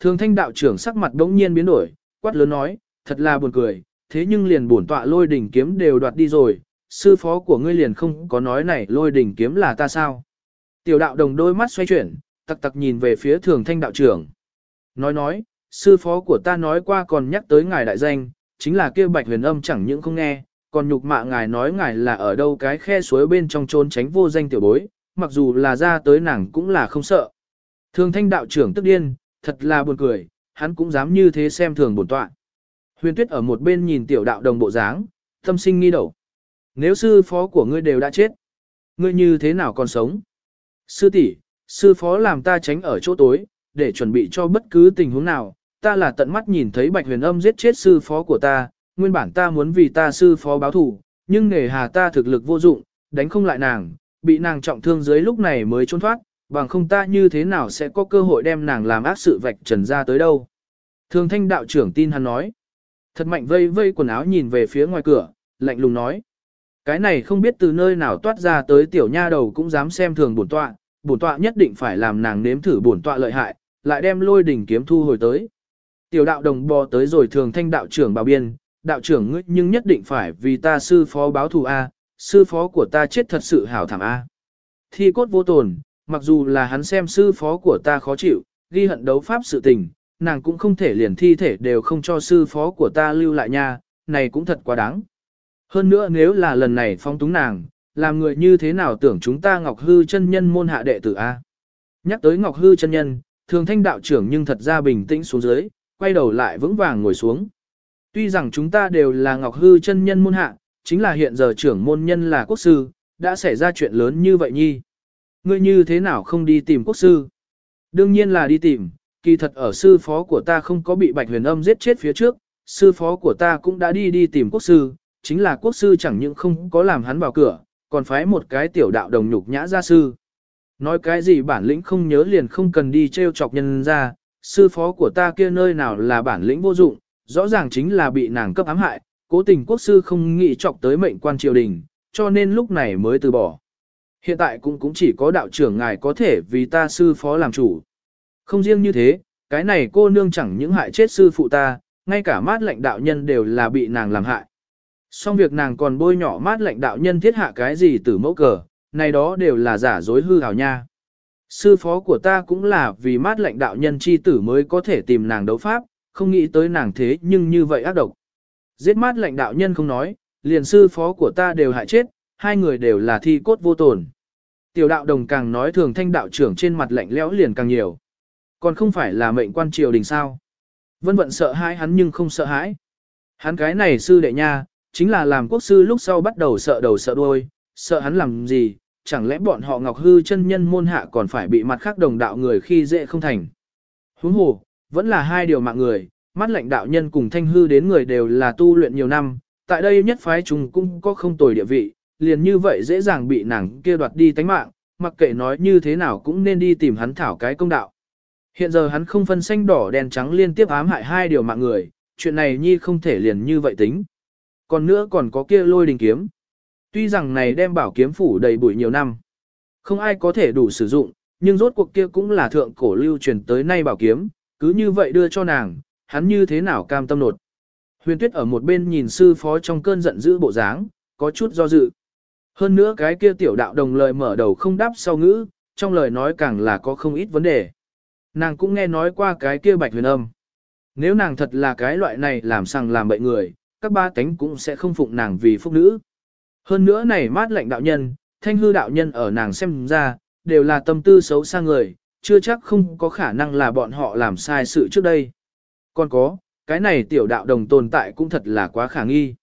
Thường thanh đạo trưởng sắc mặt đống nhiên biến đổi, quát lớn nói, thật là buồn cười, thế nhưng liền bổn tọa lôi đỉnh kiếm đều đoạt đi rồi, sư phó của ngươi liền không có nói này lôi đỉnh kiếm là ta sao. Tiểu đạo đồng đôi mắt xoay chuyển, tặc tặc nhìn về phía thường thanh đạo trưởng. Nói nói, sư phó của ta nói qua còn nhắc tới ngài đại danh, chính là kia bạch huyền âm chẳng những không nghe, còn nhục mạ ngài nói ngài là ở đâu cái khe suối bên trong trốn tránh vô danh tiểu bối, mặc dù là ra tới nàng cũng là không sợ. Thường thanh đạo trưởng tức điên, thật là buồn cười, hắn cũng dám như thế xem thường bổn tọa. Huyền tuyết ở một bên nhìn tiểu đạo đồng bộ dáng, tâm sinh nghi đầu. Nếu sư phó của ngươi đều đã chết, ngươi như thế nào còn sống? Sư tỷ, sư phó làm ta tránh ở chỗ tối, để chuẩn bị cho bất cứ tình huống nào, ta là tận mắt nhìn thấy bạch huyền âm giết chết sư phó của ta, nguyên bản ta muốn vì ta sư phó báo thù, nhưng nghề hà ta thực lực vô dụng, đánh không lại nàng, bị nàng trọng thương dưới lúc này mới trốn thoát, bằng không ta như thế nào sẽ có cơ hội đem nàng làm ác sự vạch trần ra tới đâu. Thường thanh đạo trưởng tin hắn nói. Thật mạnh vây vây quần áo nhìn về phía ngoài cửa, lạnh lùng nói. Cái này không biết từ nơi nào toát ra tới tiểu nha đầu cũng dám xem thường bổn tọa, bổn tọa nhất định phải làm nàng nếm thử bổn tọa lợi hại, lại đem lôi đỉnh kiếm thu hồi tới. Tiểu đạo đồng bò tới rồi thường thanh đạo trưởng bảo biên, đạo trưởng ngươi nhưng nhất định phải vì ta sư phó báo thù A, sư phó của ta chết thật sự hảo thảm A. Thi cốt vô tồn, mặc dù là hắn xem sư phó của ta khó chịu, ghi hận đấu pháp sự tình, nàng cũng không thể liền thi thể đều không cho sư phó của ta lưu lại nha, này cũng thật quá đáng. Hơn nữa nếu là lần này phong túng nàng, làm người như thế nào tưởng chúng ta Ngọc Hư chân nhân môn hạ đệ tử A. Nhắc tới Ngọc Hư chân nhân, thường thanh đạo trưởng nhưng thật ra bình tĩnh xuống dưới, quay đầu lại vững vàng ngồi xuống. Tuy rằng chúng ta đều là Ngọc Hư chân nhân môn hạ, chính là hiện giờ trưởng môn nhân là quốc sư, đã xảy ra chuyện lớn như vậy nhi. Ngươi như thế nào không đi tìm quốc sư? Đương nhiên là đi tìm, kỳ thật ở sư phó của ta không có bị bạch huyền âm giết chết phía trước, sư phó của ta cũng đã đi đi tìm quốc sư, chính là quốc sư chẳng những không có làm hắn vào cửa, còn phái một cái tiểu đạo đồng nhục nhã gia sư. Nói cái gì bản lĩnh không nhớ liền không cần đi treo chọc nhân ra, sư phó của ta kia nơi nào là bản lĩnh vô dụng, rõ ràng chính là bị nàng cấp ám hại, cố tình quốc sư không nghĩ chọc tới mệnh quan triều đình, cho nên lúc này mới từ bỏ. Hiện tại cũng cũng chỉ có đạo trưởng ngài có thể vì ta sư phó làm chủ. Không riêng như thế, cái này cô nương chẳng những hại chết sư phụ ta, ngay cả mát lệnh đạo nhân đều là bị nàng làm hại. Xong việc nàng còn bôi nhỏ mát lệnh đạo nhân thiết hạ cái gì từ mẫu cờ, này đó đều là giả dối hư hào nha. Sư phó của ta cũng là vì mát lệnh đạo nhân chi tử mới có thể tìm nàng đấu pháp, không nghĩ tới nàng thế nhưng như vậy ác độc. Giết mát lệnh đạo nhân không nói, liền sư phó của ta đều hại chết, hai người đều là thi cốt vô tổn. Tiểu đạo đồng càng nói thường thanh đạo trưởng trên mặt lạnh lẽo liền càng nhiều. Còn không phải là mệnh quan triều đình sao. Vân vận sợ hãi hắn nhưng không sợ hãi. Hắn cái này sư đệ nha, chính là làm quốc sư lúc sau bắt đầu sợ đầu sợ đuôi, sợ hắn làm gì, chẳng lẽ bọn họ ngọc hư chân nhân môn hạ còn phải bị mặt khác đồng đạo người khi dễ không thành. Huống hồ, vẫn là hai điều mạng người, mắt lạnh đạo nhân cùng thanh hư đến người đều là tu luyện nhiều năm, tại đây nhất phái chúng cũng có không tồi địa vị, liền như vậy dễ dàng bị nàng kia đoạt đi tánh mạng, mặc kệ nói như thế nào cũng nên đi tìm hắn thảo cái công đạo. Hiện giờ hắn không phân xanh đỏ đen trắng liên tiếp ám hại hai điều mạng người, chuyện này nhi không thể liền như vậy tính. Còn nữa còn có kia lôi đình kiếm. Tuy rằng này đem bảo kiếm phủ đầy bụi nhiều năm, không ai có thể đủ sử dụng, nhưng rốt cuộc kia cũng là thượng cổ lưu truyền tới nay bảo kiếm, cứ như vậy đưa cho nàng, hắn như thế nào cam tâm nột. Huyền Tuyết ở một bên nhìn sư phó trong cơn giận dữ bộ dáng, có chút do dự. Hơn nữa cái kia tiểu đạo đồng lời mở đầu không đáp sau ngữ, trong lời nói càng là có không ít vấn đề. Nàng cũng nghe nói qua cái kia bạch huyền âm. Nếu nàng thật là cái loại này làm sằng làm bậy người, các ba tánh cũng sẽ không phụng nàng vì phúc nữ. Hơn nữa này mát lệnh đạo nhân, thanh hư đạo nhân ở nàng xem ra, đều là tâm tư xấu xa người, chưa chắc không có khả năng là bọn họ làm sai sự trước đây. Còn có, cái này tiểu đạo đồng tồn tại cũng thật là quá khả nghi.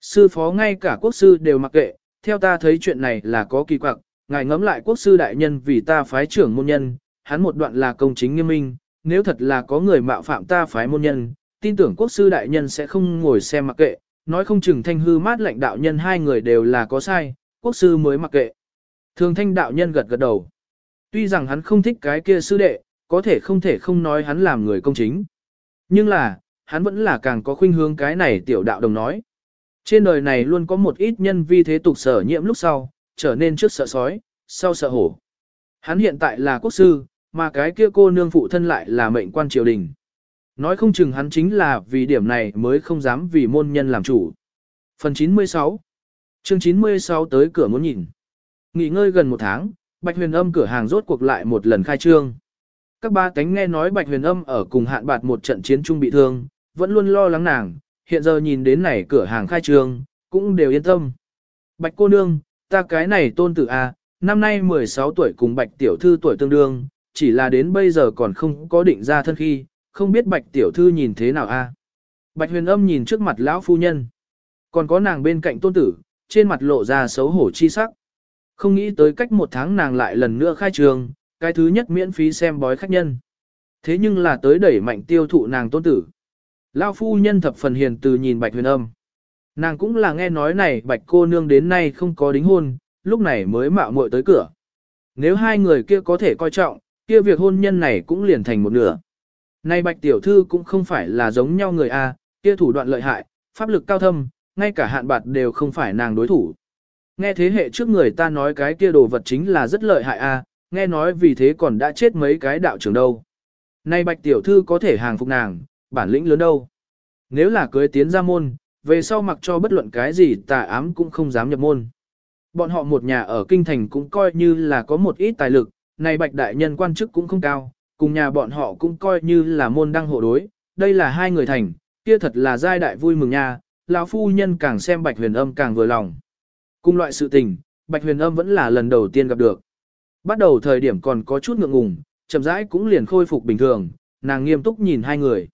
Sư phó ngay cả quốc sư đều mặc kệ, theo ta thấy chuyện này là có kỳ quặc, ngài ngẫm lại quốc sư đại nhân vì ta phái trưởng môn nhân, hắn một đoạn là công chính nghiêm minh, nếu thật là có người mạo phạm ta phái môn nhân, tin tưởng quốc sư đại nhân sẽ không ngồi xem mặc kệ, nói không chừng thanh hư mát lãnh đạo nhân hai người đều là có sai, quốc sư mới mặc kệ. Thường thanh đạo nhân gật gật đầu. Tuy rằng hắn không thích cái kia sư đệ, có thể không thể không nói hắn làm người công chính. Nhưng là, hắn vẫn là càng có khuynh hướng cái này tiểu đạo đồng nói. Trên đời này luôn có một ít nhân vi thế tục sở nhiễm lúc sau, trở nên trước sợ sói, sau sợ hổ. Hắn hiện tại là quốc sư, mà cái kia cô nương phụ thân lại là mệnh quan triều đình. Nói không chừng hắn chính là vì điểm này mới không dám vì môn nhân làm chủ. Phần 96 Chương 96 tới cửa muốn nhìn. Nghỉ ngơi gần một tháng, Bạch Huyền Âm cửa hàng rốt cuộc lại một lần khai trương. Các ba cánh nghe nói Bạch Huyền Âm ở cùng hạn bạt một trận chiến trung bị thương, vẫn luôn lo lắng nàng, hiện giờ nhìn đến này cửa hàng khai trường cũng đều yên tâm. Bạch cô nương, ta cái này tôn tử A, năm nay 16 tuổi cùng Bạch tiểu thư tuổi tương đương, chỉ là đến bây giờ còn không có định ra thân khi, không biết Bạch tiểu thư nhìn thế nào A. Bạch huyền âm nhìn trước mặt lão phu nhân. Còn có nàng bên cạnh tôn tử, trên mặt lộ ra xấu hổ chi sắc. Không nghĩ tới cách một tháng nàng lại lần nữa khai trường, cái thứ nhất miễn phí xem bói khách nhân. Thế nhưng là tới đẩy mạnh tiêu thụ nàng tôn tử. Lao phu nhân thập phần hiền từ nhìn bạch huyền âm. Nàng cũng là nghe nói này bạch cô nương đến nay không có đính hôn, lúc này mới mạo muội tới cửa. Nếu hai người kia có thể coi trọng, kia việc hôn nhân này cũng liền thành một nửa. Này bạch tiểu thư cũng không phải là giống nhau người A, kia thủ đoạn lợi hại, pháp lực cao thâm, ngay cả hạn bạt đều không phải nàng đối thủ. Nghe thế hệ trước người ta nói cái kia đồ vật chính là rất lợi hại A, nghe nói vì thế còn đã chết mấy cái đạo trưởng đâu. Này bạch tiểu thư có thể hàng phục nàng, bản lĩnh lớn đâu. Nếu là cưới tiến ra môn, về sau mặc cho bất luận cái gì tà ám cũng không dám nhập môn. Bọn họ một nhà ở kinh thành cũng coi như là có một ít tài lực, này bạch đại nhân quan chức cũng không cao, cùng nhà bọn họ cũng coi như là môn đăng hộ đối, đây là hai người thành, kia thật là giai đại vui mừng nha, lão phu nhân càng xem bạch huyền âm càng vừa lòng. Cùng loại sự tình, bạch huyền âm vẫn là lần đầu tiên gặp được. Bắt đầu thời điểm còn có chút ngượng ngùng, chậm rãi cũng liền khôi phục bình thường, nàng nghiêm túc nhìn hai người.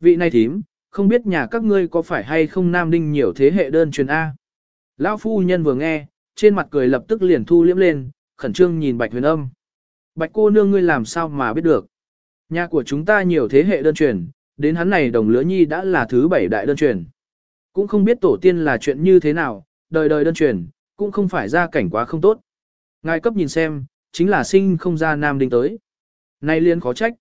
Vị này thím, không biết nhà các ngươi có phải hay không nam đinh nhiều thế hệ đơn truyền A. Lão phu nhân vừa nghe, trên mặt cười lập tức liền thu liễm lên, khẩn trương nhìn bạch huyền âm. Bạch cô nương ngươi làm sao mà biết được. Nhà của chúng ta nhiều thế hệ đơn truyền, đến hắn này đồng lứa nhi đã là thứ bảy đại đơn truyền. Cũng không biết tổ tiên là chuyện như thế nào, đời đời đơn truyền, cũng không phải ra cảnh quá không tốt. Ngài cấp nhìn xem, chính là sinh không ra nam đinh tới. Nay liên khó trách.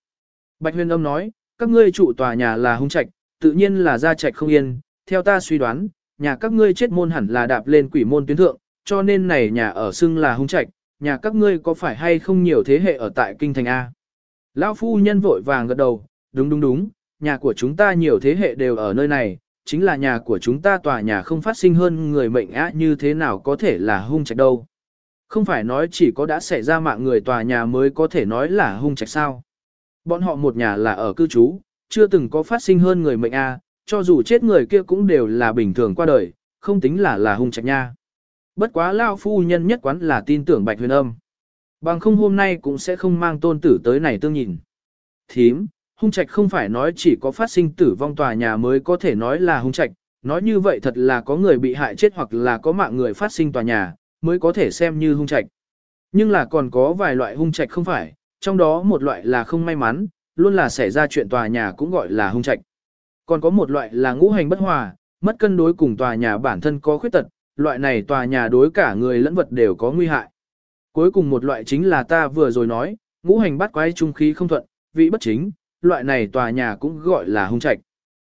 Bạch huyền âm nói, các ngươi trụ tòa nhà là hung trạch, tự nhiên là gia trạch không yên, theo ta suy đoán, nhà các ngươi chết môn hẳn là đạp lên quỷ môn tuyến thượng, cho nên này nhà ở xưng là hung trạch, nhà các ngươi có phải hay không nhiều thế hệ ở tại kinh thành A. Lão phu nhân vội vàng gật đầu, đúng đúng đúng, nhà của chúng ta nhiều thế hệ đều ở nơi này, chính là nhà của chúng ta tòa nhà không phát sinh hơn người mệnh á như thế nào có thể là hung trạch đâu. Không phải nói chỉ có đã xảy ra mạng người tòa nhà mới có thể nói là hung trạch sao. Bọn họ một nhà là ở cư trú, chưa từng có phát sinh hơn người mệnh A, cho dù chết người kia cũng đều là bình thường qua đời, không tính là là hung trạch nha. Bất quá lao phu nhân nhất quán là tin tưởng bạch huyền âm. Bằng không hôm nay cũng sẽ không mang tôn tử tới này tương nhìn. Thím, hung trạch không phải nói chỉ có phát sinh tử vong tòa nhà mới có thể nói là hung trạch, nói như vậy thật là có người bị hại chết hoặc là có mạng người phát sinh tòa nhà, mới có thể xem như hung trạch. Nhưng là còn có vài loại hung trạch không phải, trong đó một loại là không may mắn, luôn là xảy ra chuyện tòa nhà cũng gọi là hung trạch. Còn có một loại là ngũ hành bất hòa, mất cân đối cùng tòa nhà bản thân có khuyết tật, loại này tòa nhà đối cả người lẫn vật đều có nguy hại. Cuối cùng một loại chính là ta vừa rồi nói, ngũ hành bắt quái trung khí không thuận, vị bất chính, loại này tòa nhà cũng gọi là hung trạch.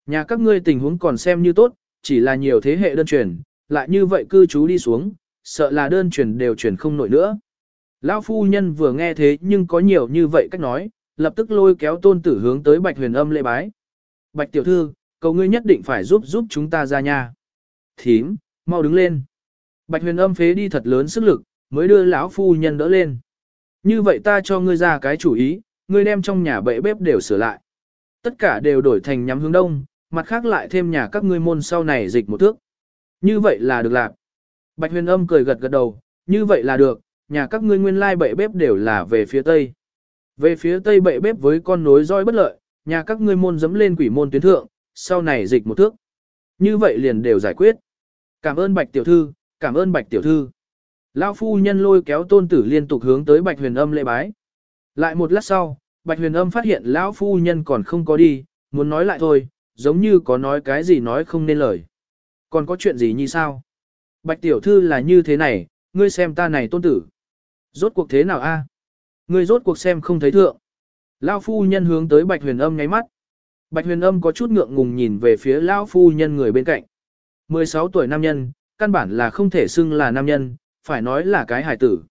Nhà các ngươi tình huống còn xem như tốt, chỉ là nhiều thế hệ đơn truyền, lại như vậy cư trú đi xuống, sợ là đơn truyền đều truyền không nổi nữa. Lão phu nhân vừa nghe thế nhưng có nhiều như vậy cách nói, lập tức lôi kéo tôn tử hướng tới bạch huyền âm lễ bái. Bạch tiểu thư, cầu ngươi nhất định phải giúp giúp chúng ta ra nhà. Thím, mau đứng lên. Bạch huyền âm phế đi thật lớn sức lực, mới đưa lão phu nhân đỡ lên. Như vậy ta cho ngươi ra cái chủ ý, ngươi đem trong nhà bệ bếp đều sửa lại. Tất cả đều đổi thành nhắm hướng đông, mặt khác lại thêm nhà các ngươi môn sau này dịch một thước. Như vậy là được làm. Bạch huyền âm cười gật gật đầu, như vậy là được, nhà các ngươi nguyên lai bệ bếp đều là về phía tây. Về phía tây bệ bếp với con nối roi bất lợi, nhà các ngươi môn dẫm lên quỷ môn tuyến thượng, sau này dịch một thước. Như vậy liền đều giải quyết. Cảm ơn bạch tiểu thư, cảm ơn bạch tiểu thư. Lão phu nhân lôi kéo tôn tử liên tục hướng tới bạch huyền âm lễ bái. Lại một lát sau, bạch huyền âm phát hiện lão phu nhân còn không có đi, muốn nói lại thôi, giống như có nói cái gì nói không nên lời. Còn có chuyện gì như sao? Bạch tiểu thư là như thế này, ngươi xem ta này tôn tử. Rốt cuộc thế nào a? Ngươi rốt cuộc xem không thấy thượng. Lão phu nhân hướng tới bạch huyền âm ngáy mắt. Bạch huyền âm có chút ngượng ngùng nhìn về phía lão phu nhân người bên cạnh. 16 tuổi nam nhân, căn bản là không thể xưng là nam nhân, phải nói là cái hài tử.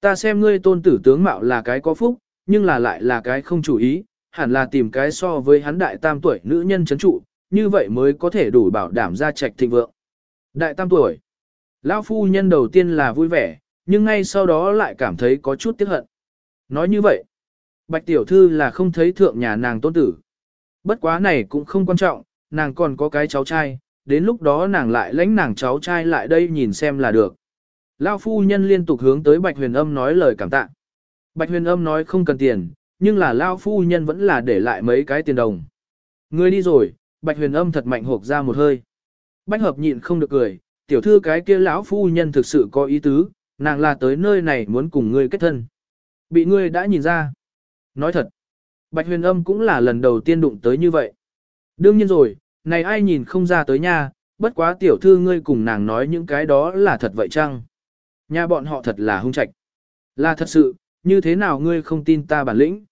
Ta xem ngươi tôn tử tướng mạo là cái có phúc, nhưng là lại là cái không chủ ý, hẳn là tìm cái so với hắn đại tam tuổi nữ nhân chấn trụ, như vậy mới có thể đủ bảo đảm gia trạch thịnh vượng. Đại tam tuổi, lão phu nhân đầu tiên là vui vẻ, nhưng ngay sau đó lại cảm thấy có chút tiếc hận. Nói như vậy, bạch tiểu thư là không thấy thượng nhà nàng tôn tử. Bất quá này cũng không quan trọng, nàng còn có cái cháu trai, đến lúc đó nàng lại lãnh nàng cháu trai lại đây nhìn xem là được. Lão phu nhân liên tục hướng tới bạch huyền âm nói lời cảm tạ. Bạch huyền âm nói không cần tiền, nhưng là Lão phu nhân vẫn là để lại mấy cái tiền đồng. Người đi rồi, bạch huyền âm thật mạnh hộp ra một hơi. Bạch hợp nhịn không được cười, tiểu thư cái kia lão phu nhân thực sự có ý tứ, nàng là tới nơi này muốn cùng ngươi kết thân. Bị ngươi đã nhìn ra. Nói thật, Bạch huyền âm cũng là lần đầu tiên đụng tới như vậy. Đương nhiên rồi, này ai nhìn không ra tới nha, bất quá tiểu thư ngươi cùng nàng nói những cái đó là thật vậy chăng? Nhà bọn họ thật là hung trạch. Là thật sự, như thế nào ngươi không tin ta bản lĩnh?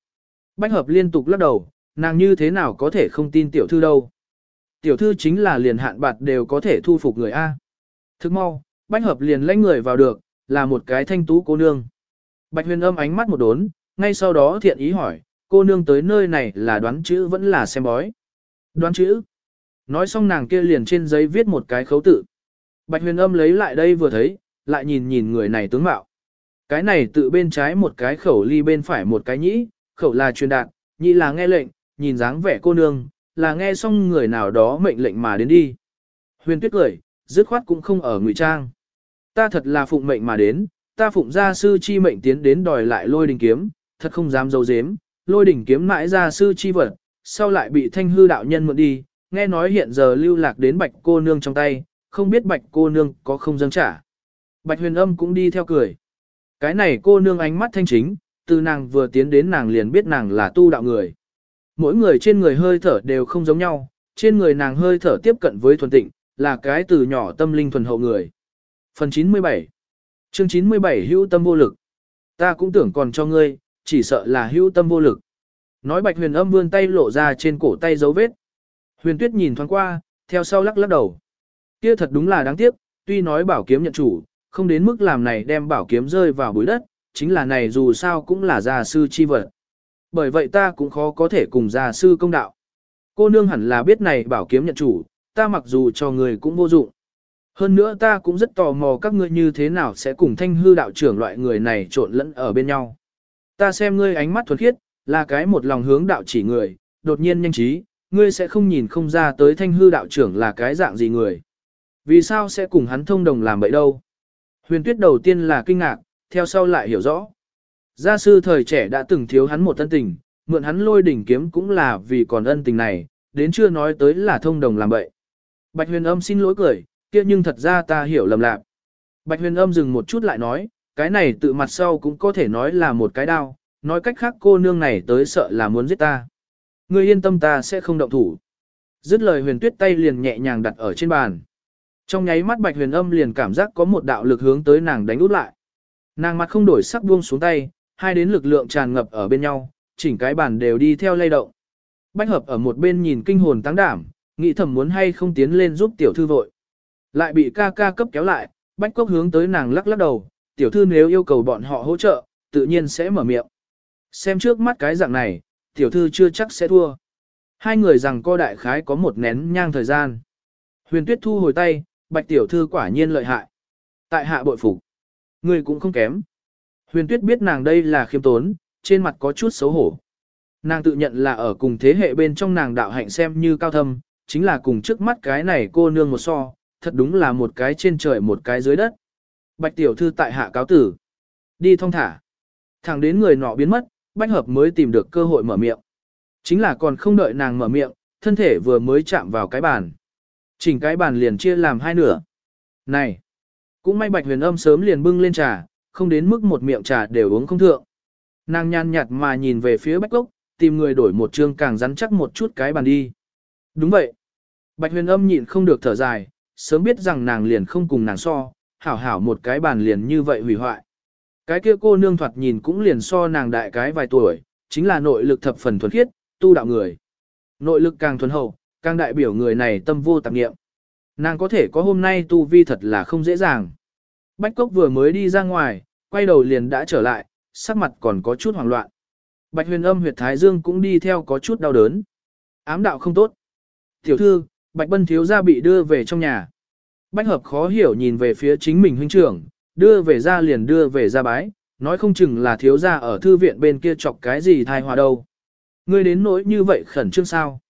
Bạch hợp liên tục lắc đầu, nàng như thế nào có thể không tin tiểu thư đâu? Tiểu thư chính là liền hạn bạt đều có thể thu phục người A. Thức mau, bách hợp liền lãnh người vào được, là một cái thanh tú cô nương. Bạch huyền âm ánh mắt một đốn, ngay sau đó thiện ý hỏi, cô nương tới nơi này là đoán chữ vẫn là xem bói. Đoán chữ. Nói xong nàng kia liền trên giấy viết một cái khấu tự. Bạch huyền âm lấy lại đây vừa thấy, lại nhìn nhìn người này tướng mạo. Cái này tự bên trái một cái khẩu ly bên phải một cái nhĩ, khẩu là truyền đạt, nhĩ là nghe lệnh, nhìn dáng vẻ cô nương, là nghe xong người nào đó mệnh lệnh mà đến đi. Huyền tuyết cười, dứt khoát cũng không ở ngụy trang. Ta thật là phụng mệnh mà đến, ta phụng gia sư chi mệnh tiến đến đòi lại lôi đình kiếm, thật không dám dấu dếm, lôi đỉnh kiếm mãi gia sư chi vật, sau lại bị thanh hư đạo nhân mượn đi, nghe nói hiện giờ lưu lạc đến bạch cô nương trong tay, không biết bạch cô nương có không dâng trả. Bạch huyền âm cũng đi theo cười. Cái này cô nương ánh mắt thanh chính, từ nàng vừa tiến đến nàng liền biết nàng là tu đạo người. Mỗi người trên người hơi thở đều không giống nhau, trên người nàng hơi thở tiếp cận với thuần tịnh, là cái từ nhỏ tâm linh thuần hậu người. Phần 97 Chương 97 hữu tâm vô lực Ta cũng tưởng còn cho ngươi, chỉ sợ là hữu tâm vô lực. Nói bạch huyền âm vươn tay lộ ra trên cổ tay dấu vết. Huyền tuyết nhìn thoáng qua, theo sau lắc lắc đầu. Kia thật đúng là đáng tiếc, tuy nói bảo kiếm nhận chủ, không đến mức làm này đem bảo kiếm rơi vào bụi đất, chính là này dù sao cũng là gia sư chi vật. Bởi vậy ta cũng khó có thể cùng gia sư công đạo. Cô nương hẳn là biết này bảo kiếm nhận chủ, ta mặc dù cho người cũng vô dụng. Hơn nữa ta cũng rất tò mò các ngươi như thế nào sẽ cùng thanh hư đạo trưởng loại người này trộn lẫn ở bên nhau. Ta xem ngươi ánh mắt thuần khiết, là cái một lòng hướng đạo chỉ người, đột nhiên nhanh trí, ngươi sẽ không nhìn không ra tới thanh hư đạo trưởng là cái dạng gì người. Vì sao sẽ cùng hắn thông đồng làm vậy đâu? Huyền tuyết đầu tiên là kinh ngạc, theo sau lại hiểu rõ. Gia sư thời trẻ đã từng thiếu hắn một thân tình, mượn hắn lôi đỉnh kiếm cũng là vì còn ân tình này, đến chưa nói tới là thông đồng làm vậy. Bạch huyền âm xin lỗi cười, kia nhưng thật ra ta hiểu lầm lạc. Bạch huyền âm dừng một chút lại nói, cái này tự mặt sau cũng có thể nói là một cái đao, nói cách khác cô nương này tới sợ là muốn giết ta. Ngươi yên tâm ta sẽ không động thủ. Dứt lời huyền tuyết tay liền nhẹ nhàng đặt ở trên bàn. Trong nháy mắt bạch huyền âm liền cảm giác có một đạo lực hướng tới nàng đánh út lại. Nàng mặt không đổi sắc buông xuống tay, hai đến lực lượng tràn ngập ở bên nhau, chỉnh cái bàn đều đi theo lay động. Bạch hợp ở một bên nhìn kinh hồn tăng đảm, nghĩ thầm muốn hay không tiến lên giúp tiểu thư vội. Lại bị ca ca cấp kéo lại, bách Quốc hướng tới nàng lắc lắc đầu, tiểu thư nếu yêu cầu bọn họ hỗ trợ, tự nhiên sẽ mở miệng. Xem trước mắt cái dạng này, tiểu thư chưa chắc sẽ thua. Hai người rằng co đại khái có một nén nhang thời gian. Huyền tuyết thu hồi tay, bạch tiểu thư quả nhiên lợi hại. Tại hạ bội phục Người cũng không kém. Huyền tuyết biết nàng đây là khiêm tốn, trên mặt có chút xấu hổ. Nàng tự nhận là ở cùng thế hệ bên trong nàng đạo hạnh xem như cao thâm, chính là cùng trước mắt cái này cô nương một so, thật đúng là một cái trên trời một cái dưới đất. Bạch tiểu thư tại hạ cáo tử. Đi thong thả. Thẳng đến người nọ biến mất, bách hợp mới tìm được cơ hội mở miệng. Chính là còn không đợi nàng mở miệng, thân thể vừa mới chạm vào cái bàn. Chỉnh cái bàn liền chia làm hai nửa. Này! Cũng may bạch huyền âm sớm liền bưng lên trà, không đến mức một miệng trà đều uống không thượng. Nàng nhàn nhạt mà nhìn về phía bách lốc, tìm người đổi một chương càng rắn chắc một chút cái bàn đi. Đúng vậy. Bạch huyền âm nhịn không được thở dài, sớm biết rằng nàng liền không cùng nàng so, hảo hảo một cái bàn liền như vậy hủy hoại. Cái kia cô nương thoạt nhìn cũng liền so nàng đại cái vài tuổi, chính là nội lực thập phần thuần khiết, tu đạo người. Nội lực càng thuần hậu, càng đại biểu người này tâm vô tạp nghiệm. Nàng có thể có hôm nay tu vi thật là không dễ dàng. Bách Cốc vừa mới đi ra ngoài, quay đầu liền đã trở lại, sắc mặt còn có chút hoảng loạn. Bạch huyền âm huyệt thái dương cũng đi theo có chút đau đớn. Ám đạo không tốt. Tiểu thư, Bạch Bân thiếu gia bị đưa về trong nhà. Bạch hợp khó hiểu nhìn về phía chính mình huynh trưởng, đưa về ra liền đưa về ra bái, nói không chừng là thiếu gia ở thư viện bên kia chọc cái gì thai hòa đâu. Ngươi đến nỗi như vậy khẩn trương sao?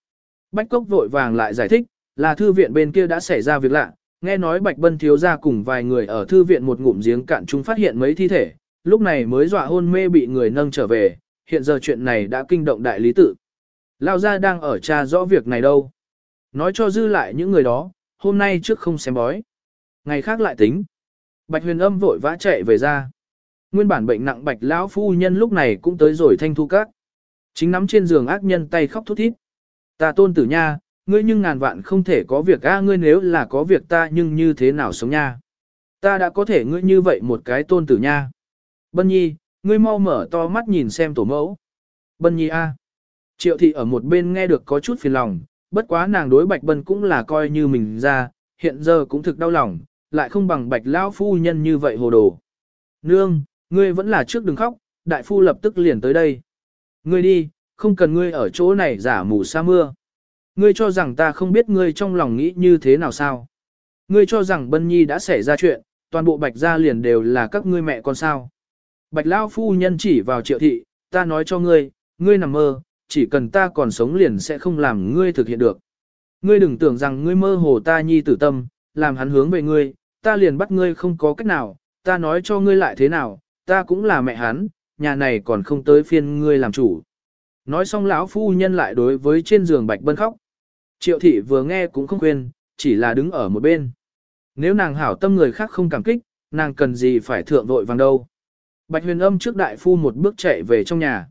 Bách Cốc vội vàng lại giải thích, là thư viện bên kia đã xảy ra việc lạ, nghe nói Bạch Bân thiếu gia cùng vài người ở thư viện một ngụm giếng cạn chúng phát hiện mấy thi thể, lúc này mới dọa hôn mê bị người nâng trở về, hiện giờ chuyện này đã kinh động đại lý tự. Lao gia đang ở tra rõ việc này đâu. Nói cho dư lại những người đó, hôm nay trước không xem bói. Ngày khác lại tính. Bạch huyền âm vội vã chạy về ra. Nguyên bản bệnh nặng bạch lão phu nhân lúc này cũng tới rồi thanh thu các. Chính nắm trên giường ác nhân tay khóc thút thít. Ta tôn tử nha, ngươi nhưng ngàn vạn không thể có việc a ngươi nếu là có việc ta nhưng như thế nào sống nha. Ta đã có thể ngươi như vậy một cái tôn tử nha. Bân nhi, ngươi mau mở to mắt nhìn xem tổ mẫu. Bân nhi a. Triệu thị ở một bên nghe được có chút phiền lòng, bất quá nàng đối bạch bân cũng là coi như mình ra, hiện giờ cũng thực đau lòng, lại không bằng bạch lão phu nhân như vậy hồ đồ. Nương, ngươi vẫn là trước đừng khóc, đại phu lập tức liền tới đây. Ngươi đi, không cần ngươi ở chỗ này giả mù sa mưa. Ngươi cho rằng ta không biết ngươi trong lòng nghĩ như thế nào sao? Ngươi cho rằng Bân Nhi đã xảy ra chuyện, toàn bộ bạch gia liền đều là các ngươi mẹ con sao? Bạch Lao phu nhân chỉ vào triệu thị, ta nói cho ngươi, ngươi nằm mơ, chỉ cần ta còn sống liền sẽ không làm ngươi thực hiện được. Ngươi đừng tưởng rằng ngươi mơ hồ ta nhi tử tâm, làm hắn hướng về ngươi, ta liền bắt ngươi không có cách nào, ta nói cho ngươi lại thế nào, ta cũng là mẹ hắn, nhà này còn không tới phiên ngươi làm chủ. Nói xong lão phu nhân lại đối với trên giường Bạch Bân khóc. Triệu thị vừa nghe cũng không quên, chỉ là đứng ở một bên. Nếu nàng hảo tâm người khác không cảm kích, nàng cần gì phải thượng vội vàng đâu. Bạch huyền âm trước đại phu một bước chạy về trong nhà.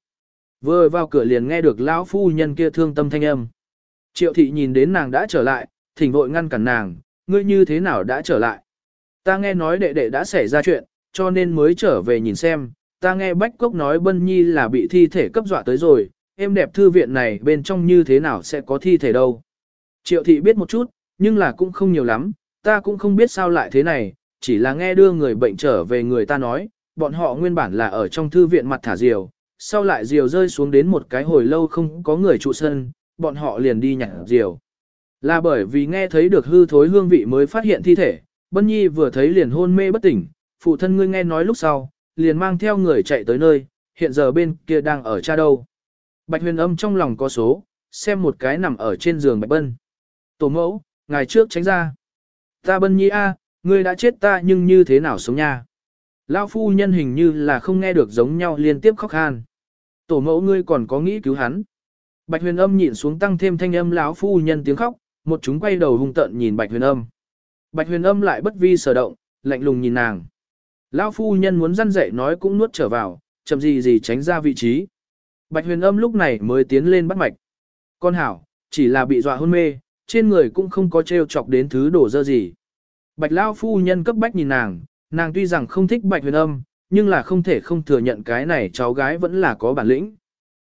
Vừa vào cửa liền nghe được lão phu nhân kia thương tâm thanh âm. Triệu thị nhìn đến nàng đã trở lại, thỉnh vội ngăn cản nàng, ngươi như thế nào đã trở lại. Ta nghe nói đệ đệ đã xảy ra chuyện, cho nên mới trở về nhìn xem, ta nghe Bách Cốc nói Bân Nhi là bị thi thể cấp dọa tới rồi, em đẹp thư viện này bên trong như thế nào sẽ có thi thể đâu. Triệu thị biết một chút, nhưng là cũng không nhiều lắm, ta cũng không biết sao lại thế này, chỉ là nghe đưa người bệnh trở về người ta nói, bọn họ nguyên bản là ở trong thư viện mặt thả diều, sau lại diều rơi xuống đến một cái hồi lâu không có người trụ sân, bọn họ liền đi nhặt diều. Là bởi vì nghe thấy được hư thối hương vị mới phát hiện thi thể, Bân Nhi vừa thấy liền hôn mê bất tỉnh, phụ thân ngươi nghe nói lúc sau, liền mang theo người chạy tới nơi, hiện giờ bên kia đang ở cha đâu. Bạch huyền âm trong lòng có số, xem một cái nằm ở trên giường Bạch Bân. Tổ mẫu, ngày trước tránh ra. Ta Bân Nhi a, ngươi đã chết ta nhưng như thế nào sống nha. Lão phu nhân hình như là không nghe được giống nhau liên tiếp khóc khan. Tổ mẫu ngươi còn có nghĩ cứu hắn. Bạch huyền âm nhịn xuống tăng thêm thanh âm lão phu nhân tiếng khóc, một chúng quay đầu hung tợn nhìn bạch huyền âm. Bạch huyền âm lại bất vi sở động, lạnh lùng nhìn nàng. Lão phu nhân muốn răn dậy nói cũng nuốt trở vào, chậm gì gì tránh ra vị trí. Bạch huyền âm lúc này mới tiến lên bắt mạch. Con hảo, chỉ là bị dọa hôn mê, trên người cũng không có treo chọc đến thứ đổ dơ gì. Bạch lão phu nhân cấp bách nhìn nàng, nàng tuy rằng không thích bạch huyền âm, nhưng là không thể không thừa nhận cái này cháu gái vẫn là có bản lĩnh.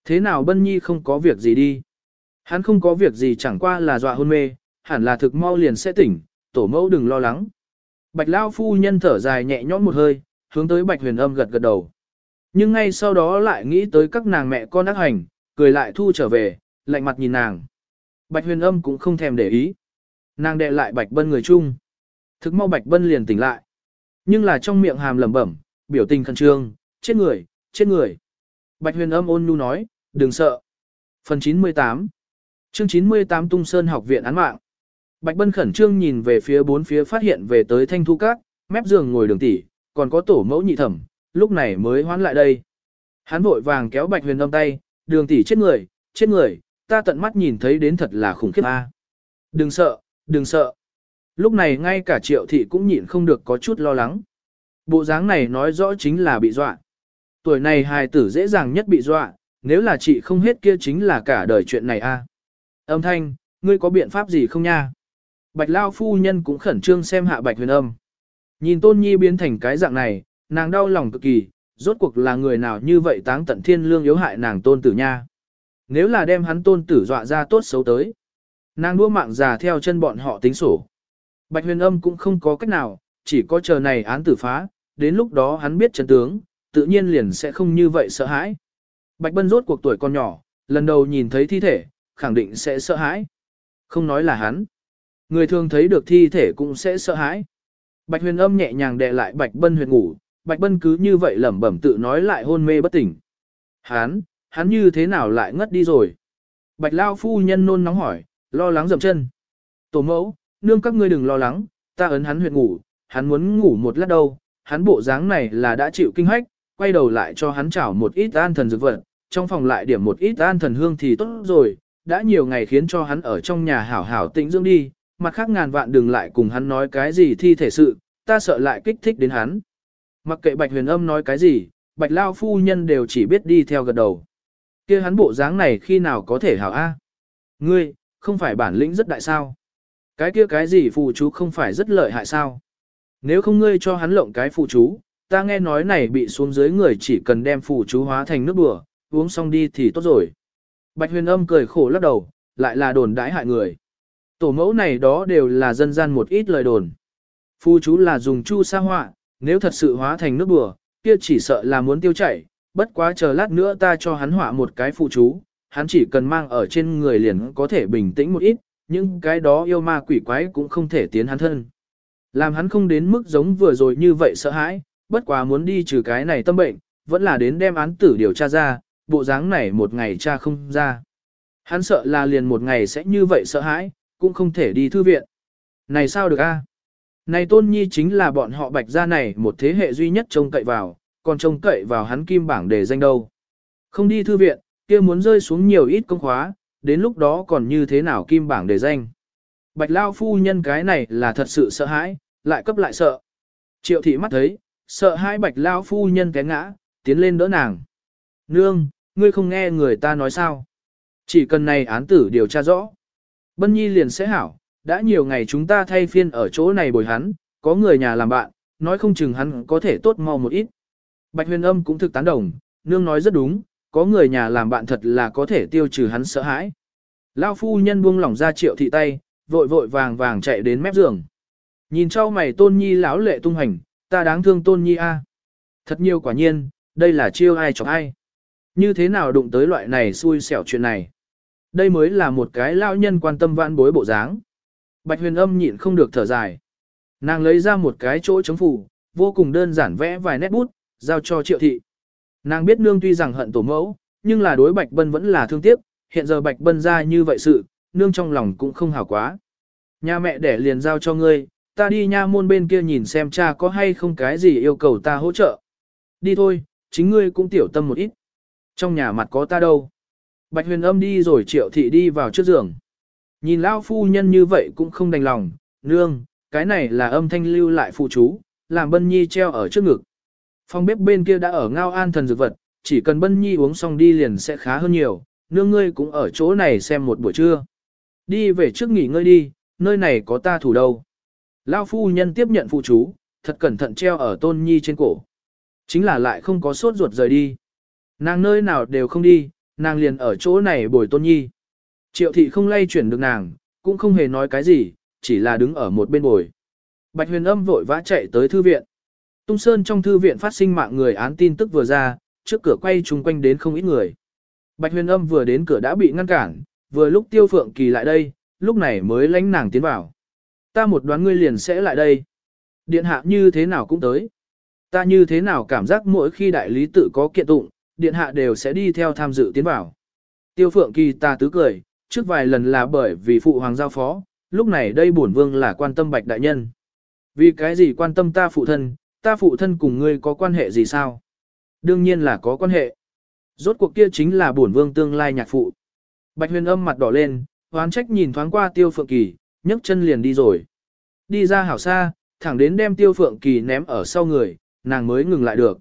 Thế nào Bân Nhi không có việc gì đi? Hắn không có việc gì chẳng qua là dọa hôn mê, hẳn là thực mau liền sẽ tỉnh, tổ mẫu đừng lo lắng. Bạch Lao phu nhân thở dài nhẹ nhõm một hơi, hướng tới Bạch huyền âm gật gật đầu. Nhưng ngay sau đó lại nghĩ tới các nàng mẹ con ác hành, cười lại thu trở về, lạnh mặt nhìn nàng. Bạch huyền âm cũng không thèm để ý. Nàng đệ lại Bạch Bân người chung. Thực mau Bạch Bân liền tỉnh lại. Nhưng là trong miệng hàm lẩm bẩm, biểu tình khẩn trương, chết người, chết người. Bạch huyền âm ôn nhu nói, đừng sợ. Phần 98 Chương 98 Tung Sơn học viện án mạng. Bạch Bân khẩn trương nhìn về phía bốn phía phát hiện về tới thanh thu các, mép giường ngồi đường tỷ, còn có tổ mẫu nhị thẩm, lúc này mới hoán lại đây. Hắn vội vàng kéo Bạch Huyền âm tay, đường tỷ chết người, chết người, ta tận mắt nhìn thấy đến thật là khủng khiếp a. Đừng sợ, đừng sợ. Lúc này ngay cả triệu thị cũng nhịn không được có chút lo lắng. Bộ dáng này nói rõ chính là bị dọa. Tuổi này hài tử dễ dàng nhất bị dọa, nếu là chị không hết kia chính là cả đời chuyện này a. Âm thanh, ngươi có biện pháp gì không nha? Bạch Lao phu nhân cũng khẩn trương xem hạ Bạch huyền âm. Nhìn Tôn Nhi biến thành cái dạng này, nàng đau lòng cực kỳ, rốt cuộc là người nào như vậy táng tận thiên lương yếu hại nàng tôn tử nha. Nếu là đem hắn tôn tử dọa ra tốt xấu tới. Nàng đua mạng già theo chân bọn họ tính sổ. Bạch huyền âm cũng không có cách nào, chỉ có chờ này án tử phá, đến lúc đó hắn biết chân tướng, tự nhiên liền sẽ không như vậy sợ hãi. Bạch Bân rốt cuộc tuổi còn nhỏ, lần đầu nhìn thấy thi thể, khẳng định sẽ sợ hãi. Không nói là hắn. Người thường thấy được thi thể cũng sẽ sợ hãi. Bạch huyền âm nhẹ nhàng đè lại Bạch Bân huyền ngủ, Bạch Bân cứ như vậy lẩm bẩm tự nói lại hôn mê bất tỉnh. Hắn, hắn như thế nào lại ngất đi rồi? Bạch Lao phu nhân nôn nóng hỏi, lo lắng dậm chân. Tổ mẫu, nương các ngươi đừng lo lắng, ta ấn hắn huyệt ngủ, hắn muốn ngủ một lát đâu, hắn bộ dáng này là đã chịu kinh hách, quay đầu lại cho hắn chảo một ít an thần dược vật, trong phòng lại điểm một ít an thần hương thì tốt rồi, đã nhiều ngày khiến cho hắn ở trong nhà hảo hảo tĩnh dưỡng đi, mặt khác ngàn vạn đừng lại cùng hắn nói cái gì thi thể sự, ta sợ lại kích thích đến hắn. Mặc kệ Bạch Huyền Âm nói cái gì, Bạch Lao phu nhân đều chỉ biết đi theo gật đầu. kia hắn bộ dáng này khi nào có thể hảo a? Ngươi, không phải bản lĩnh rất đại sao? Cái kia cái gì phù chú không phải rất lợi hại sao? Nếu không ngươi cho hắn lộng cái phù chú, ta nghe nói này bị xuống dưới người chỉ cần đem phù chú hóa thành nước bừa, uống xong đi thì tốt rồi. Bạch huyền âm cười khổ lắc đầu, lại là đồn đãi hại người. Tổ mẫu này đó đều là dân gian một ít lời đồn. Phù chú là dùng chu sa họa, nếu thật sự hóa thành nước bừa, kia chỉ sợ là muốn tiêu chảy, bất quá chờ lát nữa ta cho hắn họa một cái phù chú, hắn chỉ cần mang ở trên người liền có thể bình tĩnh một ít, nhưng cái đó yêu ma quỷ quái cũng không thể tiến hắn thân. Làm hắn không đến mức giống vừa rồi như vậy sợ hãi, bất quá muốn đi trừ cái này tâm bệnh, vẫn là đến đem án tử điều tra ra, bộ dáng này một ngày cha không ra. Hắn sợ là liền một ngày sẽ như vậy sợ hãi, cũng không thể đi thư viện. Này sao được a? Này tôn nhi chính là bọn họ bạch gia này một thế hệ duy nhất trông cậy vào, còn trông cậy vào hắn kim bảng để danh đâu. Không đi thư viện, kia muốn rơi xuống nhiều ít công khóa, đến lúc đó còn như thế nào kim bảng để danh. Bạch Lao phu nhân cái này là thật sự sợ hãi, lại cấp lại sợ. Triệu thị mắt thấy, sợ hai Bạch Lao phu nhân té ngã, tiến lên đỡ nàng. Nương, ngươi không nghe người ta nói sao. Chỉ cần này án tử điều tra rõ. Bân Nhi liền sẽ hảo, đã nhiều ngày chúng ta thay phiên ở chỗ này bồi hắn, có người nhà làm bạn, nói không chừng hắn có thể tốt mau một ít. Bạch huyền âm cũng thực tán đồng, nương nói rất đúng, có người nhà làm bạn thật là có thể tiêu trừ hắn sợ hãi. Lao phu nhân buông lỏng ra triệu thị tay, vội vội vàng vàng chạy đến mép giường. Nhìn trao mày tôn nhi lão lệ tung hành, ta đáng thương tôn nhi a. Thật nhiều quả nhiên, đây là chiêu ai chọc ai. Như thế nào đụng tới loại này xui xẻo chuyện này. Đây mới là một cái lão nhân quan tâm vãn bối bộ dáng. Bạch huyền âm nhịn không được thở dài. Nàng lấy ra một cái chỗ chống phủ, vô cùng đơn giản vẽ vài nét bút, giao cho triệu thị. Nàng biết nương tuy rằng hận tổ mẫu, nhưng là đối Bạch Bân vẫn là thương tiếc, hiện giờ Bạch Bân ra như vậy sự, nương trong lòng cũng không hảo quá. Nhà mẹ để liền giao cho ngươi, ta đi nha môn bên kia nhìn xem cha có hay không cái gì yêu cầu ta hỗ trợ. Đi thôi, chính ngươi cũng tiểu tâm một ít. Trong nhà mặt có ta đâu. Bạch huyền âm đi rồi triệu thị đi vào trước giường. Nhìn lão phu nhân như vậy cũng không đành lòng, nương, cái này là âm thanh lưu lại phụ chú, làm bân nhi treo ở trước ngực. Phòng bếp bên kia đã ở ngao an thần dược vật, chỉ cần bân nhi uống xong đi liền sẽ khá hơn nhiều, nương ngươi cũng ở chỗ này xem một buổi trưa. Đi về trước nghỉ ngơi đi, nơi này có ta thủ đâu. Lao phu nhân tiếp nhận phụ chú, thật cẩn thận treo ở tôn nhi trên cổ. Chính là lại không có sốt ruột rời đi. Nàng nơi nào đều không đi, nàng liền ở chỗ này bồi tôn nhi. Triệu thị không lay chuyển được nàng, cũng không hề nói cái gì, chỉ là đứng ở một bên bồi. Bạch huyền âm vội vã chạy tới thư viện. Tung Sơn trong thư viện phát sinh mạng người án tin tức vừa ra, trước cửa quay chung quanh đến không ít người. Bạch huyền âm vừa đến cửa đã bị ngăn cản, vừa lúc tiêu phượng kỳ lại đây, lúc này mới lánh nàng tiến vào. Ta một đoán ngươi liền sẽ lại đây. Điện hạ như thế nào cũng tới. Ta như thế nào cảm giác mỗi khi đại lý tự có kiện tụng, điện hạ đều sẽ đi theo tham dự tiến vào. Tiêu phượng kỳ ta tứ cười, trước vài lần là bởi vì phụ hoàng giao phó, lúc này đây bổn vương là quan tâm bạch đại nhân. Vì cái gì quan tâm ta phụ thân, ta phụ thân cùng ngươi có quan hệ gì sao? Đương nhiên là có quan hệ. Rốt cuộc kia chính là bổn vương tương lai nhạc phụ. Bạch huyền âm mặt đỏ lên, hoán trách nhìn thoáng qua tiêu phượng kỳ, nhấc chân liền đi rồi. Đi ra hảo xa, thẳng đến đem tiêu phượng kỳ ném ở sau người, nàng mới ngừng lại được.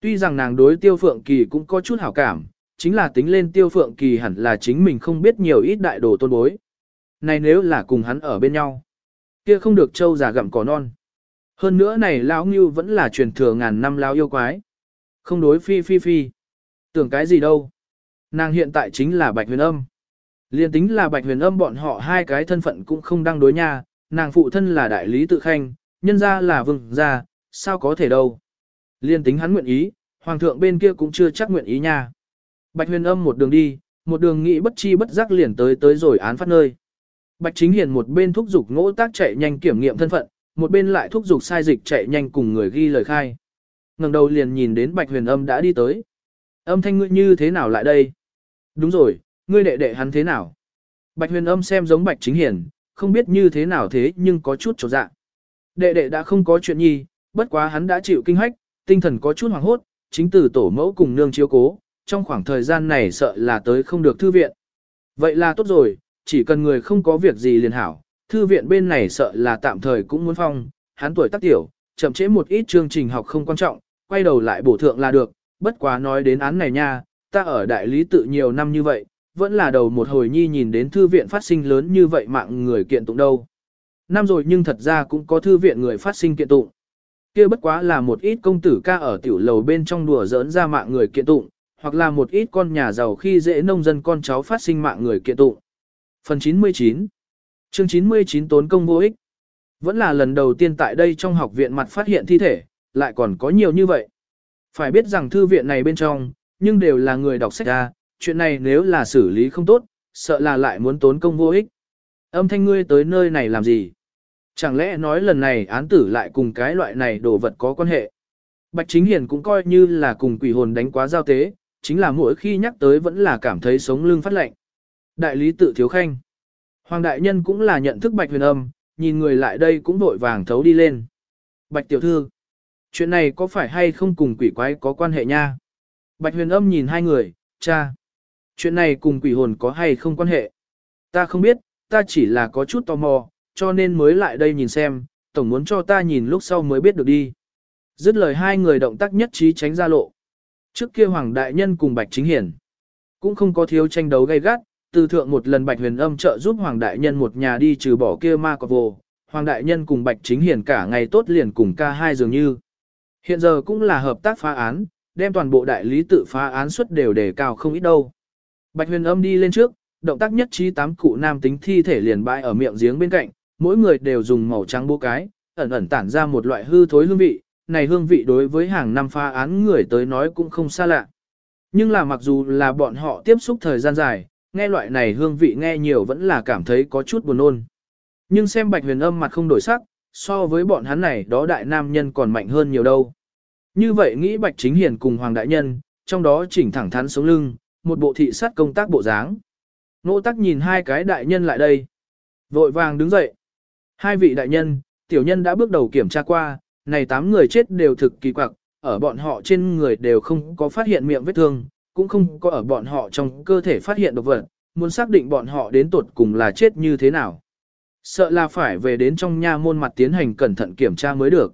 Tuy rằng nàng đối tiêu phượng kỳ cũng có chút hảo cảm, chính là tính lên tiêu phượng kỳ hẳn là chính mình không biết nhiều ít đại đồ tôn bối. Này nếu là cùng hắn ở bên nhau, kia không được trâu già gặm cỏ non. Hơn nữa này lão ngưu vẫn là truyền thừa ngàn năm lão yêu quái. Không đối phi phi phi. Tưởng cái gì đâu. Nàng hiện tại chính là bạch huyền âm. Liên tính là bạch huyền âm bọn họ hai cái thân phận cũng không đang đối nha, nàng phụ thân là đại lý tự khanh, nhân ra là vương gia, sao có thể đâu. Liên tính hắn nguyện ý, hoàng thượng bên kia cũng chưa chắc nguyện ý nha. Bạch huyền âm một đường đi, một đường nghĩ bất chi bất giác liền tới tới rồi án phát nơi. Bạch chính hiền một bên thúc giục ngỗ tác chạy nhanh kiểm nghiệm thân phận, một bên lại thúc giục sai dịch chạy nhanh cùng người ghi lời khai. ngẩng đầu liền nhìn đến bạch huyền âm đã đi tới. Âm thanh ngươi như thế nào lại đây? Đúng rồi, ngươi đệ đệ hắn thế nào? Bạch huyền âm xem giống bạch chính hiền, không biết như thế nào thế nhưng có chút chỗ dạ. Đệ đệ đã không có chuyện nhi, bất quá hắn đã chịu kinh hách, tinh thần có chút hoảng hốt, chính từ tổ mẫu cùng nương chiếu cố, trong khoảng thời gian này sợ là tới không được thư viện. Vậy là tốt rồi, chỉ cần người không có việc gì liền hảo, thư viện bên này sợ là tạm thời cũng muốn phong, hắn tuổi tác tiểu, chậm chế một ít chương trình học không quan trọng, quay đầu lại bổ thượng là được, bất quá nói đến án này nha, ta ở đại lý tự nhiều năm như vậy, vẫn là đầu một hồi nhi nhìn đến thư viện phát sinh lớn như vậy mạng người kiện tụng đâu. Năm rồi nhưng thật ra cũng có thư viện người phát sinh kiện tụng. kia bất quá là một ít công tử ca ở tiểu lầu bên trong đùa giỡn ra mạng người kiện tụng, hoặc là một ít con nhà giàu khi dễ nông dân con cháu phát sinh mạng người kiện tụng. Phần 99 Chương 99 tốn công vô ích Vẫn là lần đầu tiên tại đây trong học viện mặt phát hiện thi thể, lại còn có nhiều như vậy. Phải biết rằng thư viện này bên trong, nhưng đều là người đọc sách ra, chuyện này nếu là xử lý không tốt, sợ là lại muốn tốn công vô ích. Âm thanh ngươi tới nơi này làm gì? Chẳng lẽ nói lần này án tử lại cùng cái loại này đồ vật có quan hệ? Bạch Chính Hiền cũng coi như là cùng quỷ hồn đánh quá giao tế, chính là mỗi khi nhắc tới vẫn là cảm thấy sống lưng phát lạnh. Đại lý tự thiếu khanh. Hoàng đại nhân cũng là nhận thức Bạch huyền âm, nhìn người lại đây cũng vội vàng thấu đi lên. Bạch tiểu thư. Chuyện này có phải hay không cùng quỷ quái có quan hệ nha? Bạch huyền âm nhìn hai người, cha. Chuyện này cùng quỷ hồn có hay không quan hệ? Ta không biết, ta chỉ là có chút tò mò, cho nên mới lại đây nhìn xem, tổng muốn cho ta nhìn lúc sau mới biết được đi. Dứt lời hai người động tác nhất trí tránh ra lộ. Trước kia Hoàng Đại Nhân cùng Bạch Chính Hiển cũng không có thiếu tranh đấu gay gắt, từ thượng một lần Bạch Huyền Âm trợ giúp Hoàng Đại Nhân một nhà đi trừ bỏ kia ma cọp vô, Hoàng Đại Nhân cùng Bạch Chính hiền cả ngày tốt liền cùng ca hai dường như. Hiện giờ cũng là hợp tác phá án, đem toàn bộ đại lý tự phá án suất đều đề cao không ít đâu. Bạch Huyền Âm đi lên trước, động tác nhất trí tám cụ nam tính thi thể liền bãi ở miệng giếng bên cạnh, mỗi người đều dùng màu trắng bố cái, ẩn ẩn tản ra một loại hư thối hương vị, này hương vị đối với hàng năm phá án người tới nói cũng không xa lạ. Nhưng là mặc dù là bọn họ tiếp xúc thời gian dài, nghe loại này hương vị nghe nhiều vẫn là cảm thấy có chút buồn nôn. Nhưng xem bạch huyền âm mặt không đổi sắc, so với bọn hắn này đó đại nam nhân còn mạnh hơn nhiều đâu. Như vậy nghĩ bạch chính hiền cùng hoàng đại nhân, trong đó chỉnh thẳng thắn sống lưng, một bộ thị sát công tác bộ dáng. Nỗ tắc nhìn hai cái đại nhân lại đây. Vội vàng đứng dậy. Hai vị đại nhân, tiểu nhân đã bước đầu kiểm tra qua, này tám người chết đều thực kỳ quặc, ở bọn họ trên người đều không có phát hiện miệng vết thương, cũng không có ở bọn họ trong cơ thể phát hiện độc vật, muốn xác định bọn họ đến tột cùng là chết như thế nào. Sợ là phải về đến trong nha môn mặt tiến hành cẩn thận kiểm tra mới được.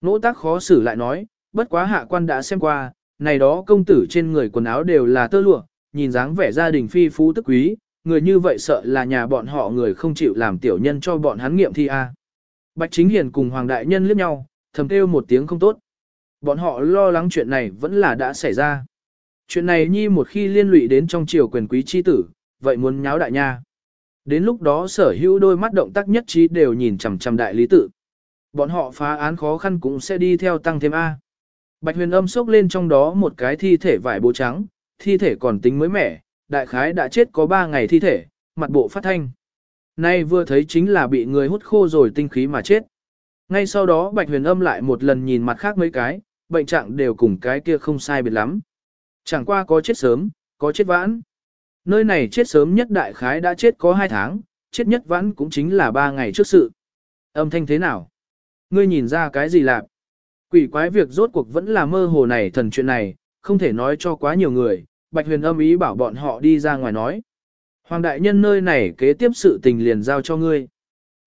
Nỗ tác khó xử lại nói, bất quá hạ quan đã xem qua, này đó công tử trên người quần áo đều là tơ lụa, nhìn dáng vẻ gia đình phi phú tức quý, người như vậy sợ là nhà bọn họ người không chịu làm tiểu nhân cho bọn hắn nghiệm thi a. Bạch Chính Hiền cùng Hoàng Đại Nhân liếc nhau, thầm kêu một tiếng không tốt. Bọn họ lo lắng chuyện này vẫn là đã xảy ra. Chuyện này nhi một khi liên lụy đến trong triều quyền quý chi tử, vậy muốn nháo đại nha. Đến lúc đó sở hữu đôi mắt động tác nhất trí đều nhìn chằm chằm đại lý tự. Bọn họ phá án khó khăn cũng sẽ đi theo tăng thêm A. Bạch huyền âm sốc lên trong đó một cái thi thể vải bố trắng, thi thể còn tính mới mẻ, đại khái đã chết có 3 ngày thi thể, mặt bộ phát thanh. Nay vừa thấy chính là bị người hút khô rồi tinh khí mà chết. Ngay sau đó Bạch Huyền Âm lại một lần nhìn mặt khác mấy cái, bệnh trạng đều cùng cái kia không sai biệt lắm. Chẳng qua có chết sớm, có chết vãn. Nơi này chết sớm nhất đại khái đã chết có 2 tháng, chết nhất vãn cũng chính là 3 ngày trước sự. Âm thanh thế nào? Ngươi nhìn ra cái gì lạc? Quỷ quái việc rốt cuộc vẫn là mơ hồ này thần chuyện này, không thể nói cho quá nhiều người, Bạch Huyền âm ý bảo bọn họ đi ra ngoài nói. Hoàng đại nhân nơi này kế tiếp sự tình liền giao cho ngươi.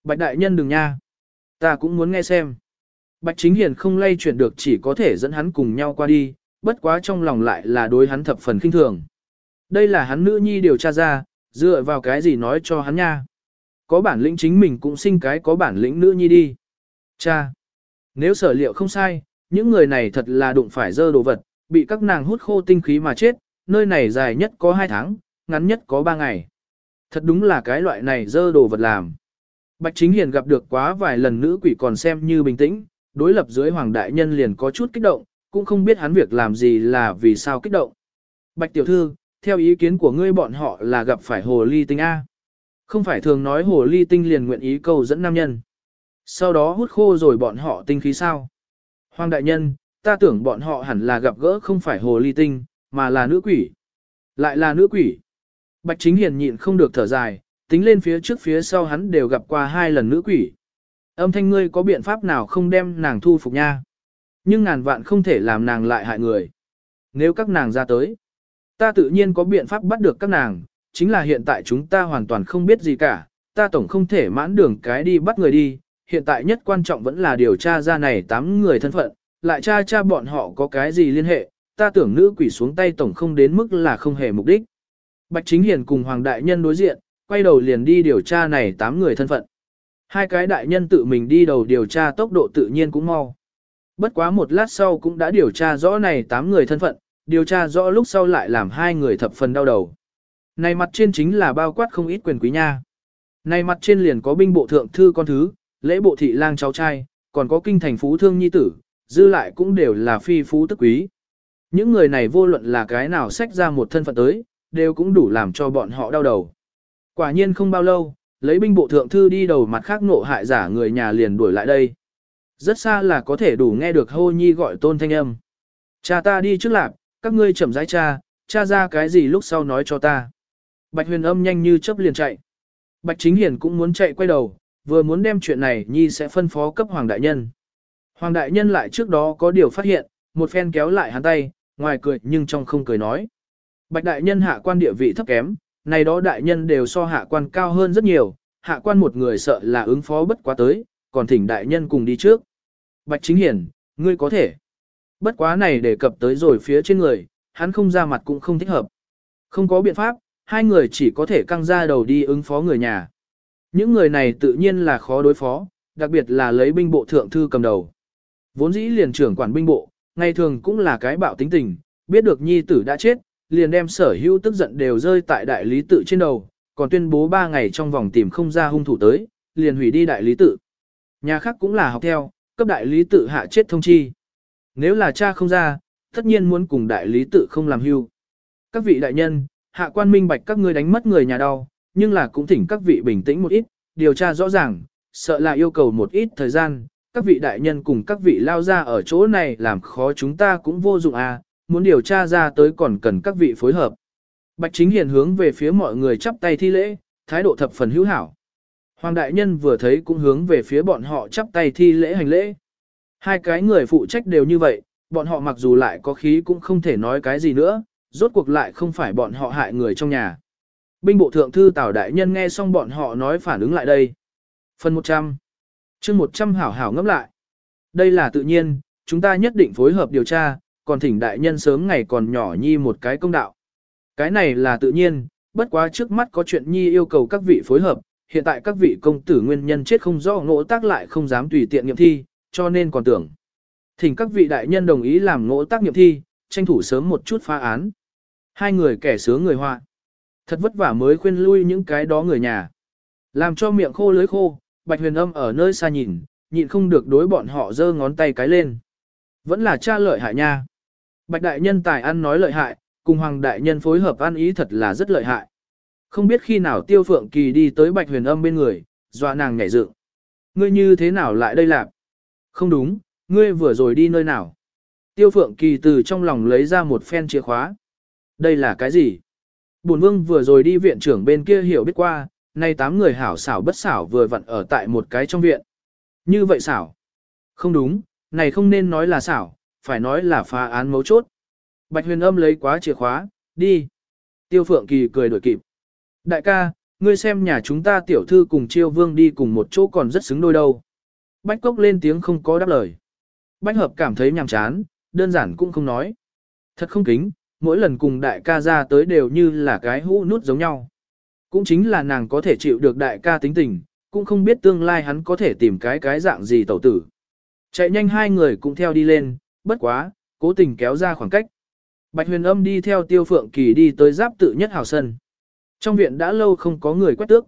Bạch đại nhân đừng nha. Ta cũng muốn nghe xem. Bạch Chính Hiền không lay chuyển được chỉ có thể dẫn hắn cùng nhau qua đi, bất quá trong lòng lại là đối hắn thập phần kinh thường. Đây là hắn nữ nhi điều tra ra, dựa vào cái gì nói cho hắn nha. Có bản lĩnh chính mình cũng sinh cái có bản lĩnh nữ nhi đi. Cha! Nếu sở liệu không sai, những người này thật là đụng phải dơ đồ vật, bị các nàng hút khô tinh khí mà chết, nơi này dài nhất có 2 tháng, ngắn nhất có 3 ngày. Thật đúng là cái loại này dơ đồ vật làm. Bạch Chính Hiền gặp được quá vài lần nữ quỷ còn xem như bình tĩnh, đối lập dưới Hoàng Đại Nhân liền có chút kích động, cũng không biết hắn việc làm gì là vì sao kích động. Bạch tiểu thư, theo ý kiến của ngươi bọn họ là gặp phải hồ ly tinh A. Không phải thường nói hồ ly tinh liền nguyện ý cầu dẫn nam nhân. Sau đó hút khô rồi bọn họ tinh khí sao. Hoàng đại nhân, ta tưởng bọn họ hẳn là gặp gỡ không phải hồ ly tinh, mà là nữ quỷ. Lại là nữ quỷ. Bạch chính hiền nhịn không được thở dài, tính lên phía trước phía sau hắn đều gặp qua hai lần nữ quỷ. Âm thanh ngươi có biện pháp nào không đem nàng thu phục nha. Nhưng ngàn vạn không thể làm nàng lại hại người. Nếu các nàng ra tới, ta tự nhiên có biện pháp bắt được các nàng, chính là hiện tại chúng ta hoàn toàn không biết gì cả, ta tổng không thể mãn đường cái đi bắt người đi, hiện tại nhất quan trọng vẫn là điều tra ra này 8 người thân phận, lại tra tra bọn họ có cái gì liên hệ, ta tưởng nữ quỷ xuống tay tổng không đến mức là không hề mục đích. Bạch Chính Hiền cùng Hoàng Đại Nhân đối diện, quay đầu liền đi điều tra này 8 người thân phận. Hai cái đại nhân tự mình đi đầu điều tra tốc độ tự nhiên cũng mau. Bất quá một lát sau cũng đã điều tra rõ này 8 người thân phận, điều tra rõ lúc sau lại làm hai người thập phần đau đầu. Này mặt trên chính là bao quát không ít quyền quý nha. Này mặt trên liền có binh bộ thượng thư con thứ, lễ bộ thị lang cháu trai, còn có kinh thành phú thương nhi tử, dư lại cũng đều là phi phú tức quý. Những người này vô luận là cái nào xách ra một thân phận tới, đều cũng đủ làm cho bọn họ đau đầu. Quả nhiên không bao lâu, lấy binh bộ thượng thư đi đầu mặt khác nộ hại giả người nhà liền đuổi lại đây. Rất xa là có thể đủ nghe được hô nhi gọi tôn thanh âm. Cha ta đi trước lạp, các ngươi chậm rãi cha, cha ra cái gì lúc sau nói cho ta. Bạch huyền âm nhanh như chớp liền chạy. Bạch chính hiển cũng muốn chạy quay đầu, vừa muốn đem chuyện này nhi sẽ phân phó cấp hoàng đại nhân. Hoàng đại nhân lại trước đó có điều phát hiện, một phen kéo lại hắn tay, ngoài cười nhưng trong không cười nói. Bạch đại nhân hạ quan địa vị thấp kém, này đó đại nhân đều so hạ quan cao hơn rất nhiều, hạ quan một người sợ là ứng phó bất quá tới, còn thỉnh đại nhân cùng đi trước. Bạch chính hiển, ngươi có thể. Bất quá này để cập tới rồi phía trên người, hắn không ra mặt cũng không thích hợp. Không có biện pháp, hai người chỉ có thể căng ra đầu đi ứng phó người nhà. Những người này tự nhiên là khó đối phó, đặc biệt là lấy binh bộ thượng thư cầm đầu. Vốn dĩ liền trưởng quản binh bộ, ngày thường cũng là cái bạo tính tình, biết được nhi tử đã chết, liền đem sở hữu tức giận đều rơi tại đại lý tự trên đầu, còn tuyên bố 3 ngày trong vòng tìm không ra hung thủ tới, liền hủy đi đại lý tự. Nhà khác cũng là học theo, cấp đại lý tự hạ chết thông chi. Nếu là cha không ra, tất nhiên muốn cùng đại lý tự không làm hưu. Các vị đại nhân, hạ quan minh bạch các ngươi đánh mất người nhà đau, nhưng là cũng thỉnh các vị bình tĩnh một ít, điều tra rõ ràng, sợ là yêu cầu một ít thời gian, các vị đại nhân cùng các vị lao ra ở chỗ này làm khó chúng ta cũng vô dụng à, muốn điều tra ra tới còn cần các vị phối hợp. Bạch Chính Hiền hướng về phía mọi người chắp tay thi lễ, thái độ thập phần hữu hảo. Hoàng đại nhân vừa thấy cũng hướng về phía bọn họ chắp tay thi lễ hành lễ. Hai cái người phụ trách đều như vậy, bọn họ mặc dù lại có khí cũng không thể nói cái gì nữa, rốt cuộc lại không phải bọn họ hại người trong nhà. Binh bộ thượng thư Tào Đại Nhân nghe xong bọn họ nói phản ứng lại đây. Phần 100 chương 100 hảo hảo ngấp lại. Đây là tự nhiên, chúng ta nhất định phối hợp điều tra, còn thỉnh Đại Nhân sớm ngày còn nhỏ nhi một cái công đạo. Cái này là tự nhiên, bất quá trước mắt có chuyện nhi yêu cầu các vị phối hợp, hiện tại các vị công tử nguyên nhân chết không rõ ngộ tác lại không dám tùy tiện nghiệm thi, cho nên còn tưởng. Thỉnh các vị đại nhân đồng ý làm ngộ tác nghiệm thi, tranh thủ sớm một chút phá án. Hai người kẻ sướng người họa. Thật vất vả mới khuyên lui những cái đó người nhà. Làm cho miệng khô lưới khô, Bạch Huyền Âm ở nơi xa nhìn, nhịn không được đối bọn họ giơ ngón tay cái lên. Vẫn là cha lợi hại nha. Bạch Đại Nhân tài ăn nói lợi hại, cùng Hoàng Đại Nhân phối hợp ăn ý thật là rất lợi hại. Không biết khi nào Tiêu Phượng Kỳ đi tới Bạch Huyền Âm bên người, dọa nàng nhảy dựng. Ngươi như thế nào lại đây lạc? Không đúng, ngươi vừa rồi đi nơi nào? Tiêu Phượng Kỳ từ trong lòng lấy ra một phen chìa khóa. Đây là cái gì? Bổn vương vừa rồi đi viện trưởng bên kia hiểu biết qua, nay tám người hảo xảo bất xảo vừa vặn ở tại một cái trong viện. Như vậy xảo? Không đúng, này không nên nói là xảo, phải nói là phá án mấu chốt. Bạch huyền âm lấy quá chìa khóa, đi. Tiêu Phượng Kỳ cười đổi kịp. Đại ca, ngươi xem nhà chúng ta tiểu thư cùng chiêu vương đi cùng một chỗ còn rất xứng đôi đâu. Bách cốc lên tiếng không có đáp lời. Bách hợp cảm thấy nhàm chán, đơn giản cũng không nói. Thật không kính, mỗi lần cùng đại ca ra tới đều như là cái hũ nút giống nhau. Cũng chính là nàng có thể chịu được đại ca tính tình, cũng không biết tương lai hắn có thể tìm cái cái dạng gì tẩu tử. Chạy nhanh hai người cũng theo đi lên, bất quá, cố tình kéo ra khoảng cách. Bạch huyền âm đi theo tiêu phượng kỳ đi tới giáp tự nhất hào sân. Trong viện đã lâu không có người quét tước.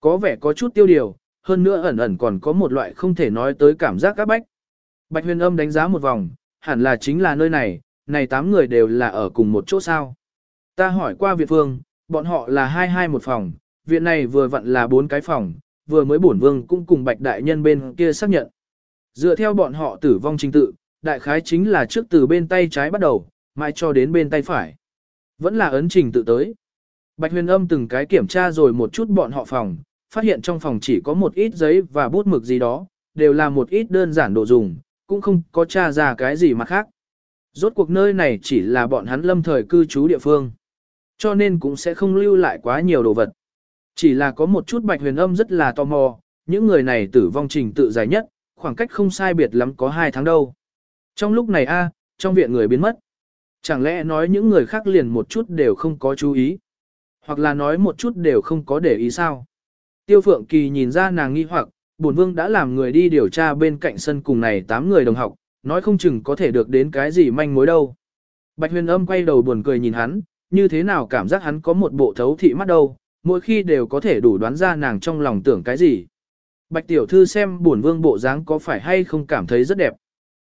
Có vẻ có chút tiêu điều, hơn nữa ẩn ẩn còn có một loại không thể nói tới cảm giác các bách. Bạch huyền âm đánh giá một vòng, hẳn là chính là nơi này, này tám người đều là ở cùng một chỗ sao. Ta hỏi qua viện phương, bọn họ là hai hai một phòng, viện này vừa vặn là bốn cái phòng, vừa mới bổn vương cũng cùng bạch đại nhân bên kia xác nhận. Dựa theo bọn họ tử vong trình tự, đại khái chính là trước từ bên tay trái bắt đầu, mãi cho đến bên tay phải. Vẫn là ấn trình tự tới. Bạch huyền âm từng cái kiểm tra rồi một chút bọn họ phòng, phát hiện trong phòng chỉ có một ít giấy và bút mực gì đó, đều là một ít đơn giản đồ dùng, cũng không có tra ra cái gì mà khác. Rốt cuộc nơi này chỉ là bọn hắn lâm thời cư trú địa phương, cho nên cũng sẽ không lưu lại quá nhiều đồ vật. Chỉ là có một chút bạch huyền âm rất là tò mò, những người này tử vong trình tự dài nhất, khoảng cách không sai biệt lắm có hai tháng đâu. Trong lúc này a, trong viện người biến mất. Chẳng lẽ nói những người khác liền một chút đều không có chú ý? Hoặc là nói một chút đều không có để ý sao? Tiêu Phượng Kỳ nhìn ra nàng nghi hoặc, bổn vương đã làm người đi điều tra bên cạnh sân cùng này 8 người đồng học, nói không chừng có thể được đến cái gì manh mối đâu. Bạch huyền âm quay đầu buồn cười nhìn hắn, như thế nào cảm giác hắn có một bộ thấu thị mắt đâu, mỗi khi đều có thể đủ đoán ra nàng trong lòng tưởng cái gì. Bạch tiểu thư xem bổn vương bộ dáng có phải hay không cảm thấy rất đẹp.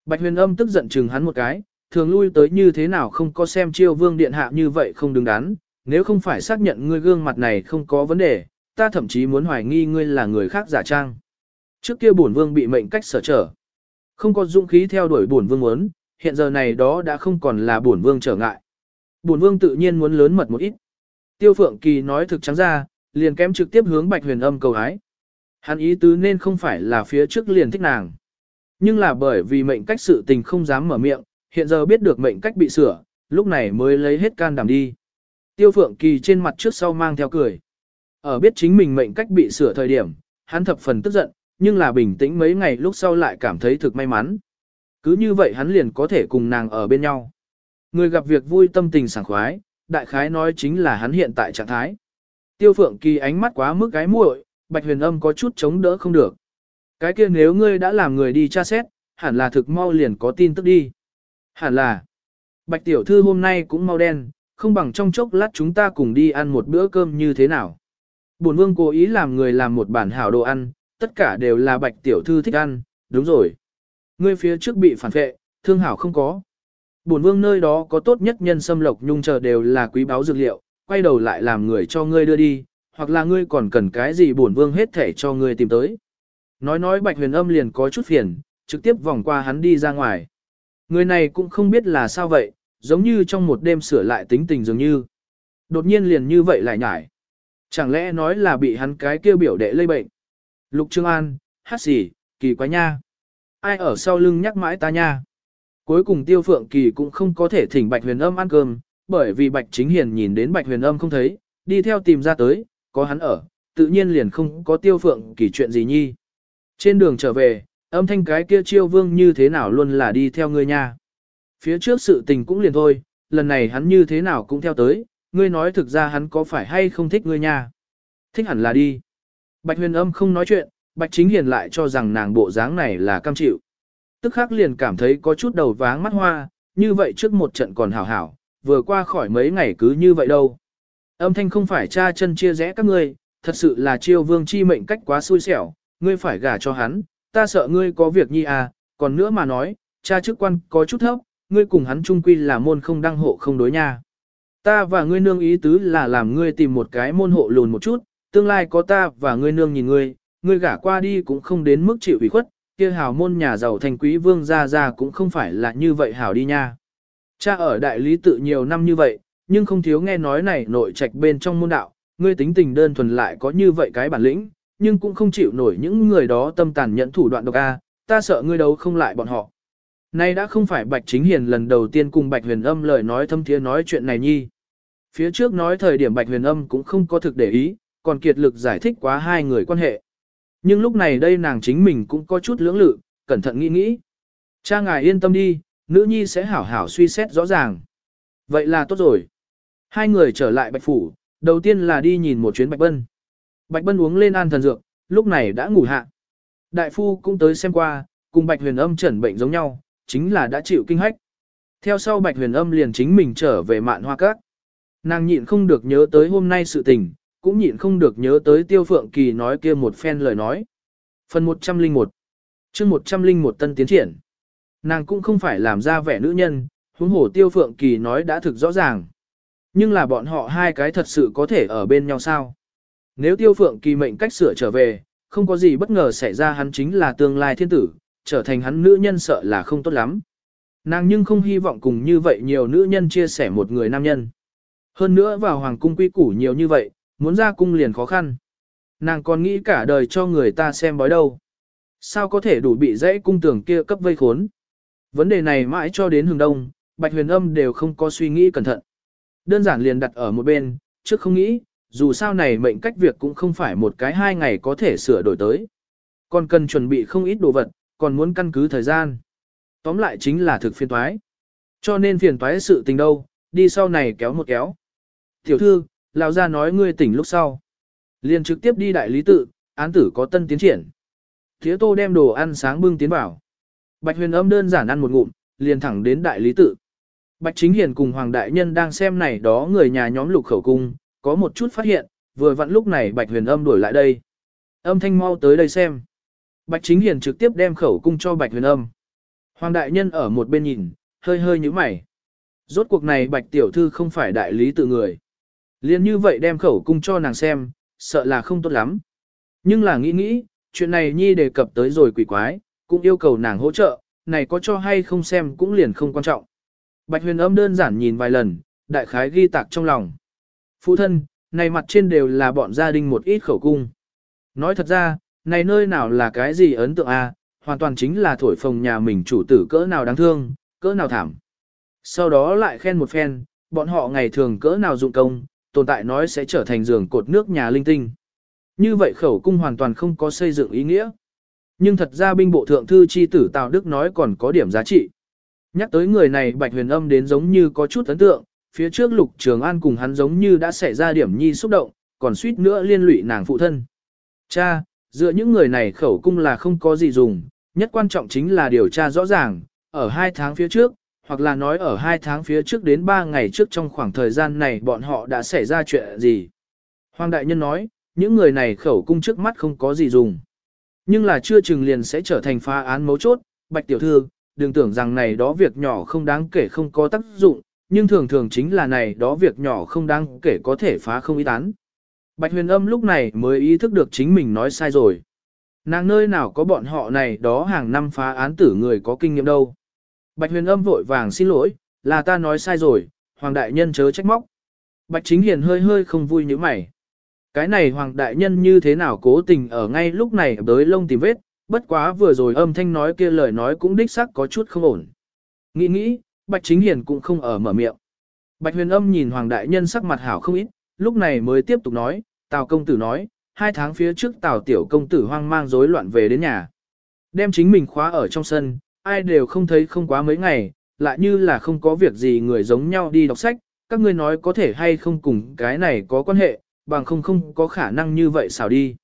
Bạch huyền âm tức giận chừng hắn một cái, thường lui tới như thế nào không có xem chiêu vương điện hạ như vậy không đứng đắn, nếu không phải xác nhận ngươi gương mặt này không có vấn đề, ta thậm chí muốn hoài nghi ngươi là người khác giả trang. Trước kia bổn vương bị mệnh cách sở trở. Không có dũng khí theo đuổi bổn vương muốn, hiện giờ này đó đã không còn là bổn vương trở ngại. Bổn vương tự nhiên muốn lớn mật một ít. Tiêu Phượng Kỳ nói thực trắng ra, liền kém trực tiếp hướng Bạch Huyền Âm cầu hái. Hắn ý tứ nên không phải là phía trước liền thích nàng. Nhưng là bởi vì mệnh cách sự tình không dám mở miệng, hiện giờ biết được mệnh cách bị sửa, lúc này mới lấy hết can đảm đi. Tiêu Phượng Kỳ trên mặt trước sau mang theo cười. Ở biết chính mình mệnh cách bị sửa thời điểm, hắn thập phần tức giận, nhưng là bình tĩnh mấy ngày lúc sau lại cảm thấy thực may mắn. Cứ như vậy hắn liền có thể cùng nàng ở bên nhau. Người gặp việc vui tâm tình sảng khoái, đại khái nói chính là hắn hiện tại trạng thái. Tiêu Phượng Kỳ ánh mắt quá mức cái muội, Bạch Huyền Âm có chút chống đỡ không được. Cái kia nếu ngươi đã làm người đi tra xét, hẳn là thực mau liền có tin tức đi. Hẳn là. Bạch Tiểu Thư hôm nay cũng mau đen, không bằng trong chốc lát chúng ta cùng đi ăn một bữa cơm như thế nào. Bổn Vương cố ý làm người làm một bản hảo đồ ăn, tất cả đều là Bạch Tiểu Thư thích ăn, đúng rồi. Ngươi phía trước bị phản vệ, thương hảo không có. Bổn Vương nơi đó có tốt nhất nhân sâm lộc nhung chờ đều là quý báu dược liệu, quay đầu lại làm người cho ngươi đưa đi, hoặc là ngươi còn cần cái gì bổn Vương hết thể cho ngươi tìm tới. Nói nói Bạch Huyền Âm liền có chút phiền, trực tiếp vòng qua hắn đi ra ngoài. Người này cũng không biết là sao vậy, giống như trong một đêm sửa lại tính tình dường như. Đột nhiên liền như vậy lại nhải. Chẳng lẽ nói là bị hắn cái kêu biểu đệ lây bệnh. Lục Trương An, hát xỉ, kỳ quái nha. Ai ở sau lưng nhắc mãi ta nha. Cuối cùng Tiêu Phượng Kỳ cũng không có thể thỉnh Bạch Huyền Âm ăn cơm, bởi vì Bạch Chính Hiền nhìn đến Bạch Huyền Âm không thấy, đi theo tìm ra tới, có hắn ở, tự nhiên liền không có Tiêu Phượng Kỳ chuyện gì nhi. Trên đường trở về, âm thanh cái kia chiêu vương như thế nào luôn là đi theo ngươi nha. Phía trước sự tình cũng liền thôi, lần này hắn như thế nào cũng theo tới, ngươi nói thực ra hắn có phải hay không thích ngươi nha. Thích hẳn là đi. Bạch huyền âm không nói chuyện, bạch chính hiền lại cho rằng nàng bộ dáng này là cam chịu. Tức khắc liền cảm thấy có chút đầu váng mắt hoa, như vậy trước một trận còn hảo hảo, vừa qua khỏi mấy ngày cứ như vậy đâu. Âm thanh không phải cha chân chia rẽ các ngươi, thật sự là chiêu vương chi mệnh cách quá xui xẻo, ngươi phải gả cho hắn, ta sợ ngươi có việc nhi à, còn nữa mà nói, cha chức quan có chút thấp, ngươi cùng hắn chung quy là môn không đăng hộ không đối nha. Ta và ngươi nương ý tứ là làm ngươi tìm một cái môn hộ lùn một chút, tương lai có ta và ngươi nương nhìn ngươi, ngươi gả qua đi cũng không đến mức chịu ủy khuất, kia hào môn nhà giàu thành quý vương gia gia cũng không phải là như vậy hảo đi nha. Cha ở đại lý tự nhiều năm như vậy, nhưng không thiếu nghe nói này nội trạch bên trong môn đạo, ngươi tính tình đơn thuần lại có như vậy cái bản lĩnh, nhưng cũng không chịu nổi những người đó tâm tàn nhẫn thủ đoạn độc a, ta sợ ngươi đấu không lại bọn họ. Nay đã không phải Bạch Chính Hiền lần đầu tiên cùng Bạch Huyền Âm lời nói thâm thiế nói chuyện này nhi. Phía trước nói thời điểm Bạch Huyền Âm cũng không có thực để ý, còn kiệt lực giải thích quá hai người quan hệ. Nhưng lúc này đây nàng chính mình cũng có chút lưỡng lự, cẩn thận nghĩ nghĩ. Cha ngài yên tâm đi, nữ nhi sẽ hảo hảo suy xét rõ ràng. Vậy là tốt rồi. Hai người trở lại Bạch Phủ, đầu tiên là đi nhìn một chuyến Bạch Bân. Bạch Bân uống lên an thần dược, lúc này đã ngủ hạ. Đại phu cũng tới xem qua, cùng Bạch Huyền Âm chẩn bệnh giống nhau, chính là đã chịu kinh hách. Theo sau Bạch Huyền Âm liền chính mình trở về mạn hoa các. Nàng nhịn không được nhớ tới hôm nay sự tình, cũng nhịn không được nhớ tới Tiêu Phượng Kỳ nói kia một phen lời nói. Phần 101 chương 101 tân tiến triển. Nàng cũng không phải làm ra vẻ nữ nhân, huống hổ Tiêu Phượng Kỳ nói đã thực rõ ràng. Nhưng là bọn họ hai cái thật sự có thể ở bên nhau sao? Nếu tiêu phượng kỳ mệnh cách sửa trở về, không có gì bất ngờ xảy ra hắn chính là tương lai thiên tử, trở thành hắn nữ nhân sợ là không tốt lắm. Nàng nhưng không hy vọng cùng như vậy nhiều nữ nhân chia sẻ một người nam nhân. Hơn nữa vào hoàng cung quy củ nhiều như vậy, muốn ra cung liền khó khăn. Nàng còn nghĩ cả đời cho người ta xem bói đâu. Sao có thể đủ bị dãy cung tưởng kia cấp vây khốn. Vấn đề này mãi cho đến hừng đông, Bạch Huyền Âm đều không có suy nghĩ cẩn thận. Đơn giản liền đặt ở một bên, trước không nghĩ, dù sao này mệnh cách việc cũng không phải một cái hai ngày có thể sửa đổi tới. Còn cần chuẩn bị không ít đồ vật, còn muốn căn cứ thời gian. Tóm lại chính là thực phiền toái. Cho nên phiền toái sự tình đâu, đi sau này kéo một kéo. Tiểu thư, lão gia nói ngươi tỉnh lúc sau. Liền trực tiếp đi đại lý tự, án tử có tân tiến triển. Thía tô đem đồ ăn sáng bưng tiến vào. Bạch huyền âm đơn giản ăn một ngụm, liền thẳng đến đại lý tự. Bạch chính hiền cùng hoàng đại nhân đang xem này đó người nhà nhóm lục khẩu cung, có một chút phát hiện, vừa vặn lúc này bạch huyền âm đuổi lại đây. Âm thanh mau tới đây xem. Bạch chính hiền trực tiếp đem khẩu cung cho bạch huyền âm. Hoàng đại nhân ở một bên nhìn, hơi hơi như mày. Rốt cuộc này bạch tiểu thư không phải đại lý tự người. Liên như vậy đem khẩu cung cho nàng xem, sợ là không tốt lắm. Nhưng là nghĩ nghĩ, chuyện này nhi đề cập tới rồi quỷ quái, cũng yêu cầu nàng hỗ trợ, này có cho hay không xem cũng liền không quan trọng. Bạch huyền âm đơn giản nhìn vài lần, đại khái ghi tạc trong lòng. Phụ thân, này mặt trên đều là bọn gia đình một ít khẩu cung. Nói thật ra, này nơi nào là cái gì ấn tượng à, hoàn toàn chính là thổi phồng nhà mình chủ tử cỡ nào đáng thương, cỡ nào thảm. Sau đó lại khen một phen, bọn họ ngày thường cỡ nào dụng công, tồn tại nói sẽ trở thành giường cột nước nhà linh tinh. Như vậy khẩu cung hoàn toàn không có xây dựng ý nghĩa. Nhưng thật ra binh bộ thượng thư chi tử Tào Đức nói còn có điểm giá trị. Nhắc tới người này Bạch Huyền Âm đến giống như có chút ấn tượng, phía trước Lục Trường An cùng hắn giống như đã xảy ra điểm nhi xúc động, còn suýt nữa liên lụy nàng phụ thân. Cha, dựa những người này khẩu cung là không có gì dùng, nhất quan trọng chính là điều tra rõ ràng, ở hai tháng phía trước, hoặc là nói ở hai tháng phía trước đến ba ngày trước trong khoảng thời gian này bọn họ đã xảy ra chuyện gì. Hoàng Đại Nhân nói, những người này khẩu cung trước mắt không có gì dùng. Nhưng là chưa chừng liền sẽ trở thành phá án mấu chốt, Bạch Tiểu Thư, đừng tưởng rằng này đó việc nhỏ không đáng kể không có tác dụng, nhưng thường thường chính là này đó việc nhỏ không đáng kể có thể phá không ý tán. Bạch huyền âm lúc này mới ý thức được chính mình nói sai rồi. Nàng nơi nào có bọn họ này đó hàng năm phá án tử người có kinh nghiệm đâu. Bạch huyền âm vội vàng xin lỗi, là ta nói sai rồi, Hoàng Đại Nhân chớ trách móc. Bạch chính hiền hơi hơi không vui như mày. Cái này Hoàng Đại Nhân như thế nào cố tình ở ngay lúc này tới lông tìm vết, bất quá vừa rồi âm thanh nói kia lời nói cũng đích xác có chút không ổn. Nghĩ nghĩ, Bạch Chính Hiền cũng không ở mở miệng. Bạch huyền âm nhìn Hoàng Đại Nhân sắc mặt hảo không ít, lúc này mới tiếp tục nói, Tào công tử nói, hai tháng phía trước Tào tiểu công tử hoang mang rối loạn về đến nhà. Đem chính mình khóa ở trong sân, ai đều không thấy không quá mấy ngày, lại như là không có việc gì người giống nhau đi đọc sách, các ngươi nói có thể hay không cùng cái này có quan hệ, bằng không không có khả năng như vậy xảo đi.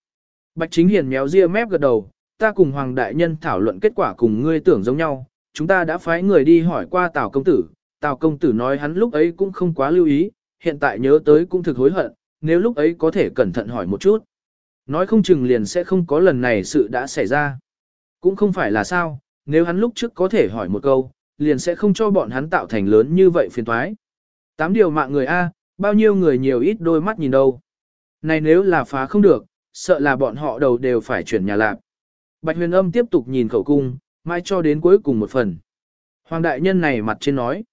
Bạch chính hiền méo ria mép gật đầu, ta cùng Hoàng Đại Nhân thảo luận kết quả cùng ngươi tưởng giống nhau, chúng ta đã phái người đi hỏi qua Tào Công Tử, Tào Công Tử nói hắn lúc ấy cũng không quá lưu ý, hiện tại nhớ tới cũng thực hối hận, nếu lúc ấy có thể cẩn thận hỏi một chút. Nói không chừng liền sẽ không có lần này sự đã xảy ra. Cũng không phải là sao, nếu hắn lúc trước có thể hỏi một câu, liền sẽ không cho bọn hắn tạo thành lớn như vậy phiền toái. Tám điều mạng người A, bao nhiêu người nhiều ít đôi mắt nhìn đâu. Này nếu là phá không được, sợ là bọn họ đầu đều phải chuyển nhà lạc. Bạch huyền âm tiếp tục nhìn khẩu cung, mai cho đến cuối cùng một phần. Hoàng đại nhân này mặt trên nói.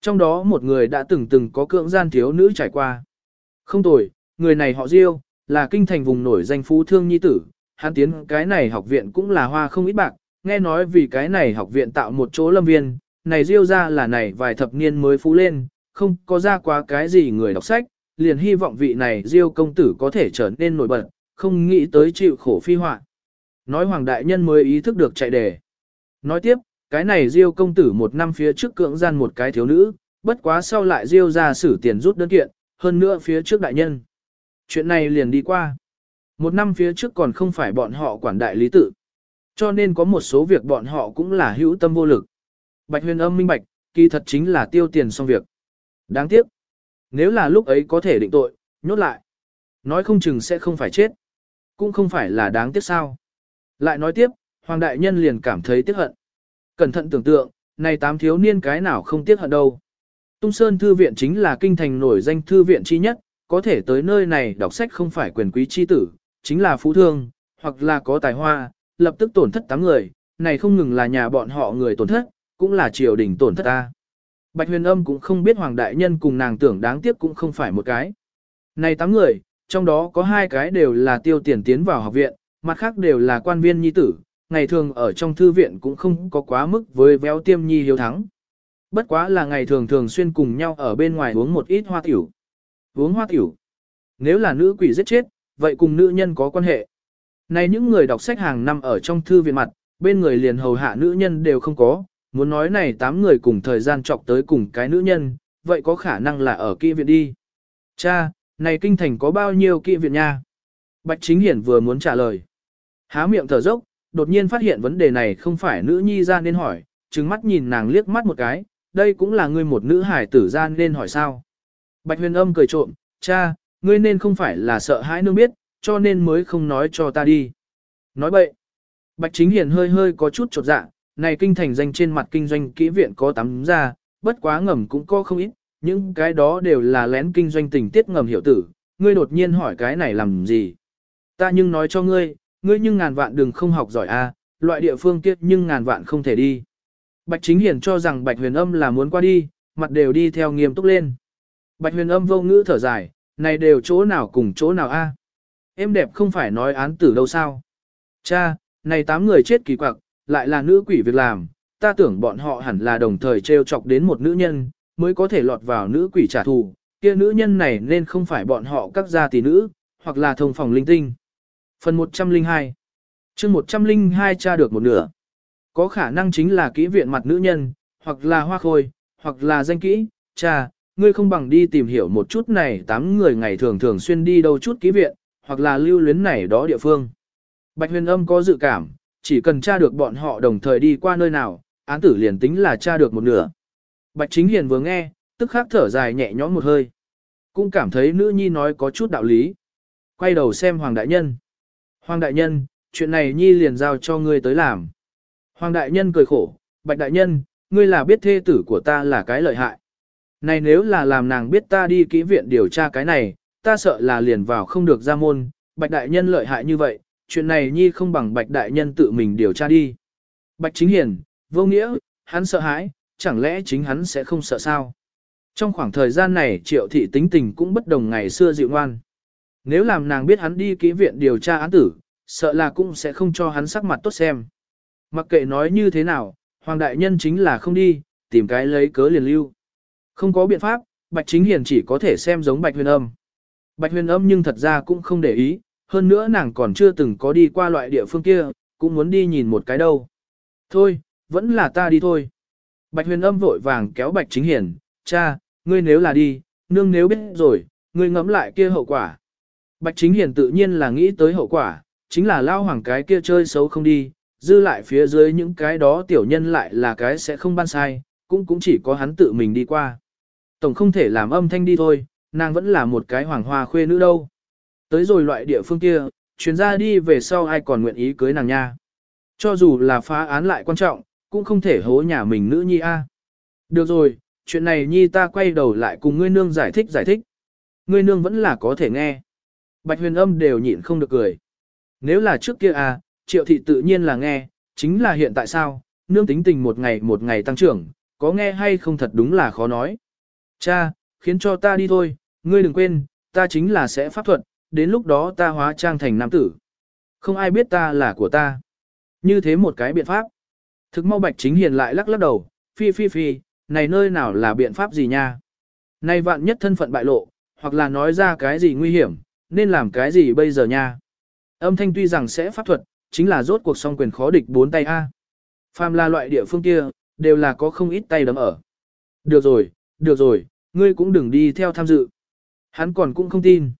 Trong đó một người đã từng từng có cưỡng gian thiếu nữ trải qua. Không tồi, người này họ Diêu, là kinh thành vùng nổi danh phú thương nhi tử. Hắn tiến cái này học viện cũng là hoa không ít bạc, nghe nói vì cái này học viện tạo một chỗ lâm viên, này Diêu ra là này vài thập niên mới phú lên, không có ra quá cái gì người đọc sách, liền hy vọng vị này Diêu công tử có thể trở nên nổi bật, không nghĩ tới chịu khổ phi họa. Nói Hoàng Đại Nhân mới ý thức được chạy đề. Nói tiếp, cái này Diêu công tử một năm phía trước cưỡng gian một cái thiếu nữ, bất quá sau lại Diêu ra xử tiền rút đơn kiện, hơn nữa phía trước đại nhân. Chuyện này liền đi qua. Một năm phía trước còn không phải bọn họ quản đại lý tự. Cho nên có một số việc bọn họ cũng là hữu tâm vô lực. Bạch huyền âm minh bạch, kỳ thật chính là tiêu tiền xong việc. Đáng tiếc. Nếu là lúc ấy có thể định tội, nhốt lại. Nói không chừng sẽ không phải chết. Cũng không phải là đáng tiếc sao. Lại nói tiếp, Hoàng Đại Nhân liền cảm thấy tiếc hận. Cẩn thận tưởng tượng, này tám thiếu niên cái nào không tiếc hận đâu. Tung Sơn Thư viện chính là kinh thành nổi danh thư viện chi nhất, có thể tới nơi này đọc sách không phải quyền quý chi tử, chính là phú thương, hoặc là có tài hoa, lập tức tổn thất tám người, này không ngừng là nhà bọn họ người tổn thất, cũng là triều đình tổn thất ta. Bạch huyền âm cũng không biết Hoàng Đại Nhân cùng nàng tưởng đáng tiếc cũng không phải một cái. Này tám người, trong đó có hai cái đều là tiêu tiền tiến vào học viện, mặt khác đều là quan viên nhi tử, ngày thường ở trong thư viện cũng không có quá mức với véo tiêm nhi hiếu thắng. Bất quá là ngày thường thường xuyên cùng nhau ở bên ngoài uống một ít hoa tiểu. Uống hoa tiểu. Nếu là nữ quỷ giết chết, vậy cùng nữ nhân có quan hệ. Này những người đọc sách hàng năm ở trong thư viện mặt, bên người liền hầu hạ nữ nhân đều không có, muốn nói này tám người cùng thời gian trọc tới cùng cái nữ nhân, vậy có khả năng là ở kỹ viện đi. Cha, này kinh thành có bao nhiêu kỹ viện nha? Bạch Chính Hiển vừa muốn trả lời. Há miệng thở dốc, đột nhiên phát hiện vấn đề này không phải nữ nhi ra nên hỏi, trừng mắt nhìn nàng liếc mắt một cái, đây cũng là ngươi một nữ hải tử ra nên hỏi sao. Bạch huyền âm cười trộm, cha, ngươi nên không phải là sợ hãi nương biết, cho nên mới không nói cho ta đi. Nói bậy. Bạch chính hiền hơi hơi có chút trột dạ, này kinh thành danh trên mặt kinh doanh kỹ viện có tắm ra, bất quá ngầm cũng có không ít, những cái đó đều là lén kinh doanh tình tiết ngầm hiểu tử, ngươi đột nhiên hỏi cái này làm gì. Ta nhưng nói cho ngươi, ngươi nhưng ngàn vạn đừng không học giỏi a, loại địa phương kia nhưng ngàn vạn không thể đi. Bạch Chính Hiển cho rằng Bạch Huyền Âm là muốn qua đi, mặt đều đi theo nghiêm túc lên. Bạch Huyền Âm vô ngữ thở dài, này đều chỗ nào cùng chỗ nào a? Em đẹp không phải nói án tử đâu sao? Cha, này tám người chết kỳ quặc, lại là nữ quỷ việc làm, ta tưởng bọn họ hẳn là đồng thời trêu chọc đến một nữ nhân, mới có thể lọt vào nữ quỷ trả thù, kia nữ nhân này nên không phải bọn họ các gia tỷ nữ, hoặc là thông phòng linh tinh. Phần 102 chương 102 tra được một nửa. Có khả năng chính là kỹ viện mặt nữ nhân, hoặc là hoa khôi, hoặc là danh kỹ, cha, ngươi không bằng đi tìm hiểu một chút này tám người ngày thường thường xuyên đi đâu chút kỹ viện, hoặc là lưu luyến này đó địa phương. Bạch huyền âm có dự cảm, chỉ cần tra được bọn họ đồng thời đi qua nơi nào, án tử liền tính là tra được một nửa. Bạch chính hiền vừa nghe, tức khắc thở dài nhẹ nhõm một hơi. Cũng cảm thấy nữ nhi nói có chút đạo lý. Quay đầu xem Hoàng Đại Nhân. Hoàng Đại Nhân, chuyện này nhi liền giao cho ngươi tới làm. Hoàng Đại Nhân cười khổ, Bạch Đại Nhân, ngươi là biết thê tử của ta là cái lợi hại. Này nếu là làm nàng biết ta đi kỹ viện điều tra cái này, ta sợ là liền vào không được ra môn, Bạch Đại Nhân lợi hại như vậy, chuyện này nhi không bằng Bạch Đại Nhân tự mình điều tra đi. Bạch Chính Hiền, vô nghĩa, hắn sợ hãi, chẳng lẽ chính hắn sẽ không sợ sao? Trong khoảng thời gian này triệu thị tính tình cũng bất đồng ngày xưa dịu ngoan. Nếu làm nàng biết hắn đi kỹ viện điều tra án tử, sợ là cũng sẽ không cho hắn sắc mặt tốt xem. Mặc kệ nói như thế nào, Hoàng Đại Nhân chính là không đi, tìm cái lấy cớ liền lưu. Không có biện pháp, Bạch Chính Hiền chỉ có thể xem giống Bạch Huyền Âm. Bạch Huyền Âm nhưng thật ra cũng không để ý, hơn nữa nàng còn chưa từng có đi qua loại địa phương kia, cũng muốn đi nhìn một cái đâu. Thôi, vẫn là ta đi thôi. Bạch Huyền Âm vội vàng kéo Bạch Chính Hiền, cha, ngươi nếu là đi, nương nếu biết rồi, ngươi ngẫm lại kia hậu quả. Bạch Chính Hiền tự nhiên là nghĩ tới hậu quả, chính là lao hoàng cái kia chơi xấu không đi, dư lại phía dưới những cái đó tiểu nhân lại là cái sẽ không ban sai, cũng cũng chỉ có hắn tự mình đi qua. Tổng không thể làm âm thanh đi thôi, nàng vẫn là một cái hoàng hoa khuê nữ đâu. Tới rồi loại địa phương kia, chuyến ra đi về sau ai còn nguyện ý cưới nàng nha. Cho dù là phá án lại quan trọng, cũng không thể hố nhà mình nữ nhi a. Được rồi, chuyện này nhi ta quay đầu lại cùng ngươi nương giải thích giải thích. Ngươi nương vẫn là có thể nghe. Bạch huyền âm đều nhịn không được cười. Nếu là trước kia à, triệu thị tự nhiên là nghe, chính là hiện tại sao, nương tính tình một ngày một ngày tăng trưởng, có nghe hay không thật đúng là khó nói. Cha, khiến cho ta đi thôi, ngươi đừng quên, ta chính là sẽ pháp thuật, đến lúc đó ta hóa trang thành nam tử. Không ai biết ta là của ta. Như thế một cái biện pháp. Thực mau bạch chính hiền lại lắc lắc đầu, phi phi phi, này nơi nào là biện pháp gì nha. Này vạn nhất thân phận bại lộ, hoặc là nói ra cái gì nguy hiểm, nên làm cái gì bây giờ nha. Âm thanh tuy rằng sẽ pháp thuật, chính là rốt cuộc song quyền khó địch bốn tay A. Phàm là loại địa phương kia, đều là có không ít tay đấm ở. Được rồi, được rồi, ngươi cũng đừng đi theo tham dự. Hắn còn cũng không tin.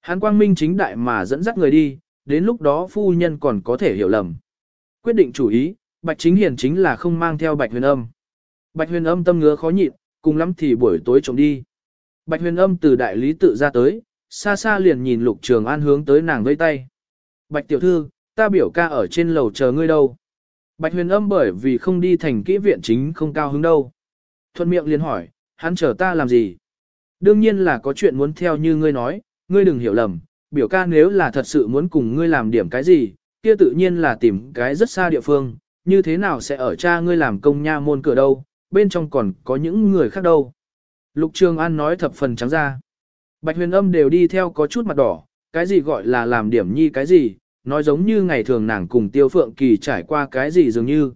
Hắn quang minh chính đại mà dẫn dắt người đi, đến lúc đó phu nhân còn có thể hiểu lầm. Quyết định chủ ý, Bạch Chính Hiền chính là không mang theo Bạch Huyền Âm. Bạch Huyền Âm tâm ngứa khó nhịn, cùng lắm thì buổi tối trộm đi. Bạch Huyền Âm từ đại lý tự ra tới, xa xa liền nhìn Lục Trường An hướng tới nàng vây tay. Bạch tiểu thư, ta biểu ca ở trên lầu chờ ngươi đâu. Bạch huyền âm bởi vì không đi thành kỹ viện chính không cao hứng đâu. Thuận miệng liền hỏi, hắn chờ ta làm gì? Đương nhiên là có chuyện muốn theo như ngươi nói, ngươi đừng hiểu lầm, biểu ca nếu là thật sự muốn cùng ngươi làm điểm cái gì, kia tự nhiên là tìm cái rất xa địa phương, như thế nào sẽ ở cha ngươi làm công nha môn cửa đâu, bên trong còn có những người khác đâu. Lục Trường An nói thập phần trắng ra. Bạch huyền âm đều đi theo có chút mặt đỏ, cái gì gọi là làm điểm nhi cái gì, nói giống như ngày thường nàng cùng tiêu phượng kỳ trải qua cái gì dường như.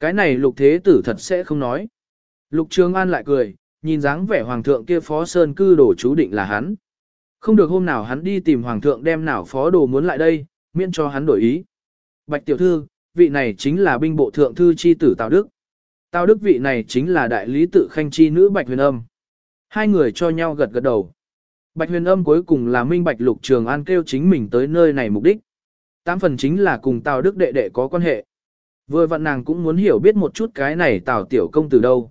Cái này lục thế tử thật sẽ không nói. Lục Trường An lại cười, nhìn dáng vẻ hoàng thượng kia phó sơn cư đồ chú định là hắn. Không được hôm nào hắn đi tìm hoàng thượng đem nào phó đồ muốn lại đây, miễn cho hắn đổi ý. Bạch tiểu thư, vị này chính là binh bộ thượng thư chi tử Tào Đức. Tào Đức vị này chính là đại lý tự khanh chi nữ Bạch Huyền Âm. Hai người cho nhau gật gật đầu. Bạch Huyền Âm cuối cùng là minh Bạch Lục Trường An kêu chính mình tới nơi này mục đích. Tám phần chính là cùng Tào Đức đệ đệ có quan hệ. Vừa vặn nàng cũng muốn hiểu biết một chút cái này Tào tiểu công từ đâu.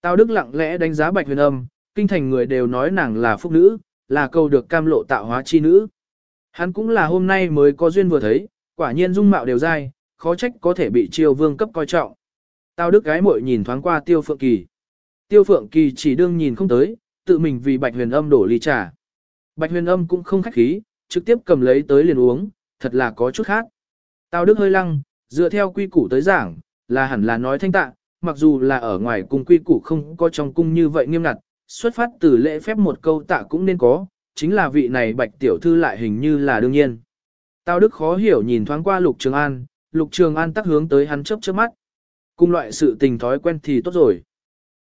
Tào Đức lặng lẽ đánh giá Bạch Huyền Âm, kinh thành người đều nói nàng là phúc nữ, là câu được cam lộ tạo hóa chi nữ. Hắn cũng là hôm nay mới có duyên vừa thấy, quả nhiên dung mạo đều dai, khó trách có thể bị triều vương cấp coi trọng. Tào Đức gái muội nhìn thoáng qua Tiêu Phượng Kỳ. Tiêu Phượng Kỳ chỉ đương nhìn không tới, tự mình vì Bạch Huyền Âm đổ ly trà. Bạch Huyền Âm cũng không khách khí, trực tiếp cầm lấy tới liền uống, thật là có chút khác. Tào Đức hơi lăng, dựa theo quy củ tới giảng, là hẳn là nói thanh tạ, mặc dù là ở ngoài cung quy củ không có trong cung như vậy nghiêm ngặt, xuất phát từ lễ phép một câu tạ cũng nên có, chính là vị này bạch tiểu thư lại hình như là đương nhiên. Tào Đức khó hiểu nhìn thoáng qua Lục Trường An, Lục Trường An tắc hướng tới hắn chớp chớp mắt. Cùng loại sự tình thói quen thì tốt rồi.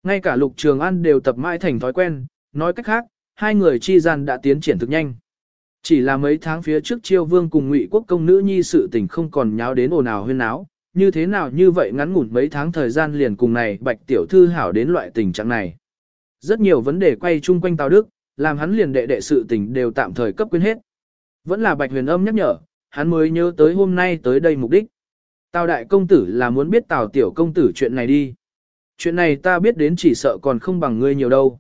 Ngay cả Lục Trường An đều tập mãi thành thói quen, nói cách khác, hai người chi gian đã tiến triển thực nhanh. Chỉ là mấy tháng phía trước Chiêu Vương cùng Ngụy Quốc công nữ nhi sự tình không còn nháo đến ồn ào huyên náo, như thế nào như vậy ngắn ngủn mấy tháng thời gian liền cùng này Bạch tiểu thư hảo đến loại tình trạng này. Rất nhiều vấn đề quay chung quanh Tào Đức, làm hắn liền đệ đệ sự tình đều tạm thời cấp quên hết. Vẫn là Bạch Huyền Âm nhắc nhở, hắn mới nhớ tới hôm nay tới đây mục đích. Tào đại công tử là muốn biết Tào tiểu công tử chuyện này đi. Chuyện này ta biết đến chỉ sợ còn không bằng ngươi nhiều đâu.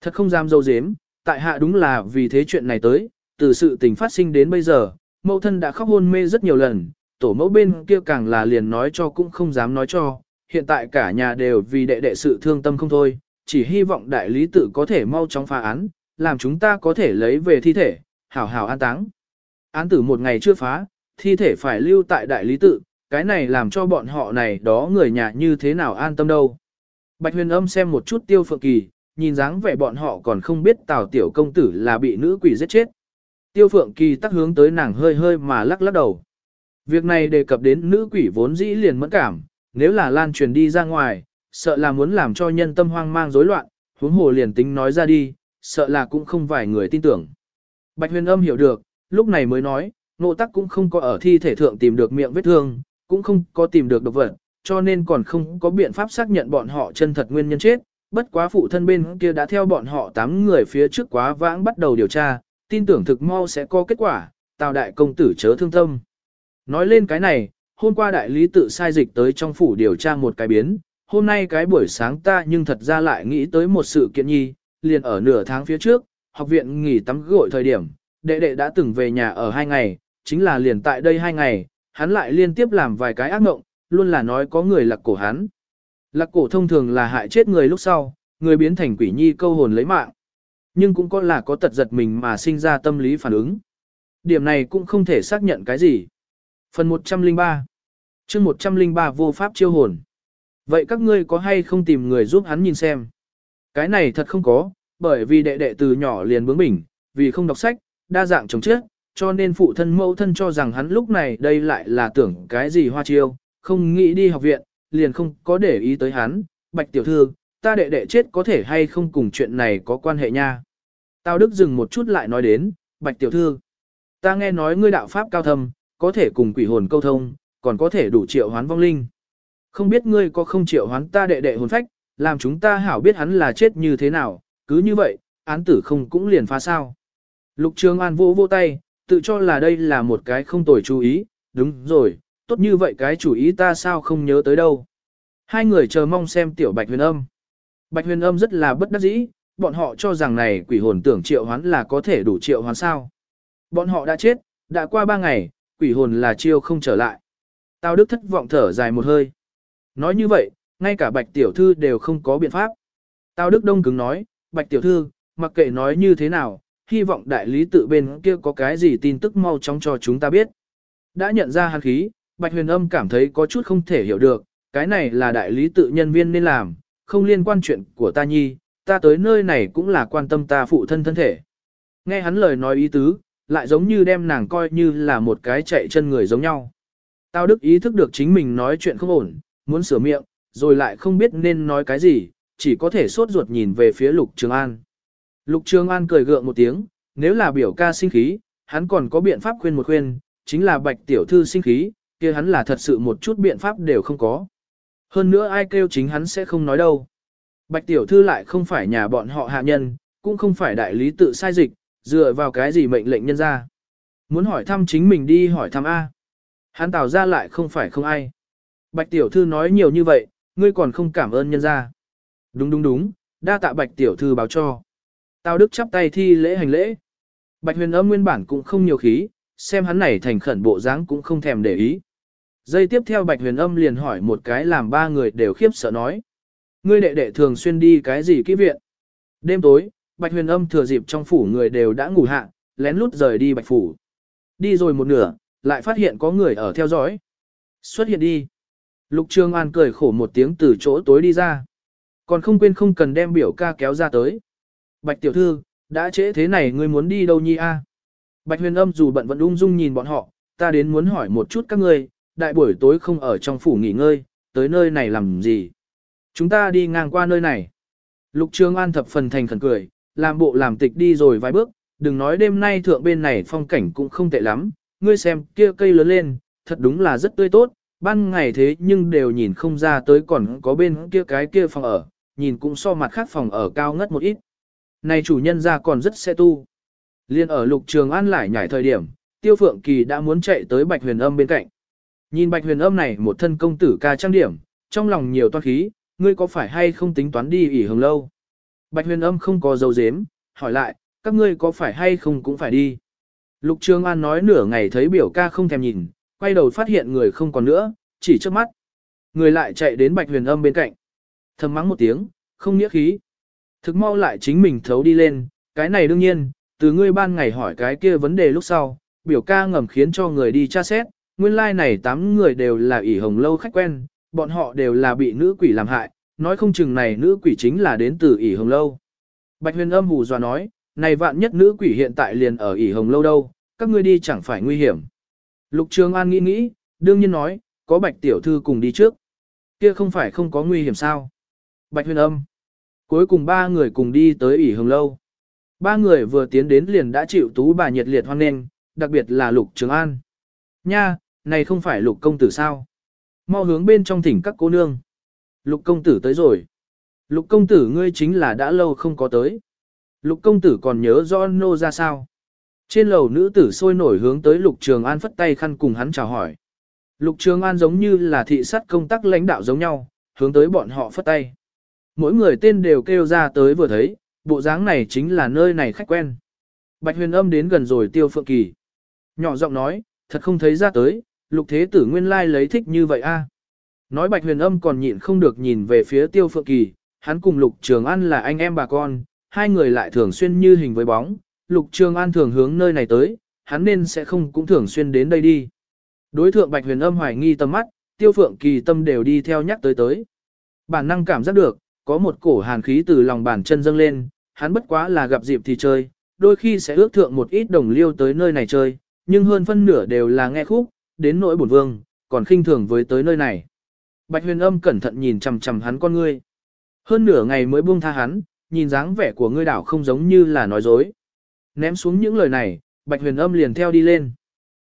Thật không dám dâu dếm, tại hạ đúng là vì thế chuyện này tới, từ sự tình phát sinh đến bây giờ, mẫu thân đã khóc hôn mê rất nhiều lần, tổ mẫu bên kia càng là liền nói cho cũng không dám nói cho, hiện tại cả nhà đều vì đệ đệ sự thương tâm không thôi, chỉ hy vọng đại lý tự có thể mau chóng phá án, làm chúng ta có thể lấy về thi thể, hảo hảo an táng. Án tử một ngày chưa phá, thi thể phải lưu tại đại lý tự, cái này làm cho bọn họ này đó người nhà như thế nào an tâm đâu. Bạch huyền âm xem một chút tiêu phượng kỳ, nhìn dáng vẻ bọn họ còn không biết tào tiểu công tử là bị nữ quỷ giết chết. Tiêu phượng kỳ tắc hướng tới nàng hơi hơi mà lắc lắc đầu. Việc này đề cập đến nữ quỷ vốn dĩ liền mẫn cảm, nếu là lan truyền đi ra ngoài, sợ là muốn làm cho nhân tâm hoang mang rối loạn, huống hồ liền tính nói ra đi, sợ là cũng không vài người tin tưởng. Bạch huyền âm hiểu được, lúc này mới nói, nộ tắc cũng không có ở thi thể thượng tìm được miệng vết thương, cũng không có tìm được độc vật, cho nên còn không có biện pháp xác nhận bọn họ chân thật nguyên nhân chết. Bất quá phụ thân bên kia đã theo bọn họ 8 người phía trước quá vãng bắt đầu điều tra, tin tưởng thực mau sẽ có kết quả, tào đại công tử chớ thương tâm. Nói lên cái này, hôm qua đại lý tự sai dịch tới trong phủ điều tra một cái biến, hôm nay cái buổi sáng ta nhưng thật ra lại nghĩ tới một sự kiện nhi, liền ở nửa tháng phía trước, học viện nghỉ tắm gội thời điểm, đệ đệ đã từng về nhà ở hai ngày, chính là liền tại đây hai ngày, hắn lại liên tiếp làm vài cái ác mộng, luôn là nói có người lạc cổ hắn. Lạc cổ thông thường là hại chết người lúc sau, người biến thành quỷ nhi câu hồn lấy mạng. Nhưng cũng có là có tật giật mình mà sinh ra tâm lý phản ứng. Điểm này cũng không thể xác nhận cái gì. Phần 103 chương 103 vô pháp chiêu hồn. Vậy các ngươi có hay không tìm người giúp hắn nhìn xem? Cái này thật không có, bởi vì đệ đệ từ nhỏ liền bướng bỉnh, vì không đọc sách, đa dạng chống chết, cho nên phụ thân mẫu thân cho rằng hắn lúc này đây lại là tưởng cái gì hoa chiêu, không nghĩ đi học viện, liền không có để ý tới hắn, bạch tiểu thư, ta đệ đệ chết có thể hay không cùng chuyện này có quan hệ nha. Tao Đức dừng một chút lại nói đến, bạch tiểu thư, ta nghe nói ngươi đạo pháp cao thâm, có thể cùng quỷ hồn câu thông, còn có thể đủ triệu hoán vong linh. Không biết ngươi có không triệu hoán ta đệ đệ hồn phách, làm chúng ta hảo biết hắn là chết như thế nào, cứ như vậy, án tử không cũng liền phá sao. Lục Trường An vô vô tay, tự cho là đây là một cái không tồi chú ý, đúng rồi, tốt như vậy cái chủ ý ta sao không nhớ tới đâu. Hai người chờ mong xem tiểu Bạch Huyền Âm. Bạch Huyền Âm rất là bất đắc dĩ, bọn họ cho rằng này quỷ hồn tưởng triệu hoán là có thể đủ triệu hoán sao. Bọn họ đã chết, đã qua ba ngày, quỷ hồn là chiêu không trở lại. Tao Đức thất vọng thở dài một hơi. Nói như vậy, ngay cả bạch tiểu thư đều không có biện pháp. Tào Đức Đông cứng nói, Bạch Tiểu Thư, mặc kệ nói như thế nào, hy vọng đại lý tự bên kia có cái gì tin tức mau chóng cho chúng ta biết. Đã nhận ra hàn khí, Bạch Huyền Âm cảm thấy có chút không thể hiểu được, cái này là đại lý tự nhân viên nên làm, không liên quan chuyện của ta nhi, ta tới nơi này cũng là quan tâm ta phụ thân thân thể. Nghe hắn lời nói ý tứ, lại giống như đem nàng coi như là một cái chạy chân người giống nhau. Tao đức ý thức được chính mình nói chuyện không ổn, muốn sửa miệng, rồi lại không biết nên nói cái gì, chỉ có thể sốt ruột nhìn về phía Lục Trường An. Lục Trường An cười gượng một tiếng, nếu là biểu ca sinh khí, hắn còn có biện pháp khuyên một khuyên, chính là bạch tiểu thư sinh khí, kia hắn là thật sự một chút biện pháp đều không có. Hơn nữa ai kêu chính hắn sẽ không nói đâu. Bạch tiểu thư lại không phải nhà bọn họ hạ nhân, cũng không phải đại lý tự sai dịch, dựa vào cái gì mệnh lệnh nhân ra. Muốn hỏi thăm chính mình đi hỏi thăm A. Hắn tào ra lại không phải không ai. Bạch tiểu thư nói nhiều như vậy, ngươi còn không cảm ơn nhân ra. Đúng đúng đúng, đa tạ bạch tiểu thư báo cho. Tào Đức chắp tay thi lễ hành lễ. Bạch huyền âm nguyên bản cũng không nhiều khí, xem hắn này thành khẩn bộ dáng cũng không thèm để ý dây tiếp theo Bạch huyền âm liền hỏi một cái làm ba người đều khiếp sợ nói. Ngươi đệ đệ thường xuyên đi cái gì kỹ viện? Đêm tối, Bạch huyền âm thừa dịp trong phủ người đều đã ngủ hạ, lén lút rời đi Bạch phủ. Đi rồi một nửa, lại phát hiện có người ở theo dõi. Xuất hiện đi. Lục Trương An cười khổ một tiếng từ chỗ tối đi ra. Còn không quên không cần đem biểu ca kéo ra tới. Bạch tiểu thư, đã trễ thế này ngươi muốn đi đâu nhi a? Bạch huyền âm dù bận vẫn ung dung nhìn bọn họ, ta đến muốn hỏi một chút các ngươi, đại buổi tối không ở trong phủ nghỉ ngơi, tới nơi này làm gì? Chúng ta đi ngang qua nơi này. Lục Trường An thập phần thành khẩn cười, làm bộ làm tịch đi rồi vài bước, đừng nói đêm nay thượng bên này phong cảnh cũng không tệ lắm, ngươi xem kia cây lớn lên, thật đúng là rất tươi tốt, ban ngày thế nhưng đều nhìn không ra tới còn có bên kia cái kia phòng ở, nhìn cũng so mặt khác phòng ở cao ngất một ít. Này chủ nhân ra còn rất xe tu. Liên ở lục trường an lại nhảy thời điểm, tiêu phượng kỳ đã muốn chạy tới bạch huyền âm bên cạnh. Nhìn bạch huyền âm này một thân công tử ca trang điểm, trong lòng nhiều toan khí, ngươi có phải hay không tính toán đi ỉ hồng lâu. Bạch huyền âm không có dấu dếm, hỏi lại, các ngươi có phải hay không cũng phải đi. Lục Trường An nói nửa ngày thấy biểu ca không thèm nhìn, quay đầu phát hiện người không còn nữa, chỉ trước mắt. Người lại chạy đến bạch huyền âm bên cạnh. Thầm mắng một tiếng, không nghĩa khí. Thực mau lại chính mình thấu đi lên, cái này đương nhiên, từ ngươi ban ngày hỏi cái kia vấn đề lúc sau, biểu ca ngầm khiến cho người đi tra xét, nguyên lai like này tám người đều là ỷ hồng lâu khách quen, bọn họ đều là bị nữ quỷ làm hại, nói không chừng này nữ quỷ chính là đến từ ỷ hồng lâu. Bạch huyền âm hù dọa nói, này vạn nhất nữ quỷ hiện tại liền ở ỷ hồng lâu đâu, các ngươi đi chẳng phải nguy hiểm. Lục Trường An nghĩ nghĩ, đương nhiên nói, có bạch tiểu thư cùng đi trước. Kia không phải không có nguy hiểm sao. Bạch huyền âm. Cuối cùng ba người cùng đi tới Ỷ hồng lâu. Ba người vừa tiến đến liền đã chịu tú bà nhiệt liệt hoan nghênh, đặc biệt là Lục Trường An. Nha, này không phải Lục công tử sao? Mau hướng bên trong thỉnh các cô nương. Lục công tử tới rồi. Lục công tử ngươi chính là đã lâu không có tới. Lục công tử còn nhớ do nô ra sao? Trên lầu nữ tử sôi nổi hướng tới Lục Trường An phất tay khăn cùng hắn chào hỏi. Lục Trường An giống như là thị sát công tác lãnh đạo giống nhau, hướng tới bọn họ phất tay. Mỗi người tên đều kêu ra tới vừa thấy, bộ dáng này chính là nơi này khách quen. Bạch huyền âm đến gần rồi tiêu phượng kỳ. Nhỏ giọng nói, thật không thấy ra tới, lục thế tử nguyên lai lấy thích như vậy a. À? Nói bạch huyền âm còn nhịn không được nhìn về phía tiêu phượng kỳ, hắn cùng lục trường an là anh em bà con, hai người lại thường xuyên như hình với bóng, lục trường an thường hướng nơi này tới, hắn nên sẽ không cũng thường xuyên đến đây đi. Đối thượng bạch huyền âm hoài nghi tâm mắt, tiêu phượng kỳ tâm đều đi theo nhắc tới tới. Bản năng cảm giác được, có một cổ hàn khí từ lòng bàn chân dâng lên, hắn bất quá là gặp dịp thì chơi, đôi khi sẽ ước thượng một ít đồng liêu tới nơi này chơi, nhưng hơn phân nửa đều là nghe khúc, đến nỗi bổn vương, còn khinh thường với tới nơi này. Bạch huyền âm cẩn thận nhìn chằm chằm hắn con ngươi. Hơn nửa ngày mới buông tha hắn, nhìn dáng vẻ của ngươi đảo không giống như là nói dối. Ném xuống những lời này, bạch huyền âm liền theo đi lên.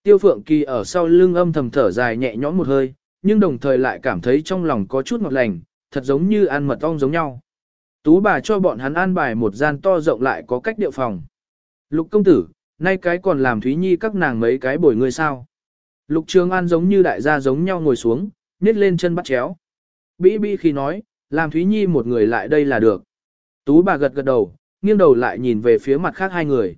Tiêu phượng kỳ ở sau lưng âm thầm thở dài nhẹ nhõm một hơi, nhưng đồng thời lại cảm thấy trong lòng có chút ngọt lành, thật giống như ăn mật ong giống nhau. Tú bà cho bọn hắn an bài một gian to rộng lại có cách điệu phòng. Lục công tử, nay cái còn làm Thúy Nhi các nàng mấy cái bồi người sao. Lục Trường An giống như đại gia giống nhau ngồi xuống, nết lên chân bắt chéo. Bĩ bĩ khi nói, làm Thúy Nhi một người lại đây là được. Tú bà gật gật đầu, nghiêng đầu lại nhìn về phía mặt khác hai người.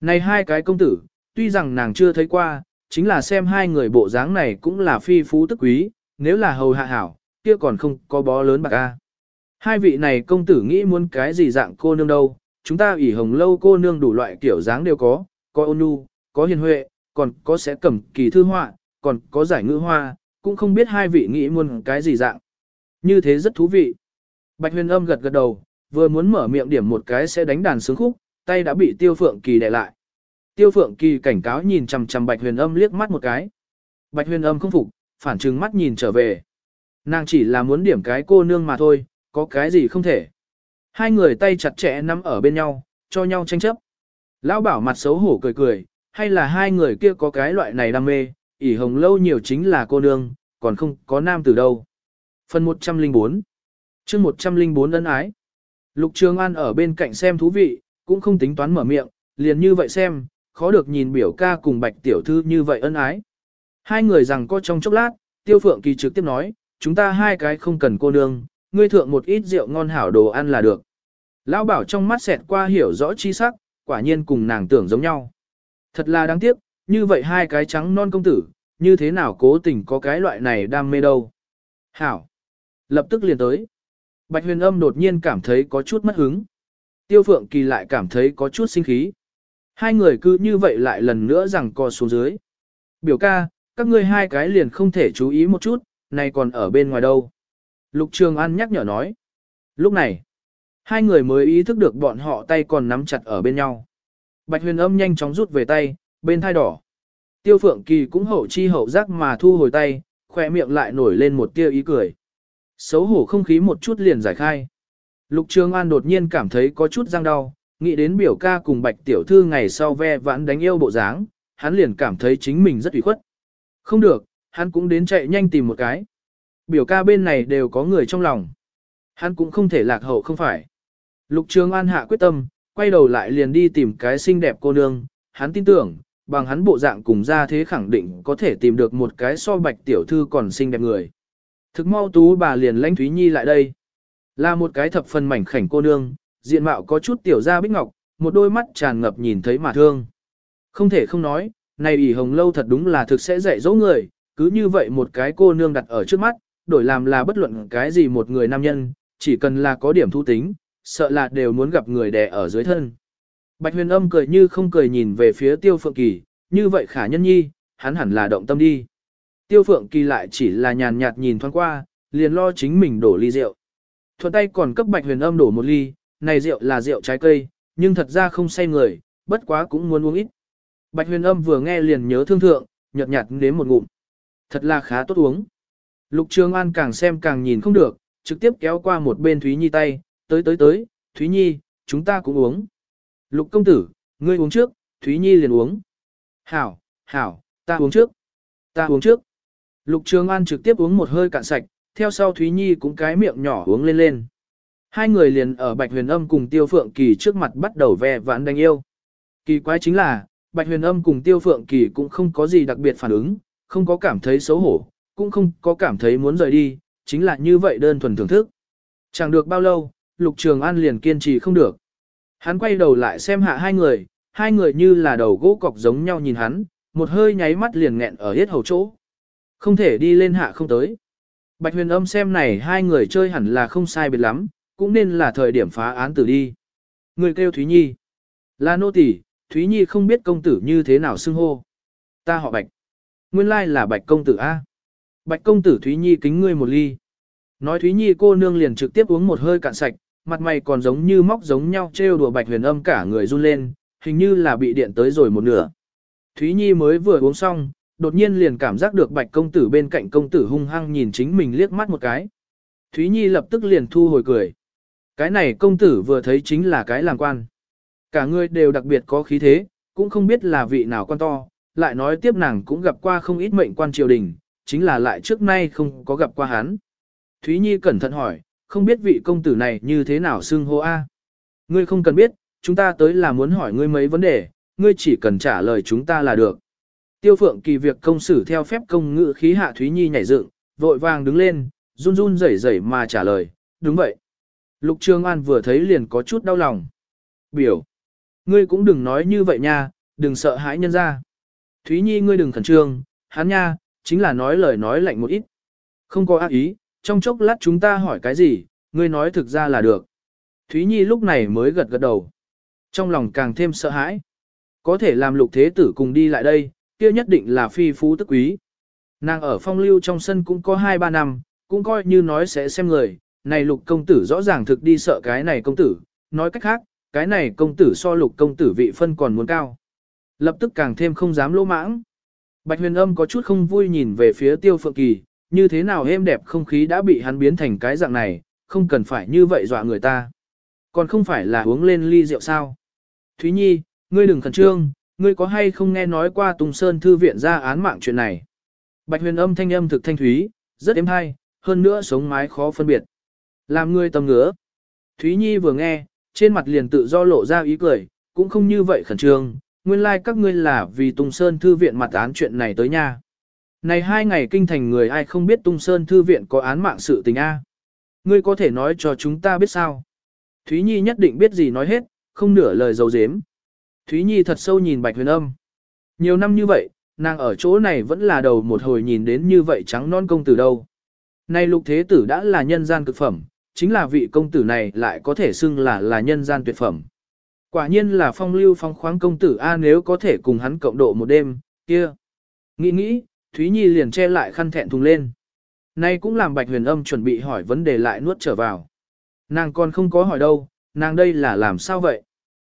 Này hai cái công tử, tuy rằng nàng chưa thấy qua, chính là xem hai người bộ dáng này cũng là phi phú tức quý, nếu là hầu hạ hảo, kia còn không có bó lớn bạc a. Hai vị này công tử nghĩ muốn cái gì dạng cô nương đâu, chúng ta ủy hồng lâu cô nương đủ loại kiểu dáng đều có, có ôn nhu, có hiền huệ, còn có sẽ cầm kỳ thư họa, còn có giải ngữ hoa, cũng không biết hai vị nghĩ muốn cái gì dạng. Như thế rất thú vị. Bạch huyền âm gật gật đầu, vừa muốn mở miệng điểm một cái sẽ đánh đàn sướng khúc, tay đã bị tiêu phượng kỳ đè lại. Tiêu phượng kỳ cảnh cáo nhìn chằm chằm bạch huyền âm liếc mắt một cái. Bạch huyền âm không phục, phản trừng mắt nhìn trở về. Nàng chỉ là muốn điểm cái cô nương mà thôi, có cái gì không thể. Hai người tay chặt chẽ nắm ở bên nhau, cho nhau tranh chấp. Lão bảo mặt xấu hổ cười cười, hay là hai người kia có cái loại này đam mê, ỉ hồng lâu nhiều chính là cô nương, còn không có nam từ đâu. Phần 104 chương 104 ân ái Lục Trường An ở bên cạnh xem thú vị, cũng không tính toán mở miệng, liền như vậy xem, khó được nhìn biểu ca cùng bạch tiểu thư như vậy ân ái. Hai người rằng có trong chốc lát, Tiêu Phượng Kỳ trực tiếp nói, chúng ta hai cái không cần cô nương, ngươi thượng một ít rượu ngon hảo đồ ăn là được. Lão bảo trong mắt xẹt qua hiểu rõ chi sắc, quả nhiên cùng nàng tưởng giống nhau. Thật là đáng tiếc, như vậy hai cái trắng non công tử, như thế nào cố tình có cái loại này đam mê đâu. Hảo. Lập tức liền tới. Bạch huyền âm đột nhiên cảm thấy có chút mất hứng. Tiêu phượng kỳ lại cảm thấy có chút sinh khí. Hai người cứ như vậy lại lần nữa rằng co xuống dưới. Biểu ca, các ngươi hai cái liền không thể chú ý một chút, này còn ở bên ngoài đâu. Lục Trường An nhắc nhở nói. Lúc này, hai người mới ý thức được bọn họ tay còn nắm chặt ở bên nhau. Bạch huyền âm nhanh chóng rút về tay, bên thai đỏ. Tiêu phượng kỳ cũng hậu chi hậu giác mà thu hồi tay, khỏe miệng lại nổi lên một tia ý cười. Xấu hổ không khí một chút liền giải khai. Lục Trường An đột nhiên cảm thấy có chút răng đau, nghĩ đến biểu ca cùng bạch tiểu thư ngày sau ve vãn đánh yêu bộ dáng, hắn liền cảm thấy chính mình rất ủy khuất. Không được, hắn cũng đến chạy nhanh tìm một cái. Biểu ca bên này đều có người trong lòng. Hắn cũng không thể lạc hậu không phải. Lục Trường An hạ quyết tâm, quay đầu lại liền đi tìm cái xinh đẹp cô nương, hắn tin tưởng, bằng hắn bộ dạng cùng ra thế khẳng định có thể tìm được một cái so bạch tiểu thư còn xinh đẹp người. Thực mau tú bà liền lãnh Thúy Nhi lại đây. Là một cái thập phần mảnh khảnh cô nương, diện mạo có chút tiểu da bích ngọc, một đôi mắt tràn ngập nhìn thấy mà thương. Không thể không nói, này ỷ hồng lâu thật đúng là thực sẽ dạy dỗ người, cứ như vậy một cái cô nương đặt ở trước mắt, đổi làm là bất luận cái gì một người nam nhân, chỉ cần là có điểm thu tính, sợ là đều muốn gặp người đè ở dưới thân. Bạch huyền âm cười như không cười nhìn về phía tiêu phượng kỳ, như vậy khả nhân nhi, hắn hẳn là động tâm đi. Tiêu phượng kỳ lại chỉ là nhàn nhạt nhìn thoáng qua, liền lo chính mình đổ ly rượu. Thuận tay còn cấp bạch huyền âm đổ một ly, này rượu là rượu trái cây, nhưng thật ra không say người, bất quá cũng muốn uống ít. Bạch huyền âm vừa nghe liền nhớ thương thượng, nhợt nhạt đến một ngụm. Thật là khá tốt uống. Lục Trường An càng xem càng nhìn không được, trực tiếp kéo qua một bên Thúy Nhi tay, tới tới tới, Thúy Nhi, chúng ta cũng uống. Lục công tử, ngươi uống trước, Thúy Nhi liền uống. Hảo, hảo, ta uống trước. Ta uống trước. Lục Trường An trực tiếp uống một hơi cạn sạch, theo sau Thúy Nhi cũng cái miệng nhỏ uống lên lên. Hai người liền ở Bạch Huyền Âm cùng Tiêu Phượng Kỳ trước mặt bắt đầu ve vãn đánh yêu. Kỳ quái chính là, Bạch Huyền Âm cùng Tiêu Phượng Kỳ cũng không có gì đặc biệt phản ứng, không có cảm thấy xấu hổ, cũng không có cảm thấy muốn rời đi, chính là như vậy đơn thuần thưởng thức. Chẳng được bao lâu, Lục Trường An liền kiên trì không được. Hắn quay đầu lại xem hạ hai người, hai người như là đầu gỗ cọc giống nhau nhìn hắn, một hơi nháy mắt liền nghẹn ở hết hầu chỗ. Không thể đi lên hạ không tới. Bạch huyền âm xem này hai người chơi hẳn là không sai biệt lắm, cũng nên là thời điểm phá án tử đi. Người kêu Thúy Nhi. Là nô tỳ, Thúy Nhi không biết công tử như thế nào xưng hô. Ta họ Bạch. Nguyên lai là Bạch công tử A. Bạch công tử Thúy Nhi kính ngươi một ly. Nói Thúy Nhi cô nương liền trực tiếp uống một hơi cạn sạch, mặt mày còn giống như móc giống nhau trêu đùa Bạch huyền âm cả người run lên, hình như là bị điện tới rồi một nửa. Thúy Nhi mới vừa uống xong, đột nhiên liền cảm giác được Bạch công tử bên cạnh công tử hung hăng nhìn chính mình liếc mắt một cái. Thúy Nhi lập tức liền thu hồi cười. Cái này công tử vừa thấy chính là cái làm quan. Cả người đều đặc biệt có khí thế, cũng không biết là vị nào quan to, lại nói tiếp nàng cũng gặp qua không ít mệnh quan triều đình, chính là lại trước nay không có gặp qua hắn. Thúy Nhi cẩn thận hỏi, không biết vị công tử này như thế nào xưng hô a? Ngươi không cần biết, chúng ta tới là muốn hỏi ngươi mấy vấn đề, ngươi chỉ cần trả lời chúng ta là được. Tiêu phượng kỳ việc công xử theo phép công ngữ khí hạ Thúy Nhi nhảy dựng, vội vàng đứng lên, run run rẩy rẩy mà trả lời, đúng vậy. Lục Trường An vừa thấy liền có chút đau lòng. Biểu. Ngươi cũng đừng nói như vậy nha, đừng sợ hãi nhân ra. Thúy Nhi ngươi đừng khẩn trương, hắn nha, chính là nói lời nói lạnh một ít. Không có ác ý, trong chốc lát chúng ta hỏi cái gì, ngươi nói thực ra là được. Thúy Nhi lúc này mới gật gật đầu. Trong lòng càng thêm sợ hãi. Có thể làm lục thế tử cùng đi lại đây, kia nhất định là phi phú tức quý. Nàng ở phong lưu trong sân cũng có 2-3 năm, cũng coi như nói sẽ xem người, này lục công tử rõ ràng thực đi sợ cái này công tử, nói cách khác, cái này công tử so lục công tử vị phân còn muốn cao. Lập tức càng thêm không dám lỗ mãng. Bạch huyền âm có chút không vui nhìn về phía tiêu phượng kỳ, như thế nào êm đẹp không khí đã bị hắn biến thành cái dạng này, không cần phải như vậy dọa người ta. Còn không phải là uống lên ly rượu sao. Thúy Nhi, ngươi đừng khẩn trương, ngươi có hay không nghe nói qua Tùng Sơn Thư viện ra án mạng chuyện này. Bạch huyền âm thanh âm thực thanh thúy, rất êm hay, hơn nữa sống mái khó phân biệt. Làm ngươi tầm ngứa. Thúy Nhi vừa nghe, trên mặt liền tự do lộ ra ý cười, cũng không như vậy khẩn trương, nguyên lai like các ngươi là vì Tùng Sơn Thư viện mặt án chuyện này tới nha. Này hai ngày kinh thành người ai không biết Tung Sơn Thư viện có án mạng sự tình A. Ngươi có thể nói cho chúng ta biết sao? Thúy Nhi nhất định biết gì nói hết, không nửa lời dấu dếm. Thúy Nhi thật sâu nhìn Bạch Huyền Âm. Nhiều năm như vậy, nàng ở chỗ này vẫn là đầu một hồi nhìn đến như vậy trắng non công tử đâu. Nay lục thế tử đã là nhân gian cực phẩm, chính là vị công tử này lại có thể xưng là là nhân gian tuyệt phẩm. Quả nhiên là phong lưu phong khoáng công tử A nếu có thể cùng hắn cộng độ một đêm, kia. Nghĩ nghĩ, Thúy Nhi liền che lại khăn thẹn thùng lên. Nay cũng làm Bạch Huyền Âm chuẩn bị hỏi vấn đề lại nuốt trở vào. Nàng còn không có hỏi đâu, nàng đây là làm sao vậy?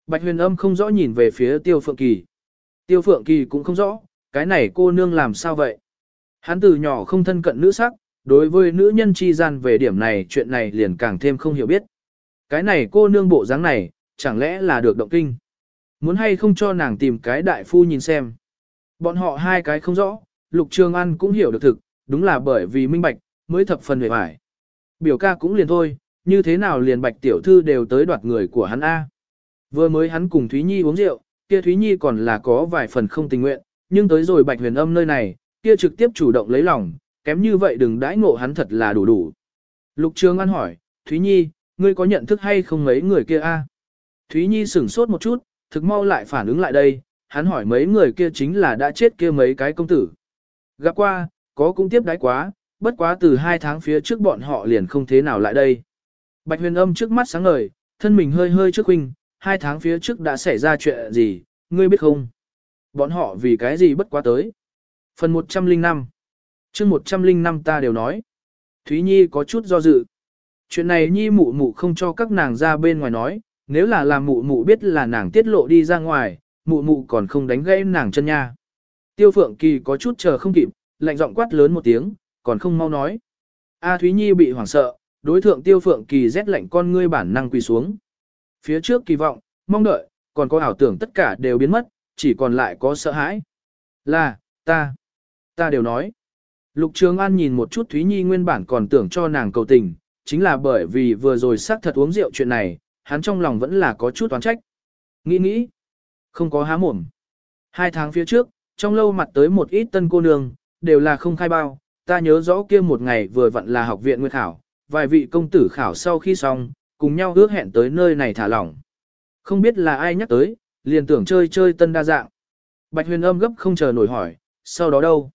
Bạch Huyền Âm không rõ nhìn về phía Tiêu Phượng Kỳ. Tiêu Phượng Kỳ cũng không rõ, cái này cô nương làm sao vậy? Hắn từ nhỏ không thân cận nữ sắc, đối với nữ nhân chi gian về điểm này chuyện này liền càng thêm không hiểu biết. Cái này cô nương bộ dáng này, chẳng lẽ là được động kinh? Muốn hay không cho nàng tìm cái đại phu nhìn xem? Bọn họ hai cái không rõ, Lục Trường An cũng hiểu được thực, đúng là bởi vì minh bạch, mới thập phần hề hoài. Biểu ca cũng liền thôi, như thế nào liền bạch tiểu thư đều tới đoạt người của hắn A. Vừa mới hắn cùng Thúy Nhi uống rượu, kia Thúy Nhi còn là có vài phần không tình nguyện, nhưng tới rồi bạch huyền âm nơi này, kia trực tiếp chủ động lấy lòng, kém như vậy đừng đãi ngộ hắn thật là đủ đủ. Lục Trường An hỏi, Thúy Nhi, ngươi có nhận thức hay không mấy người kia a? Thúy Nhi sửng sốt một chút, thực mau lại phản ứng lại đây, hắn hỏi mấy người kia chính là đã chết kia mấy cái công tử. Gặp qua, có cũng tiếp đái quá, bất quá từ hai tháng phía trước bọn họ liền không thế nào lại đây. Bạch huyền âm trước mắt sáng ngời, thân mình hơi hơi trước huynh, hai tháng phía trước đã xảy ra chuyện gì, ngươi biết không? Bọn họ vì cái gì bất quá tới? Phần 105 chương 105 ta đều nói. Thúy Nhi có chút do dự. Chuyện này Nhi mụ mụ không cho các nàng ra bên ngoài nói, nếu là làm mụ mụ biết là nàng tiết lộ đi ra ngoài, mụ mụ còn không đánh gãy nàng chân nha. Tiêu Phượng Kỳ có chút chờ không kịp, lạnh giọng quát lớn một tiếng, còn không mau nói. A Thúy Nhi bị hoảng sợ, đối thượng Tiêu Phượng Kỳ rét lạnh con ngươi bản năng quỳ xuống. Phía trước kỳ vọng, mong đợi, còn có ảo tưởng tất cả đều biến mất, chỉ còn lại có sợ hãi. Là, ta, ta đều nói. Lục Trường An nhìn một chút Thúy Nhi nguyên bản còn tưởng cho nàng cầu tình, chính là bởi vì vừa rồi xác thật uống rượu chuyện này, hắn trong lòng vẫn là có chút toán trách. Nghĩ nghĩ, không có há mồm. Hai tháng phía trước, trong lâu mặt tới một ít tân cô nương, đều là không khai bao, ta nhớ rõ kia một ngày vừa vặn là học viện nguyên khảo, vài vị công tử khảo sau khi xong, cùng nhau ước hẹn tới nơi này thả lỏng. Không biết là ai nhắc tới, liền tưởng chơi chơi tân đa dạng. Bạch huyền âm gấp không chờ nổi hỏi, sau đó đâu?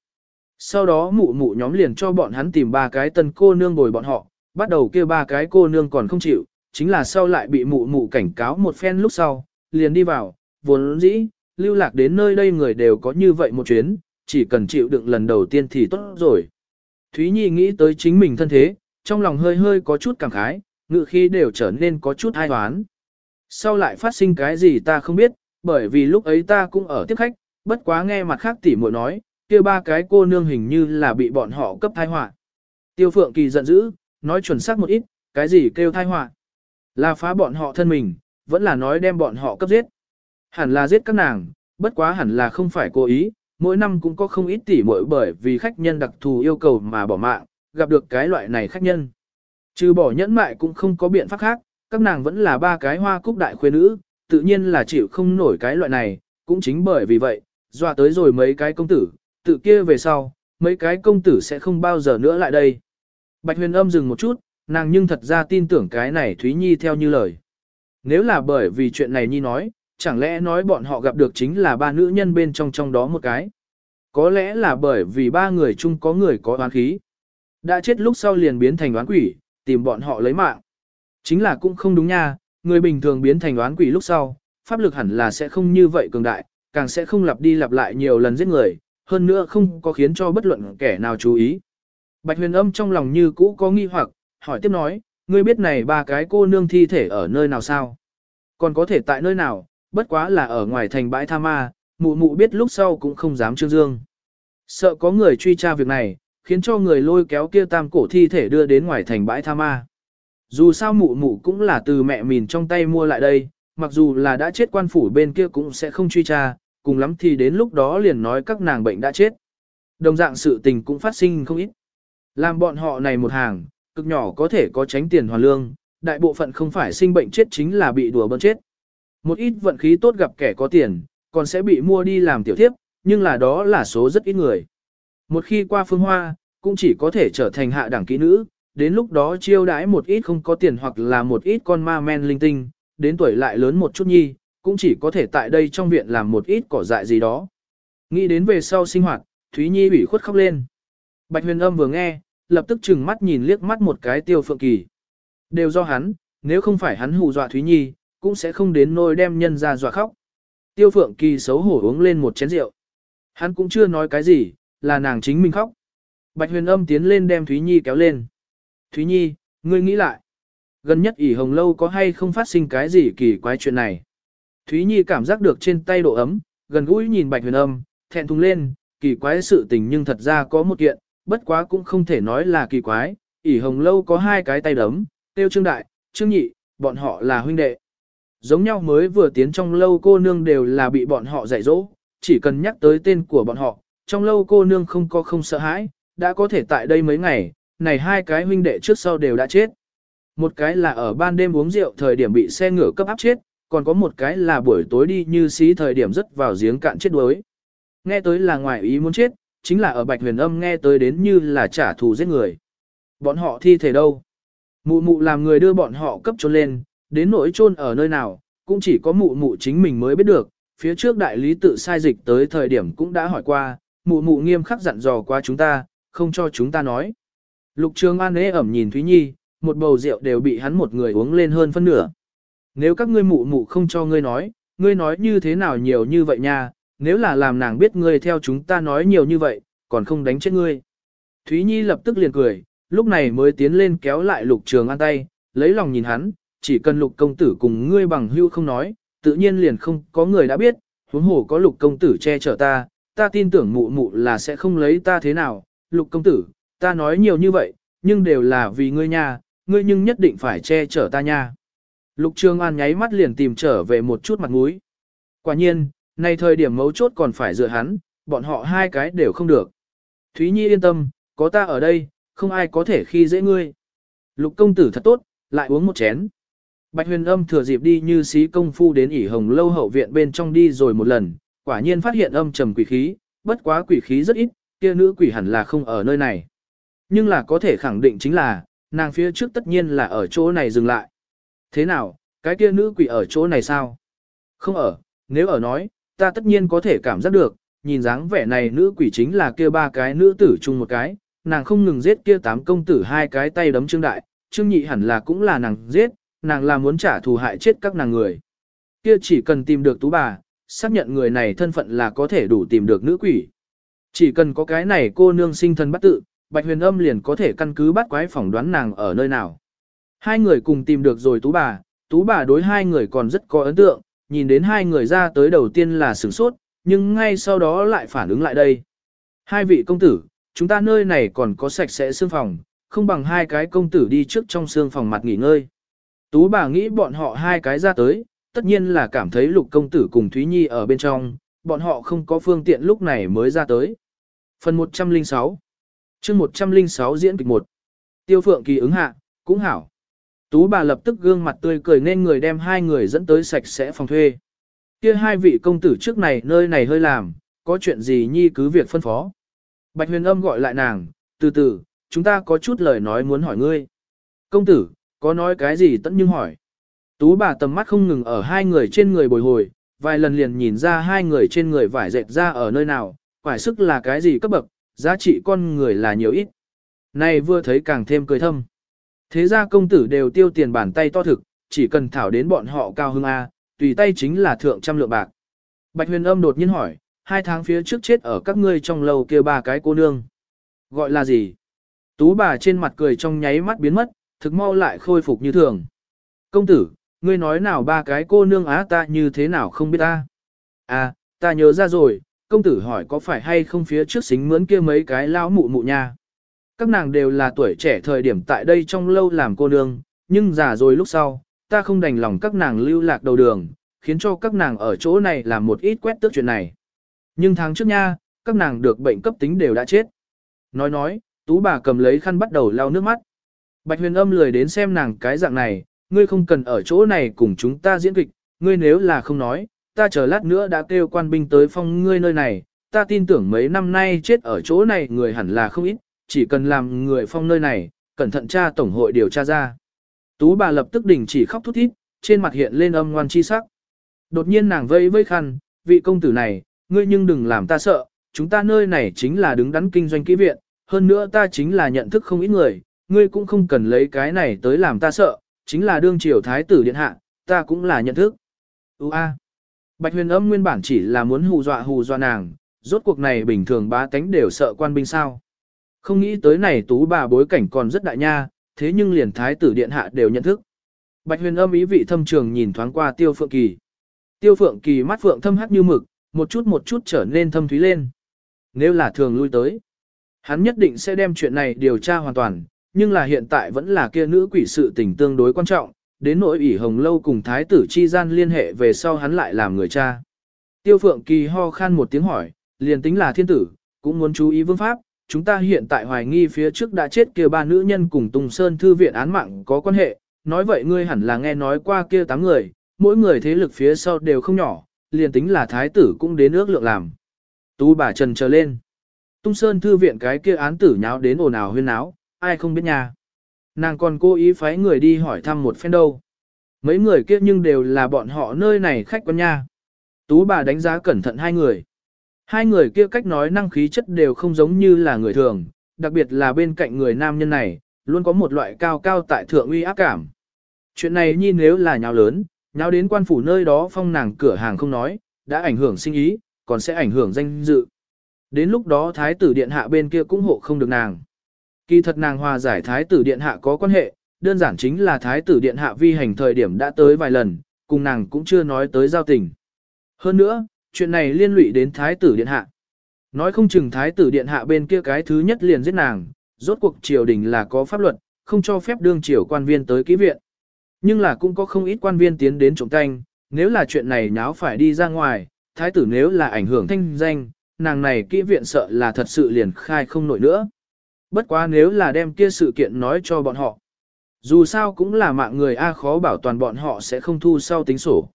Sau đó mụ mụ nhóm liền cho bọn hắn tìm ba cái tân cô nương bồi bọn họ, bắt đầu kia ba cái cô nương còn không chịu, chính là sau lại bị mụ mụ cảnh cáo một phen lúc sau, liền đi vào, vốn dĩ, lưu lạc đến nơi đây người đều có như vậy một chuyến, chỉ cần chịu đựng lần đầu tiên thì tốt rồi. Thúy Nhi nghĩ tới chính mình thân thế, trong lòng hơi hơi có chút cảm khái, ngự khi đều trở nên có chút ai toán. Sau lại phát sinh cái gì ta không biết, bởi vì lúc ấy ta cũng ở tiếp khách, bất quá nghe mặt khác tỉ muội nói, kia ba cái cô nương hình như là bị bọn họ cấp thai họa. Tiêu Phượng Kỳ giận dữ, nói chuẩn xác một ít, cái gì kêu thai họa? Là phá bọn họ thân mình, vẫn là nói đem bọn họ cấp giết. Hẳn là giết các nàng, bất quá hẳn là không phải cố ý, mỗi năm cũng có không ít tỉ muội bởi vì khách nhân đặc thù yêu cầu mà bỏ mạng, gặp được cái loại này khách nhân. Trừ bỏ nhẫn mại cũng không có biện pháp khác, các nàng vẫn là ba cái hoa cúc đại khuê nữ, tự nhiên là chịu không nổi cái loại này, cũng chính bởi vì vậy, dọa tới rồi mấy cái công tử, tự kia về sau, mấy cái công tử sẽ không bao giờ nữa lại đây. Bạch huyền âm dừng một chút, nàng nhưng thật ra tin tưởng cái này Thúy Nhi theo như lời. Nếu là bởi vì chuyện này Nhi nói, chẳng lẽ nói bọn họ gặp được chính là ba nữ nhân bên trong trong đó một cái. Có lẽ là bởi vì ba người chung có người có oán khí. Đã chết lúc sau liền biến thành oán quỷ, tìm bọn họ lấy mạng. Chính là cũng không đúng nha, người bình thường biến thành oán quỷ lúc sau, pháp lực hẳn là sẽ không như vậy cường đại, càng sẽ không lặp đi lặp lại nhiều lần giết người, hơn nữa không có khiến cho bất luận kẻ nào chú ý. Bạch huyền âm trong lòng như cũ có nghi hoặc, hỏi tiếp nói, ngươi biết này ba cái cô nương thi thể ở nơi nào sao? Còn có thể tại nơi nào, bất quá là ở ngoài thành bãi tha ma, mụ mụ biết lúc sau cũng không dám trương dương. Sợ có người truy tra việc này, khiến cho người lôi kéo kia tam cổ thi thể đưa đến ngoài thành bãi tha ma. Dù sao mụ mụ cũng là từ mẹ mình trong tay mua lại đây, mặc dù là đã chết quan phủ bên kia cũng sẽ không truy tra, cùng lắm thì đến lúc đó liền nói các nàng bệnh đã chết. Đồng dạng sự tình cũng phát sinh không ít. Làm bọn họ này một hàng, cực nhỏ có thể có tránh tiền hoàn lương, đại bộ phận không phải sinh bệnh chết chính là bị đùa bỡn chết. Một ít vận khí tốt gặp kẻ có tiền, còn sẽ bị mua đi làm tiểu thiếp, nhưng là đó là số rất ít người. Một khi qua phương hoa, cũng chỉ có thể trở thành hạ đẳng kỹ nữ, đến lúc đó chiêu đãi một ít không có tiền hoặc là một ít con ma men linh tinh, đến tuổi lại lớn một chút nhi, cũng chỉ có thể tại đây trong viện làm một ít cỏ dại gì đó. Nghĩ đến về sau sinh hoạt, Thúy Nhi ủy khuất khóc lên. Bạch huyền âm vừa nghe, lập tức chừng mắt nhìn liếc mắt một cái tiêu phượng kỳ. Đều do hắn, nếu không phải hắn hù dọa Thúy Nhi, cũng sẽ không đến nôi đem nhân ra dọa khóc. Tiêu phượng kỳ xấu hổ uống lên một chén rượu. Hắn cũng chưa nói cái gì, là nàng chính mình khóc. Bạch huyền âm tiến lên đem Thúy Nhi kéo lên. Thúy Nhi, ngươi nghĩ lại. Gần nhất ỉ hồng lâu có hay không phát sinh cái gì kỳ quái chuyện này. Thúy Nhi cảm giác được trên tay độ ấm, gần gũi nhìn bạch huyền âm, thẹn thùng lên, kỳ quái sự tình nhưng thật ra có một kiện, bất quá cũng không thể nói là kỳ quái, ỉ hồng lâu có hai cái tay đấm, tiêu trương đại, trương nhị, bọn họ là huynh đệ. Giống nhau mới vừa tiến trong lâu cô nương đều là bị bọn họ dạy dỗ, chỉ cần nhắc tới tên của bọn họ, trong lâu cô nương không có không sợ hãi, đã có thể tại đây mấy ngày, này hai cái huynh đệ trước sau đều đã chết. Một cái là ở ban đêm uống rượu thời điểm bị xe ngựa cấp áp chết, còn có một cái là buổi tối đi như xí thời điểm rất vào giếng cạn chết đuối. Nghe tới là ngoài ý muốn chết, chính là ở Bạch Huyền Âm nghe tới đến như là trả thù giết người. Bọn họ thi thể đâu? Mụ mụ làm người đưa bọn họ cấp trốn lên, đến nỗi chôn ở nơi nào, cũng chỉ có mụ mụ chính mình mới biết được. Phía trước đại lý tự sai dịch tới thời điểm cũng đã hỏi qua, mụ mụ nghiêm khắc dặn dò qua chúng ta, không cho chúng ta nói. Lục Trường An ế ẩm nhìn Thúy Nhi, một bầu rượu đều bị hắn một người uống lên hơn phân nửa. Nếu các ngươi mụ mụ không cho ngươi nói, ngươi nói như thế nào nhiều như vậy nha, nếu là làm nàng biết ngươi theo chúng ta nói nhiều như vậy, còn không đánh chết ngươi. Thúy Nhi lập tức liền cười, lúc này mới tiến lên kéo lại lục trường an tay, lấy lòng nhìn hắn, chỉ cần lục công tử cùng ngươi bằng hưu không nói, tự nhiên liền không có người đã biết, huống hồ có lục công tử che chở ta, ta tin tưởng mụ mụ là sẽ không lấy ta thế nào, lục công tử, ta nói nhiều như vậy, nhưng đều là vì ngươi nha, ngươi nhưng nhất định phải che chở ta nha. Lục Trường An nháy mắt liền tìm trở về một chút mặt mũi. Quả nhiên, nay thời điểm mấu chốt còn phải dựa hắn, bọn họ hai cái đều không được. Thúy Nhi yên tâm, có ta ở đây, không ai có thể khi dễ ngươi. Lục công tử thật tốt, lại uống một chén. Bạch huyền âm thừa dịp đi như xí công phu đến ỉ hồng lâu hậu viện bên trong đi rồi một lần, quả nhiên phát hiện âm trầm quỷ khí, bất quá quỷ khí rất ít, kia nữ quỷ hẳn là không ở nơi này. Nhưng là có thể khẳng định chính là, nàng phía trước tất nhiên là ở chỗ này dừng lại. Thế nào, cái kia nữ quỷ ở chỗ này sao? Không ở, nếu ở nói, ta tất nhiên có thể cảm giác được, nhìn dáng vẻ này nữ quỷ chính là kia ba cái nữ tử chung một cái, nàng không ngừng giết kia tám công tử hai cái tay đấm trương đại, trương nhị hẳn là cũng là nàng giết, nàng là muốn trả thù hại chết các nàng người. Kia chỉ cần tìm được tú bà, xác nhận người này thân phận là có thể đủ tìm được nữ quỷ. Chỉ cần có cái này cô nương sinh thân bắt tự, Bạch Huyền Âm liền có thể căn cứ bắt quái phỏng đoán nàng ở nơi nào. Hai người cùng tìm được rồi tú bà, tú bà đối hai người còn rất có ấn tượng, nhìn đến hai người ra tới đầu tiên là sửng sốt, nhưng ngay sau đó lại phản ứng lại đây. Hai vị công tử, chúng ta nơi này còn có sạch sẽ xương phòng, không bằng hai cái công tử đi trước trong xương phòng mặt nghỉ ngơi. Tú bà nghĩ bọn họ hai cái ra tới, tất nhiên là cảm thấy lục công tử cùng Thúy Nhi ở bên trong, bọn họ không có phương tiện lúc này mới ra tới. Phần 106 chương 106 diễn kịch 1 Tiêu Phượng Kỳ ứng hạ, cũng hảo. Tú bà lập tức gương mặt tươi cười nên người đem hai người dẫn tới sạch sẽ phòng thuê. Kia hai vị công tử trước này nơi này hơi làm, có chuyện gì nhi cứ việc phân phó. Bạch huyền âm gọi lại nàng, từ từ, chúng ta có chút lời nói muốn hỏi ngươi. Công tử, có nói cái gì tẫn nhưng hỏi. Tú bà tầm mắt không ngừng ở hai người trên người bồi hồi, vài lần liền nhìn ra hai người trên người vải dệt ra ở nơi nào, vải sức là cái gì cấp bậc, giá trị con người là nhiều ít. Này vừa thấy càng thêm cười thâm. Thế ra công tử đều tiêu tiền bàn tay to thực, chỉ cần thảo đến bọn họ cao hưng A, tùy tay chính là thượng trăm lượng bạc. Bạch huyền âm đột nhiên hỏi, hai tháng phía trước chết ở các ngươi trong lầu kia ba cái cô nương. Gọi là gì? Tú bà trên mặt cười trong nháy mắt biến mất, thực mau lại khôi phục như thường. Công tử, ngươi nói nào ba cái cô nương á ta như thế nào không biết ta. À, ta nhớ ra rồi, công tử hỏi có phải hay không phía trước xính mướn kia mấy cái lão mụ mụ nha. Các nàng đều là tuổi trẻ thời điểm tại đây trong lâu làm cô nương, nhưng già rồi lúc sau, ta không đành lòng các nàng lưu lạc đầu đường, khiến cho các nàng ở chỗ này làm một ít quét tước chuyện này. Nhưng tháng trước nha, các nàng được bệnh cấp tính đều đã chết. Nói nói, tú bà cầm lấy khăn bắt đầu lau nước mắt. Bạch huyền âm lười đến xem nàng cái dạng này, ngươi không cần ở chỗ này cùng chúng ta diễn kịch, ngươi nếu là không nói, ta chờ lát nữa đã kêu quan binh tới phong ngươi nơi này, ta tin tưởng mấy năm nay chết ở chỗ này người hẳn là không ít, chỉ cần làm người phong nơi này, cẩn thận tra tổng hội điều tra ra. Tú bà lập tức đình chỉ khóc thút thít, trên mặt hiện lên âm ngoan chi sắc. Đột nhiên nàng vây vây khăn, vị công tử này, ngươi nhưng đừng làm ta sợ, chúng ta nơi này chính là đứng đắn kinh doanh kỹ viện, hơn nữa ta chính là nhận thức không ít người, ngươi cũng không cần lấy cái này tới làm ta sợ, chính là đương triều thái tử điện hạ, ta cũng là nhận thức. Ú a. Bạch huyền âm nguyên bản chỉ là muốn hù dọa hù dọa nàng, rốt cuộc này bình thường bá tánh đều sợ quan binh sao. Không nghĩ tới này tú bà bối cảnh còn rất đại nha, thế nhưng liền thái tử điện hạ đều nhận thức. Bạch huyền âm ý vị thâm trường nhìn thoáng qua tiêu phượng kỳ. Tiêu phượng kỳ mắt phượng thâm hắc như mực, một chút một chút trở nên thâm thúy lên. Nếu là thường lui tới, hắn nhất định sẽ đem chuyện này điều tra hoàn toàn, nhưng là hiện tại vẫn là kia nữ quỷ sự tình tương đối quan trọng, đến nỗi ỷ hồng lâu cùng thái tử chi gian liên hệ về sau hắn lại làm người cha. Tiêu phượng kỳ ho khan một tiếng hỏi, liền tính là thiên tử, cũng muốn chú ý vương pháp, chúng ta hiện tại hoài nghi phía trước đã chết kia ba nữ nhân cùng Tùng Sơn Thư viện án mạng có quan hệ, nói vậy ngươi hẳn là nghe nói qua kia tám người, mỗi người thế lực phía sau đều không nhỏ, liền tính là thái tử cũng đến ước lượng làm. Tú bà trần trở lên. Tung Sơn Thư viện cái kia án tử nháo đến ồn ào huyên náo, ai không biết nhà, Nàng còn cố ý phái người đi hỏi thăm một phen đâu. Mấy người kia nhưng đều là bọn họ nơi này khách quan nha. Tú bà đánh giá cẩn thận hai người. Hai người kia cách nói năng khí chất đều không giống như là người thường, đặc biệt là bên cạnh người nam nhân này, luôn có một loại cao cao tại thượng uy áp cảm. Chuyện này nhi nếu là nhào lớn, nhào đến quan phủ nơi đó phong nàng cửa hàng không nói, đã ảnh hưởng sinh ý, còn sẽ ảnh hưởng danh dự. Đến lúc đó thái tử điện hạ bên kia cũng hộ không được nàng. Kỳ thật nàng hòa giải thái tử điện hạ có quan hệ, đơn giản chính là thái tử điện hạ vi hành thời điểm đã tới vài lần, cùng nàng cũng chưa nói tới giao tình. Hơn nữa, chuyện này liên lụy đến thái tử điện hạ. Nói không chừng thái tử điện hạ bên kia cái thứ nhất liền giết nàng, rốt cuộc triều đình là có pháp luật, không cho phép đương triều quan viên tới ký viện. Nhưng là cũng có không ít quan viên tiến đến chống canh, nếu là chuyện này nháo phải đi ra ngoài, thái tử nếu là ảnh hưởng thanh danh, nàng này kỹ viện sợ là thật sự liền khai không nổi nữa. Bất quá nếu là đem kia sự kiện nói cho bọn họ. Dù sao cũng là mạng người A khó bảo toàn bọn họ sẽ không thu sau tính sổ.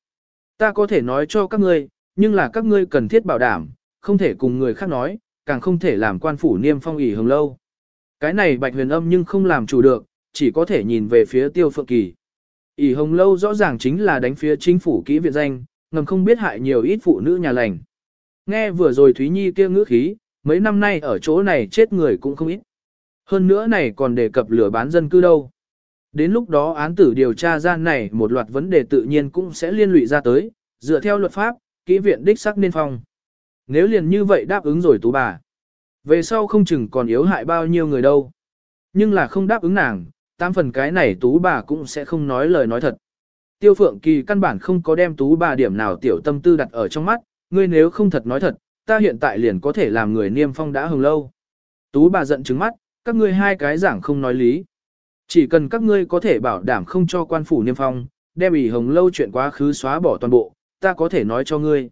Ta có thể nói cho các ngươi, nhưng là các ngươi cần thiết bảo đảm, không thể cùng người khác nói, càng không thể làm quan phủ niêm phong ỉ hồng lâu. Cái này bạch huyền âm nhưng không làm chủ được, chỉ có thể nhìn về phía tiêu phượng kỳ. ỉ hồng lâu rõ ràng chính là đánh phía chính phủ kỹ viện danh, ngầm không biết hại nhiều ít phụ nữ nhà lành. Nghe vừa rồi Thúy Nhi kia ngữ khí, mấy năm nay ở chỗ này chết người cũng không ít. Hơn nữa này còn đề cập lửa bán dân cư đâu. Đến lúc đó án tử điều tra ra này một loạt vấn đề tự nhiên cũng sẽ liên lụy ra tới, dựa theo luật pháp, kỹ viện đích sắc nên phong. Nếu liền như vậy đáp ứng rồi tú bà. Về sau không chừng còn yếu hại bao nhiêu người đâu. Nhưng là không đáp ứng nàng, tám phần cái này tú bà cũng sẽ không nói lời nói thật. Tiêu phượng kỳ căn bản không có đem tú bà điểm nào tiểu tâm tư đặt ở trong mắt, ngươi nếu không thật nói thật, ta hiện tại liền có thể làm người niêm phong đã hừng lâu. Tú bà giận trứng mắt, các ngươi hai cái giảng không nói lý. Chỉ cần các ngươi có thể bảo đảm không cho quan phủ niêm phong, đem ỉ hồng lâu chuyện quá khứ xóa bỏ toàn bộ, ta có thể nói cho ngươi.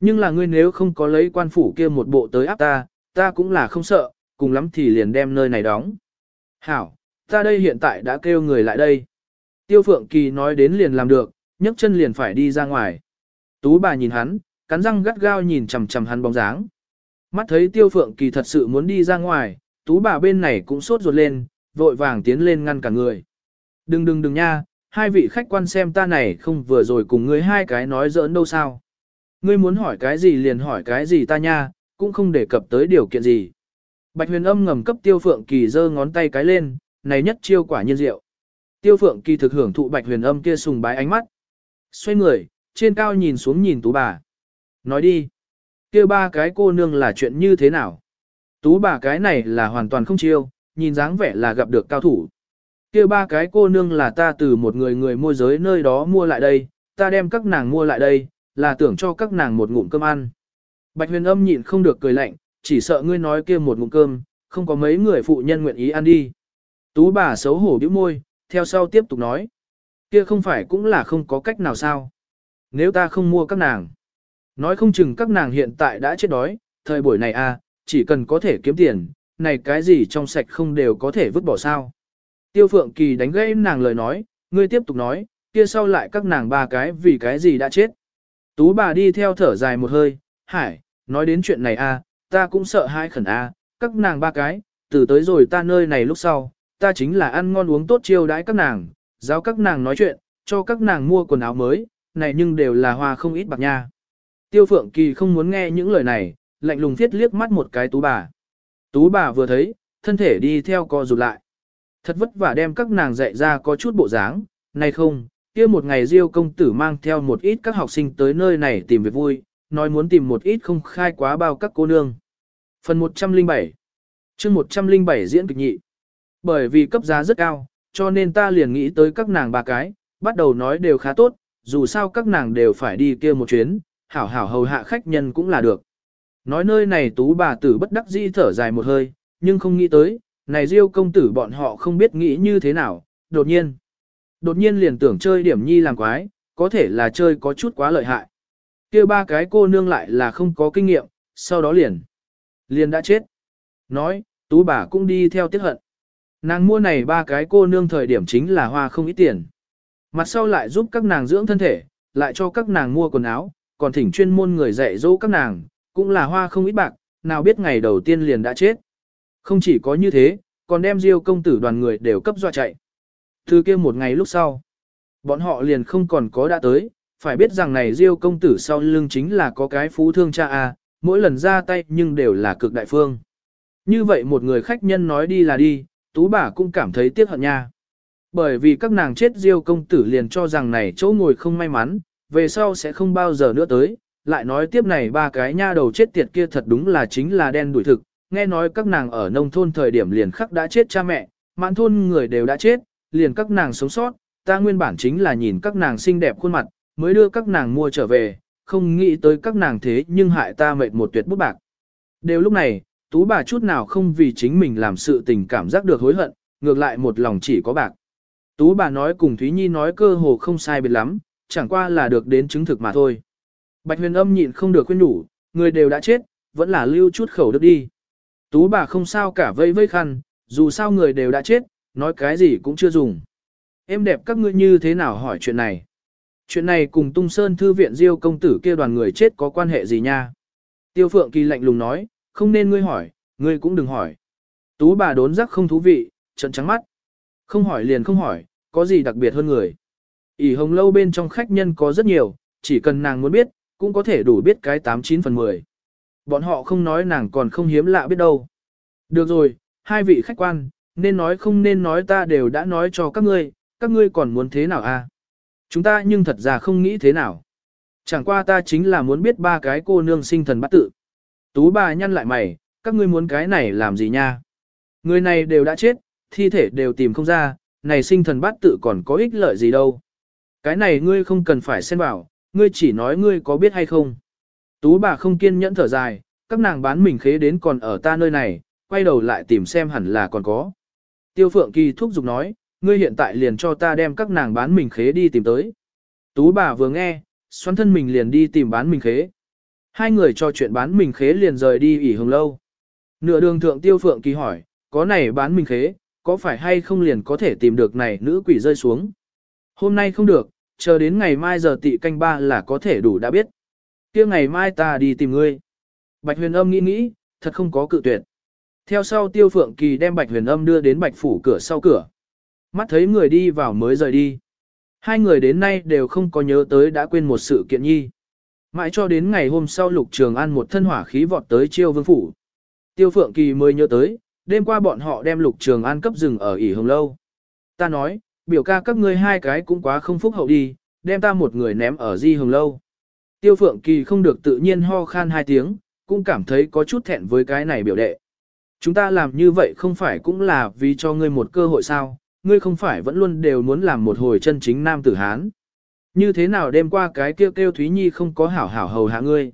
Nhưng là ngươi nếu không có lấy quan phủ kia một bộ tới áp ta, ta cũng là không sợ, cùng lắm thì liền đem nơi này đóng. Hảo, ta đây hiện tại đã kêu người lại đây. Tiêu Phượng Kỳ nói đến liền làm được, nhấc chân liền phải đi ra ngoài. Tú bà nhìn hắn, cắn răng gắt gao nhìn chằm chằm hắn bóng dáng. Mắt thấy Tiêu Phượng Kỳ thật sự muốn đi ra ngoài, tú bà bên này cũng sốt ruột lên, vội vàng tiến lên ngăn cả người. Đừng đừng đừng nha, hai vị khách quan xem ta này không vừa rồi cùng ngươi hai cái nói giỡn đâu sao. Ngươi muốn hỏi cái gì liền hỏi cái gì ta nha, cũng không đề cập tới điều kiện gì. Bạch huyền âm ngầm cấp tiêu phượng kỳ giơ ngón tay cái lên, này nhất chiêu quả nhiên diệu. Tiêu Phượng Kỳ thực hưởng thụ Bạch Huyền Âm kia sùng bái ánh mắt. Xoay người, trên cao nhìn xuống nhìn Tú bà. Nói đi, kia ba cái cô nương là chuyện như thế nào? Tú bà cái này là hoàn toàn không chiêu, nhìn dáng vẻ là gặp được cao thủ. kia ba cái cô nương là ta từ một người người môi giới nơi đó mua lại đây, ta đem các nàng mua lại đây, là tưởng cho các nàng một ngụm cơm ăn. Bạch huyền âm nhịn không được cười lạnh, chỉ sợ ngươi nói kia một ngụm cơm, không có mấy người phụ nhân nguyện ý ăn đi. Tú bà xấu hổ bĩu môi, theo sau tiếp tục nói. Kia không phải cũng là không có cách nào sao. Nếu ta không mua các nàng, nói không chừng các nàng hiện tại đã chết đói, thời buổi này à, chỉ cần có thể kiếm tiền, này cái gì trong sạch không đều có thể vứt bỏ sao. Tiêu Phượng Kỳ đánh gãy nàng lời nói, ngươi tiếp tục nói, kia sau lại các nàng ba cái vì cái gì đã chết. Tú bà đi theo thở dài một hơi, hải, nói đến chuyện này a, ta cũng sợ hai khẩn a, các nàng ba cái, từ tới rồi ta nơi này lúc sau, ta chính là ăn ngon uống tốt chiêu đãi các nàng, giáo các nàng nói chuyện, cho các nàng mua quần áo mới, này nhưng đều là hoa không ít bạc nha. Tiêu Phượng Kỳ không muốn nghe những lời này, lạnh lùng thiết liếc mắt một cái tú bà. Tú bà vừa thấy, thân thể đi theo co rụt lại. Thật vất vả đem các nàng dạy ra có chút bộ dáng, này không, kia một ngày Diêu công tử mang theo một ít các học sinh tới nơi này tìm việc vui, nói muốn tìm một ít không khai quá bao các cô nương. Phần 107 chương 107 diễn kịch nhị. Bởi vì cấp giá rất cao, cho nên ta liền nghĩ tới các nàng ba cái, bắt đầu nói đều khá tốt, dù sao các nàng đều phải đi kia một chuyến, hảo hảo hầu hạ khách nhân cũng là được. Nói nơi này tú bà tử bất đắc dĩ thở dài một hơi, nhưng không nghĩ tới, này diêu công tử bọn họ không biết nghĩ như thế nào, đột nhiên. Đột nhiên liền tưởng chơi điểm nhi làm quái, có thể là chơi có chút quá lợi hại. kia ba cái cô nương lại là không có kinh nghiệm, sau đó liền. Liền đã chết. Nói, tú bà cũng đi theo tiết hận. Nàng mua này ba cái cô nương thời điểm chính là hoa không ít tiền. Mặt sau lại giúp các nàng dưỡng thân thể, lại cho các nàng mua quần áo, còn thỉnh chuyên môn người dạy dỗ các nàng, cũng là hoa không ít bạc, nào biết ngày đầu tiên liền đã chết. Không chỉ có như thế, còn đem diêu công tử đoàn người đều cấp dọa chạy. Từ kia một ngày lúc sau, bọn họ liền không còn có đã tới, phải biết rằng này diêu công tử sau lưng chính là có cái phú thương cha a, mỗi lần ra tay nhưng đều là cực đại phương. Như vậy một người khách nhân nói đi là đi, tú bà cũng cảm thấy tiếc hận nha. Bởi vì các nàng chết diêu công tử liền cho rằng này chỗ ngồi không may mắn, về sau sẽ không bao giờ nữa tới, lại nói tiếp này ba cái nha đầu chết tiệt kia thật đúng là chính là đen đuổi thực, nghe nói các nàng ở nông thôn thời điểm liền khắc đã chết cha mẹ, mãn thôn người đều đã chết, liền các nàng sống sót, ta nguyên bản chính là nhìn các nàng xinh đẹp khuôn mặt, mới đưa các nàng mua trở về, không nghĩ tới các nàng thế nhưng hại ta mệt một tuyệt bút bạc. Đều lúc này, tú bà chút nào không vì chính mình làm sự tình cảm giác được hối hận, ngược lại một lòng chỉ có bạc. Tú bà nói cùng Thúy Nhi nói cơ hồ không sai biệt lắm, chẳng qua là được đến chứng thực mà thôi. Bạch huyền âm nhịn không được khuyên nhủ, người đều đã chết, vẫn là lưu chút khẩu được đi. Tú bà không sao cả vây vây khăn, dù sao người đều đã chết, nói cái gì cũng chưa dùng. Em đẹp các ngươi như thế nào hỏi chuyện này? Chuyện này cùng tung sơn thư viện diêu công tử kia đoàn người chết có quan hệ gì nha? Tiêu phượng kỳ lạnh lùng nói, không nên ngươi hỏi, ngươi cũng đừng hỏi. Tú bà đốn giác không thú vị, trận trắng mắt. Không hỏi liền không hỏi, có gì đặc biệt hơn người. ỉ hồng lâu bên trong khách nhân có rất nhiều, chỉ cần nàng muốn biết, cũng có thể đủ biết cái 89 phần 10. Bọn họ không nói nàng còn không hiếm lạ biết đâu. Được rồi, hai vị khách quan, nên nói không nên nói ta đều đã nói cho các ngươi, các ngươi còn muốn thế nào a? À? Chúng ta nhưng thật ra không nghĩ thế nào. Chẳng qua ta chính là muốn biết ba cái cô nương sinh thần bắt tự. Tú bà nhăn lại mày, các ngươi muốn cái này làm gì nha? Người này đều đã chết, thi thể đều tìm không ra, này sinh thần bát tự còn có ích lợi gì đâu. Cái này ngươi không cần phải xen vào, ngươi chỉ nói ngươi có biết hay không. Tú bà không kiên nhẫn thở dài, các nàng bán mình khế đến còn ở ta nơi này, quay đầu lại tìm xem hẳn là còn có. Tiêu Phượng Kỳ thúc giục nói, ngươi hiện tại liền cho ta đem các nàng bán mình khế đi tìm tới. Tú bà vừa nghe, xoắn thân mình liền đi tìm bán mình khế. Hai người cho chuyện bán mình khế liền rời đi ỉ hồng lâu. Nửa đường thượng Tiêu Phượng Kỳ hỏi, có này bán mình khế, có phải hay không liền có thể tìm được này nữ quỷ rơi xuống. Hôm nay không được, chờ đến ngày mai giờ tị canh ba là có thể đủ đã biết. kia ngày mai ta đi tìm ngươi. Bạch huyền âm nghĩ nghĩ, thật không có cự tuyệt. Theo sau tiêu phượng kỳ đem bạch huyền âm đưa đến bạch phủ cửa sau cửa. Mắt thấy người đi vào mới rời đi. Hai người đến nay đều không có nhớ tới đã quên một sự kiện nhi. Mãi cho đến ngày hôm sau lục trường an một thân hỏa khí vọt tới chiêu vương phủ. Tiêu phượng kỳ mới nhớ tới, đêm qua bọn họ đem lục trường an cấp rừng ở ỉ hồng lâu. Ta nói, biểu ca các ngươi hai cái cũng quá không phúc hậu đi, đem ta một người ném ở di hồng lâu. Tiêu Phượng Kỳ không được tự nhiên ho khan hai tiếng, cũng cảm thấy có chút thẹn với cái này biểu đệ. Chúng ta làm như vậy không phải cũng là vì cho ngươi một cơ hội sao, ngươi không phải vẫn luôn đều muốn làm một hồi chân chính nam tử Hán. Như thế nào đêm qua cái kêu kêu Thúy Nhi không có hảo hảo hầu hạ ngươi.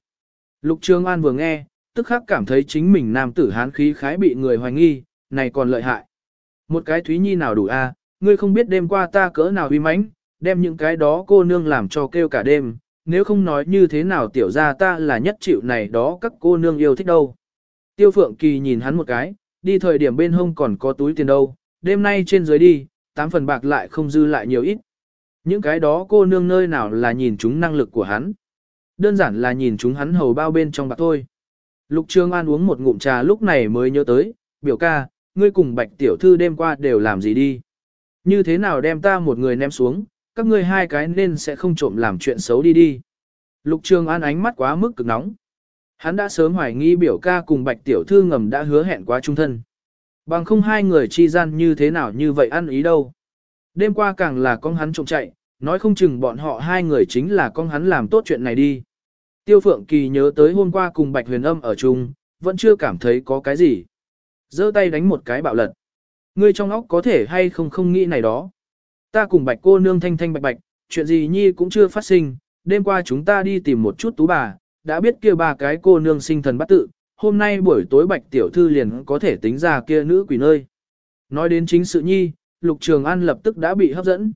Lục Trương An vừa nghe, tức khắc cảm thấy chính mình nam tử Hán khí khái bị người hoài nghi, này còn lợi hại. Một cái Thúy Nhi nào đủ a? Ngươi không biết đêm qua ta cỡ nào uy mãnh, đem những cái đó cô nương làm cho kêu cả đêm, nếu không nói như thế nào tiểu ra ta là nhất chịu này đó các cô nương yêu thích đâu. Tiêu Phượng Kỳ nhìn hắn một cái, đi thời điểm bên hông còn có túi tiền đâu, đêm nay trên dưới đi, tám phần bạc lại không dư lại nhiều ít. Những cái đó cô nương nơi nào là nhìn chúng năng lực của hắn. Đơn giản là nhìn chúng hắn hầu bao bên trong bạc thôi. Lục Trương An uống một ngụm trà lúc này mới nhớ tới, biểu ca, ngươi cùng bạch tiểu thư đêm qua đều làm gì đi. Như thế nào đem ta một người ném xuống, các ngươi hai cái nên sẽ không trộm làm chuyện xấu đi đi. Lục Trường An ánh mắt quá mức cực nóng. Hắn đã sớm hoài nghi biểu ca cùng bạch tiểu thư ngầm đã hứa hẹn quá trung thân. Bằng không hai người chi gian như thế nào như vậy ăn ý đâu. Đêm qua càng là con hắn trộm chạy, nói không chừng bọn họ hai người chính là con hắn làm tốt chuyện này đi. Tiêu Phượng Kỳ nhớ tới hôm qua cùng Bạch Huyền Âm ở chung, vẫn chưa cảm thấy có cái gì. giơ tay đánh một cái bạo lật. Ngươi trong óc có thể hay không không nghĩ này đó. Ta cùng Bạch cô nương thanh thanh bạch bạch, chuyện gì nhi cũng chưa phát sinh, đêm qua chúng ta đi tìm một chút tú bà, đã biết kia ba cái cô nương sinh thần bắt tự, hôm nay buổi tối Bạch tiểu thư liền có thể tính ra kia nữ quỷ nơi. Nói đến chính sự nhi, Lục Trường An lập tức đã bị hấp dẫn.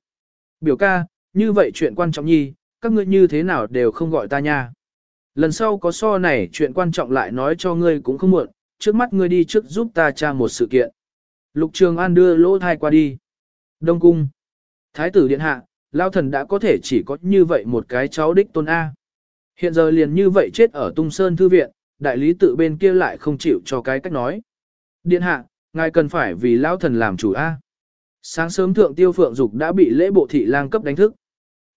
Biểu ca, như vậy chuyện quan trọng nhi, các ngươi như thế nào đều không gọi ta nha. Lần sau có so này chuyện quan trọng lại nói cho ngươi cũng không muộn, trước mắt ngươi đi trước giúp ta tra một sự kiện. Lục Trường An đưa lỗ thai qua đi. Đông Cung. Thái tử điện hạ, Lao thần đã có thể chỉ có như vậy một cái cháu đích tôn A. Hiện giờ liền như vậy chết ở Tung Sơn Thư Viện, đại lý tự bên kia lại không chịu cho cái cách nói. Điện hạ, ngài cần phải vì Lao thần làm chủ A. Sáng sớm thượng tiêu phượng dục đã bị lễ bộ thị lang cấp đánh thức.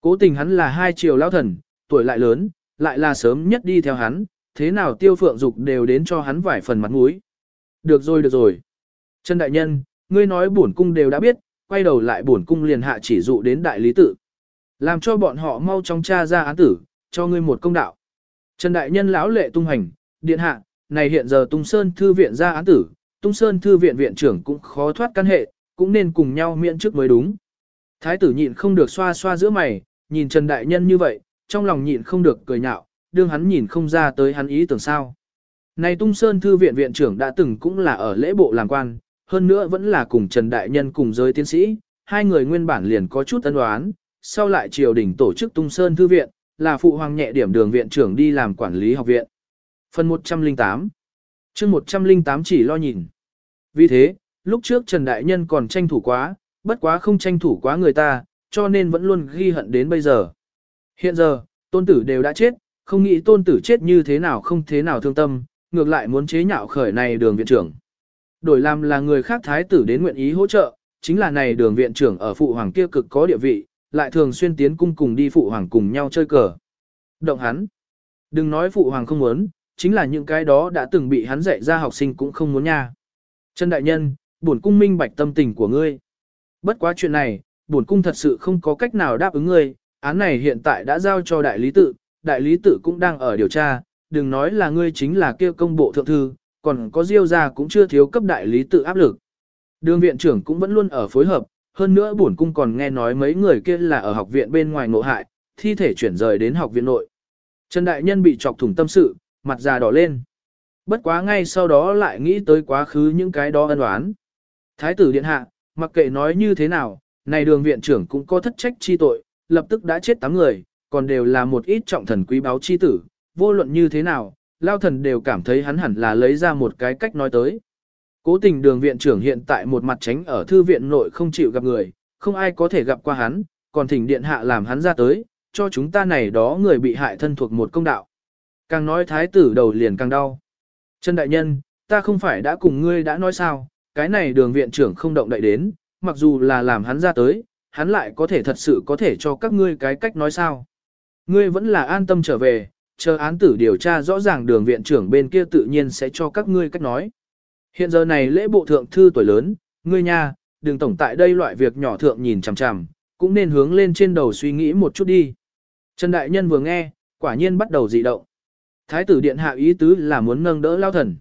Cố tình hắn là hai triều Lao thần, tuổi lại lớn, lại là sớm nhất đi theo hắn, thế nào tiêu phượng dục đều đến cho hắn vài phần mặt mũi. Được rồi được rồi. Trần Đại Nhân, ngươi nói bổn cung đều đã biết, quay đầu lại bổn cung liền hạ chỉ dụ đến đại lý tự. Làm cho bọn họ mau chóng tra ra án tử, cho ngươi một công đạo. Trần Đại Nhân lão lệ tung hành, điện hạ, này hiện giờ Tung Sơn Thư viện ra án tử, Tung Sơn Thư viện viện trưởng cũng khó thoát căn hệ, cũng nên cùng nhau miễn trước mới đúng. Thái tử nhịn không được xoa xoa giữa mày, nhìn Trần Đại Nhân như vậy, trong lòng nhịn không được cười nhạo, đương hắn nhìn không ra tới hắn ý tưởng sao. Này Tung Sơn Thư viện viện trưởng đã từng cũng là ở lễ bộ làm quan, hơn nữa vẫn là cùng Trần Đại Nhân cùng giới tiến sĩ, hai người nguyên bản liền có chút ân đoán, sau lại triều đình tổ chức Tung Sơn Thư Viện, là phụ hoàng nhẹ điểm đường viện trưởng đi làm quản lý học viện. Phần 108 chương 108 chỉ lo nhìn. Vì thế, lúc trước Trần Đại Nhân còn tranh thủ quá, bất quá không tranh thủ quá người ta, cho nên vẫn luôn ghi hận đến bây giờ. Hiện giờ, tôn tử đều đã chết, không nghĩ tôn tử chết như thế nào không thế nào thương tâm, ngược lại muốn chế nhạo khởi này đường viện trưởng. Đổi làm là người khác thái tử đến nguyện ý hỗ trợ, chính là này đường viện trưởng ở phụ hoàng kia cực có địa vị, lại thường xuyên tiến cung cùng đi phụ hoàng cùng nhau chơi cờ. Động hắn. Đừng nói phụ hoàng không muốn, chính là những cái đó đã từng bị hắn dạy ra học sinh cũng không muốn nha. Trần đại nhân, bổn cung minh bạch tâm tình của ngươi. Bất quá chuyện này, bổn cung thật sự không có cách nào đáp ứng ngươi, án này hiện tại đã giao cho đại lý tự, đại lý tự cũng đang ở điều tra, đừng nói là ngươi chính là kia công bộ thượng thư, còn có Diêu gia cũng chưa thiếu cấp đại lý tự áp lực. Đường viện trưởng cũng vẫn luôn ở phối hợp, hơn nữa bổn cung còn nghe nói mấy người kia là ở học viện bên ngoài ngộ hại, thi thể chuyển rời đến học viện nội. Trần Đại Nhân bị chọc thủng tâm sự, mặt già đỏ lên. Bất quá ngay sau đó lại nghĩ tới quá khứ những cái đó ân oán. Thái tử điện hạ, mặc kệ nói như thế nào, này đường viện trưởng cũng có thất trách chi tội, lập tức đã chết 8 người, còn đều là một ít trọng thần quý báo chi tử, vô luận như thế nào, lao thần đều cảm thấy hắn hẳn là lấy ra một cái cách nói tới. Cố tình đường viện trưởng hiện tại một mặt tránh ở thư viện nội không chịu gặp người, không ai có thể gặp qua hắn, còn thỉnh điện hạ làm hắn ra tới, cho chúng ta này đó người bị hại thân thuộc một công đạo. Càng nói thái tử đầu liền càng đau. Trần đại nhân, ta không phải đã cùng ngươi đã nói sao, cái này đường viện trưởng không động đậy đến, mặc dù là làm hắn ra tới, hắn lại có thể thật sự có thể cho các ngươi cái cách nói sao. Ngươi vẫn là an tâm trở về, chờ án tử điều tra rõ ràng đường viện trưởng bên kia tự nhiên sẽ cho các ngươi cách nói. Hiện giờ này lễ bộ thượng thư tuổi lớn, ngươi nha, đừng tổng tại đây loại việc nhỏ thượng nhìn chằm chằm, cũng nên hướng lên trên đầu suy nghĩ một chút đi. Trần Đại Nhân vừa nghe, quả nhiên bắt đầu dị động. Thái tử điện hạ ý tứ là muốn nâng đỡ lao thần.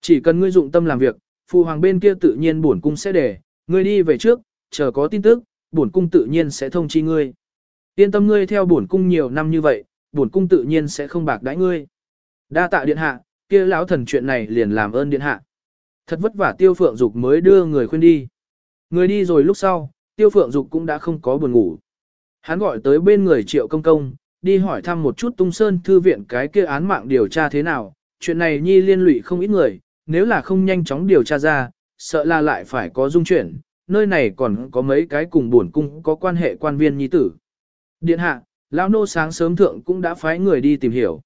Chỉ cần ngươi dụng tâm làm việc, phụ hoàng bên kia tự nhiên bổn cung sẽ để, ngươi đi về trước, chờ có tin tức, bổn cung tự nhiên sẽ thông chi ngươi. Yên tâm ngươi theo bổn cung nhiều năm như vậy, bổn cung tự nhiên sẽ không bạc đãi ngươi. Đa tạ điện hạ, kia lão thần chuyện này liền làm ơn điện hạ. Thật vất vả tiêu phượng dục mới đưa người khuyên đi. Người đi rồi lúc sau, tiêu phượng dục cũng đã không có buồn ngủ. Hắn gọi tới bên người triệu công công, đi hỏi thăm một chút tung sơn thư viện cái kia án mạng điều tra thế nào. Chuyện này nhi liên lụy không ít người, nếu là không nhanh chóng điều tra ra, sợ là lại phải có dung chuyển, nơi này còn có mấy cái cùng buồn cung có quan hệ quan viên nhi tử. Điện hạ, lão nô sáng sớm thượng cũng đã phái người đi tìm hiểu.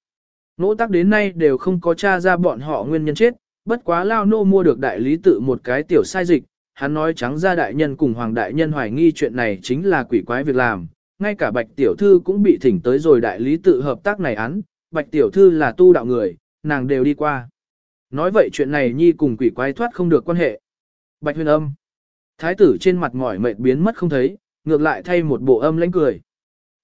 Nỗ tắc đến nay đều không có tra ra bọn họ nguyên nhân chết, bất quá lao nô mua được đại lý tự một cái tiểu sai dịch, hắn nói trắng ra đại nhân cùng hoàng đại nhân hoài nghi chuyện này chính là quỷ quái việc làm, ngay cả bạch tiểu thư cũng bị thỉnh tới rồi đại lý tự hợp tác này án, bạch tiểu thư là tu đạo người, nàng đều đi qua. Nói vậy chuyện này nhi cùng quỷ quái thoát không được quan hệ. Bạch huyền âm. Thái tử trên mặt mỏi mệt biến mất không thấy, ngược lại thay một bộ âm lãnh cười.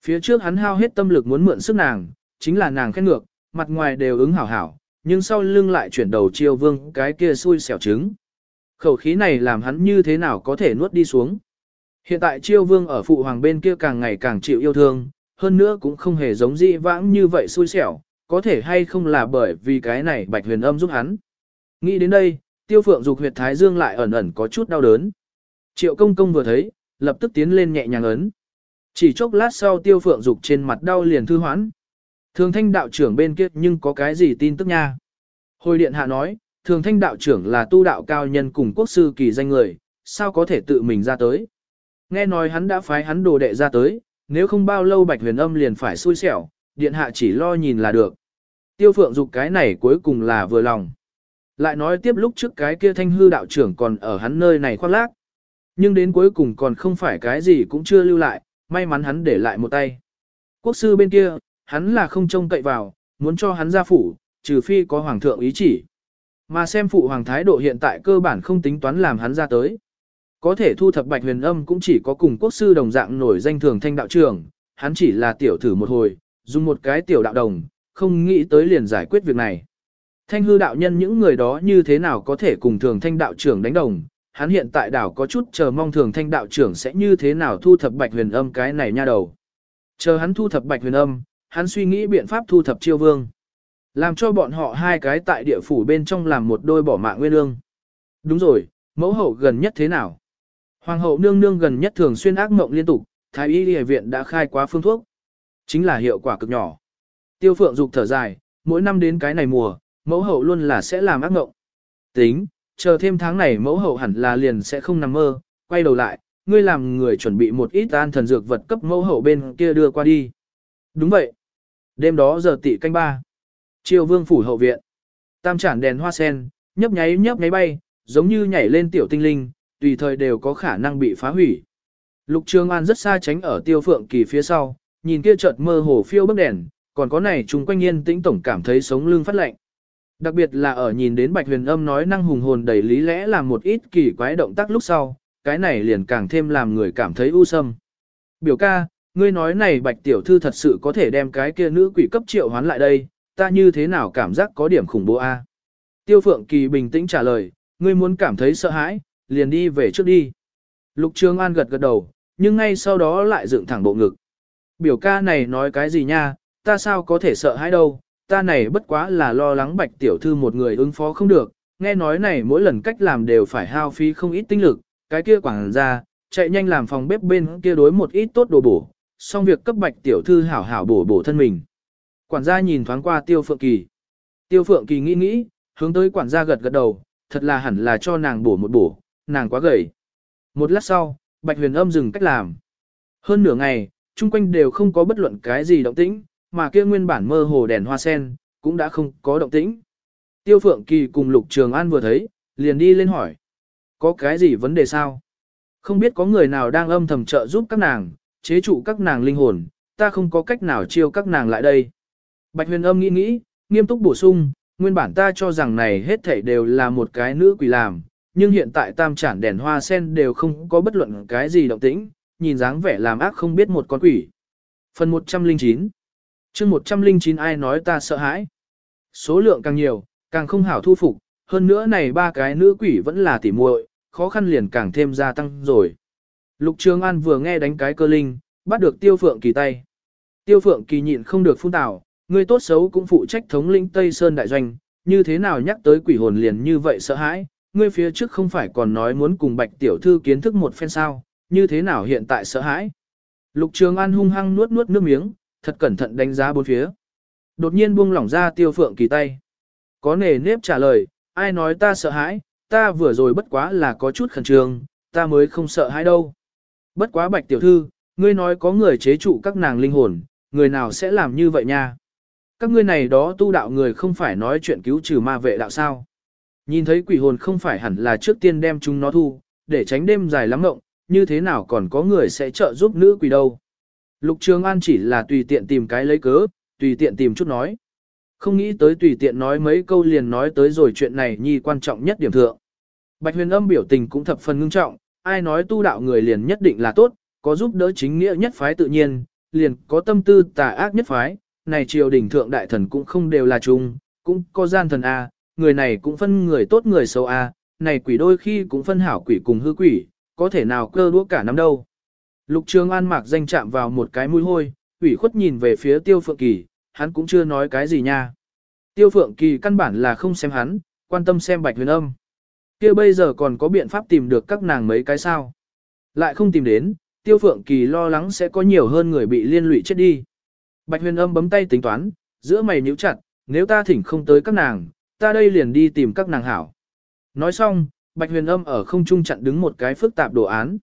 Phía trước hắn hao hết tâm lực muốn mượn sức nàng, chính là nàng khen ngược, mặt ngoài đều ứng hảo hảo, nhưng sau lưng lại chuyển đầu chiêu vương cái kia xui xẻo trứng. Khẩu khí này làm hắn như thế nào có thể nuốt đi xuống. Hiện tại chiêu vương ở phụ hoàng bên kia càng ngày càng chịu yêu thương, hơn nữa cũng không hề giống dị vãng như vậy xui xẻo, có thể hay không là bởi vì cái này bạch huyền âm giúp hắn. Nghĩ đến đây, tiêu phượng dục huyệt thái dương lại ẩn ẩn có chút đau đớn. Triệu công công vừa thấy, lập tức tiến lên nhẹ nhàng ấn. Chỉ chốc lát sau tiêu phượng dục trên mặt đau liền thư hoãn. Thường thanh đạo trưởng bên kia nhưng có cái gì tin tức nha. Hồi điện hạ nói, thường thanh đạo trưởng là tu đạo cao nhân cùng quốc sư kỳ danh người, sao có thể tự mình ra tới. Nghe nói hắn đã phái hắn đồ đệ ra tới, nếu không bao lâu bạch huyền âm liền phải xui xẻo, điện hạ chỉ lo nhìn là được. Tiêu phượng dục cái này cuối cùng là vừa lòng. Lại nói tiếp lúc trước cái kia thanh hư đạo trưởng còn ở hắn nơi này khoác lác. Nhưng đến cuối cùng còn không phải cái gì cũng chưa lưu lại, may mắn hắn để lại một tay. Quốc sư bên kia, hắn là không trông cậy vào, muốn cho hắn ra phủ, trừ phi có hoàng thượng ý chỉ. Mà xem phụ hoàng thái độ hiện tại cơ bản không tính toán làm hắn ra tới. Có thể thu thập bạch huyền âm cũng chỉ có cùng quốc sư đồng dạng nổi danh thường thanh đạo trưởng, hắn chỉ là tiểu thử một hồi, dùng một cái tiểu đạo đồng, không nghĩ tới liền giải quyết việc này. Thanh hư đạo nhân những người đó như thế nào có thể cùng thường thanh đạo trưởng đánh đồng, hắn hiện tại đảo có chút chờ mong thường thanh đạo trưởng sẽ như thế nào thu thập bạch huyền âm cái này nha đầu. Chờ hắn thu thập bạch huyền âm, hắn suy nghĩ biện pháp thu thập chiêu vương. Làm cho bọn họ hai cái tại địa phủ bên trong làm một đôi bỏ mạng nguyên ương. Đúng rồi, mẫu hậu gần nhất thế nào? Hoàng hậu nương nương gần nhất thường xuyên ác mộng liên tục, thái y y viện đã khai quá phương thuốc. Chính là hiệu quả cực nhỏ. Tiêu phượng dục thở dài, mỗi năm đến cái này mùa, mẫu hậu luôn là sẽ làm ác mộng. Tính, chờ thêm tháng này mẫu hậu hẳn là liền sẽ không nằm mơ, quay đầu lại, ngươi làm người chuẩn bị một ít an thần dược vật cấp mẫu hậu bên kia đưa qua đi. Đúng vậy. Đêm đó giờ tị canh ba. Triều vương phủ hậu viện. Tam chản đèn hoa sen, nhấp nháy nhấp nháy bay, giống như nhảy lên tiểu tinh linh, tùy thời đều có khả năng bị phá hủy. Lục Trường An rất xa tránh ở tiêu phượng kỳ phía sau, nhìn kia chợt mơ hồ phiêu bức đèn, còn có này chúng quanh yên tĩnh tổng cảm thấy sống lưng phát lạnh. Đặc biệt là ở nhìn đến Bạch Huyền Âm nói năng hùng hồn đầy lý lẽ làm một ít kỳ quái động tác lúc sau, cái này liền càng thêm làm người cảm thấy u sâm. Biểu ca, ngươi nói này Bạch Tiểu Thư thật sự có thể đem cái kia nữ quỷ cấp triệu hoán lại đây, ta như thế nào cảm giác có điểm khủng bố a? Tiêu Phượng Kỳ bình tĩnh trả lời, ngươi muốn cảm thấy sợ hãi, liền đi về trước đi. Lục Trường An gật gật đầu, nhưng ngay sau đó lại dựng thẳng bộ ngực. Biểu ca này nói cái gì nha, ta sao có thể sợ hãi đâu, ta này bất quá là lo lắng bạch tiểu thư một người ứng phó không được, nghe nói này mỗi lần cách làm đều phải hao phí không ít tinh lực, cái kia quảng ra, chạy nhanh làm phòng bếp bên kia đối một ít tốt đồ bổ, xong việc cấp bạch tiểu thư hảo hảo bổ bổ thân mình. Quản gia nhìn thoáng qua tiêu phượng kỳ. Tiêu phượng kỳ nghĩ nghĩ, hướng tới quản gia gật gật đầu, thật là hẳn là cho nàng bổ một bổ, nàng quá gầy. Một lát sau, bạch huyền âm dừng cách làm. Hơn nửa ngày, chung quanh đều không có bất luận cái gì động tĩnh, mà kia nguyên bản mơ hồ đèn hoa sen, cũng đã không có động tĩnh. Tiêu Phượng Kỳ cùng Lục Trường An vừa thấy, liền đi lên hỏi. Có cái gì vấn đề sao? Không biết có người nào đang âm thầm trợ giúp các nàng, chế trụ các nàng linh hồn, ta không có cách nào chiêu các nàng lại đây. Bạch huyền âm nghĩ nghĩ, nghiêm túc bổ sung, nguyên bản ta cho rằng này hết thảy đều là một cái nữ quỷ làm, nhưng hiện tại tam chản đèn hoa sen đều không có bất luận cái gì động tĩnh, nhìn dáng vẻ làm ác không biết một con quỷ. Phần 109 chương 109 ai nói ta sợ hãi. Số lượng càng nhiều, càng không hảo thu phục, hơn nữa này ba cái nữ quỷ vẫn là tỉ muội, khó khăn liền càng thêm gia tăng rồi. Lục Trường An vừa nghe đánh cái cơ linh, bắt được Tiêu Phượng Kỳ tay. Tiêu Phượng Kỳ nhịn không được phun tào, người tốt xấu cũng phụ trách thống lĩnh Tây Sơn đại doanh, như thế nào nhắc tới quỷ hồn liền như vậy sợ hãi, ngươi phía trước không phải còn nói muốn cùng Bạch tiểu thư kiến thức một phen sao, như thế nào hiện tại sợ hãi. Lục Trường An hung hăng nuốt nuốt nước miếng, thật cẩn thận đánh giá bốn phía. Đột nhiên buông lỏng ra Tiêu Phượng Kỳ tay. Có nề nếp trả lời, ai nói ta sợ hãi, ta vừa rồi bất quá là có chút khẩn trương, ta mới không sợ hãi đâu. Bất quá bạch tiểu thư, ngươi nói có người chế trụ các nàng linh hồn, người nào sẽ làm như vậy nha? Các ngươi này đó tu đạo người không phải nói chuyện cứu trừ ma vệ đạo sao? Nhìn thấy quỷ hồn không phải hẳn là trước tiên đem chúng nó thu, để tránh đêm dài lắm mộng, như thế nào còn có người sẽ trợ giúp nữ quỷ đâu? Lục Trường An chỉ là tùy tiện tìm cái lấy cớ, tùy tiện tìm chút nói. Không nghĩ tới tùy tiện nói mấy câu liền nói tới rồi chuyện này nhi quan trọng nhất điểm thượng. Bạch huyền âm biểu tình cũng thập phần ngưng trọng, ai nói tu đạo người liền nhất định là tốt, có giúp đỡ chính nghĩa nhất phái tự nhiên, liền có tâm tư tà ác nhất phái, này triều đình thượng đại thần cũng không đều là chung, cũng có gian thần A, người này cũng phân người tốt người xấu A, này quỷ đôi khi cũng phân hảo quỷ cùng hư quỷ, có thể nào cơ đũa cả năm đâu. Lục Trường An mạc danh chạm vào một cái mũi hôi, ủy khuất nhìn về phía Tiêu Phượng Kỳ, hắn cũng chưa nói cái gì nha. Tiêu Phượng Kỳ căn bản là không xem hắn, quan tâm xem Bạch Huyền Âm kia bây giờ còn có biện pháp tìm được các nàng mấy cái sao. Lại không tìm đến, tiêu phượng kỳ lo lắng sẽ có nhiều hơn người bị liên lụy chết đi. Bạch huyền âm bấm tay tính toán, giữa mày nhíu chặt, nếu ta thỉnh không tới các nàng, ta đây liền đi tìm các nàng hảo. Nói xong, bạch huyền âm ở không trung chặn đứng một cái phức tạp đồ án.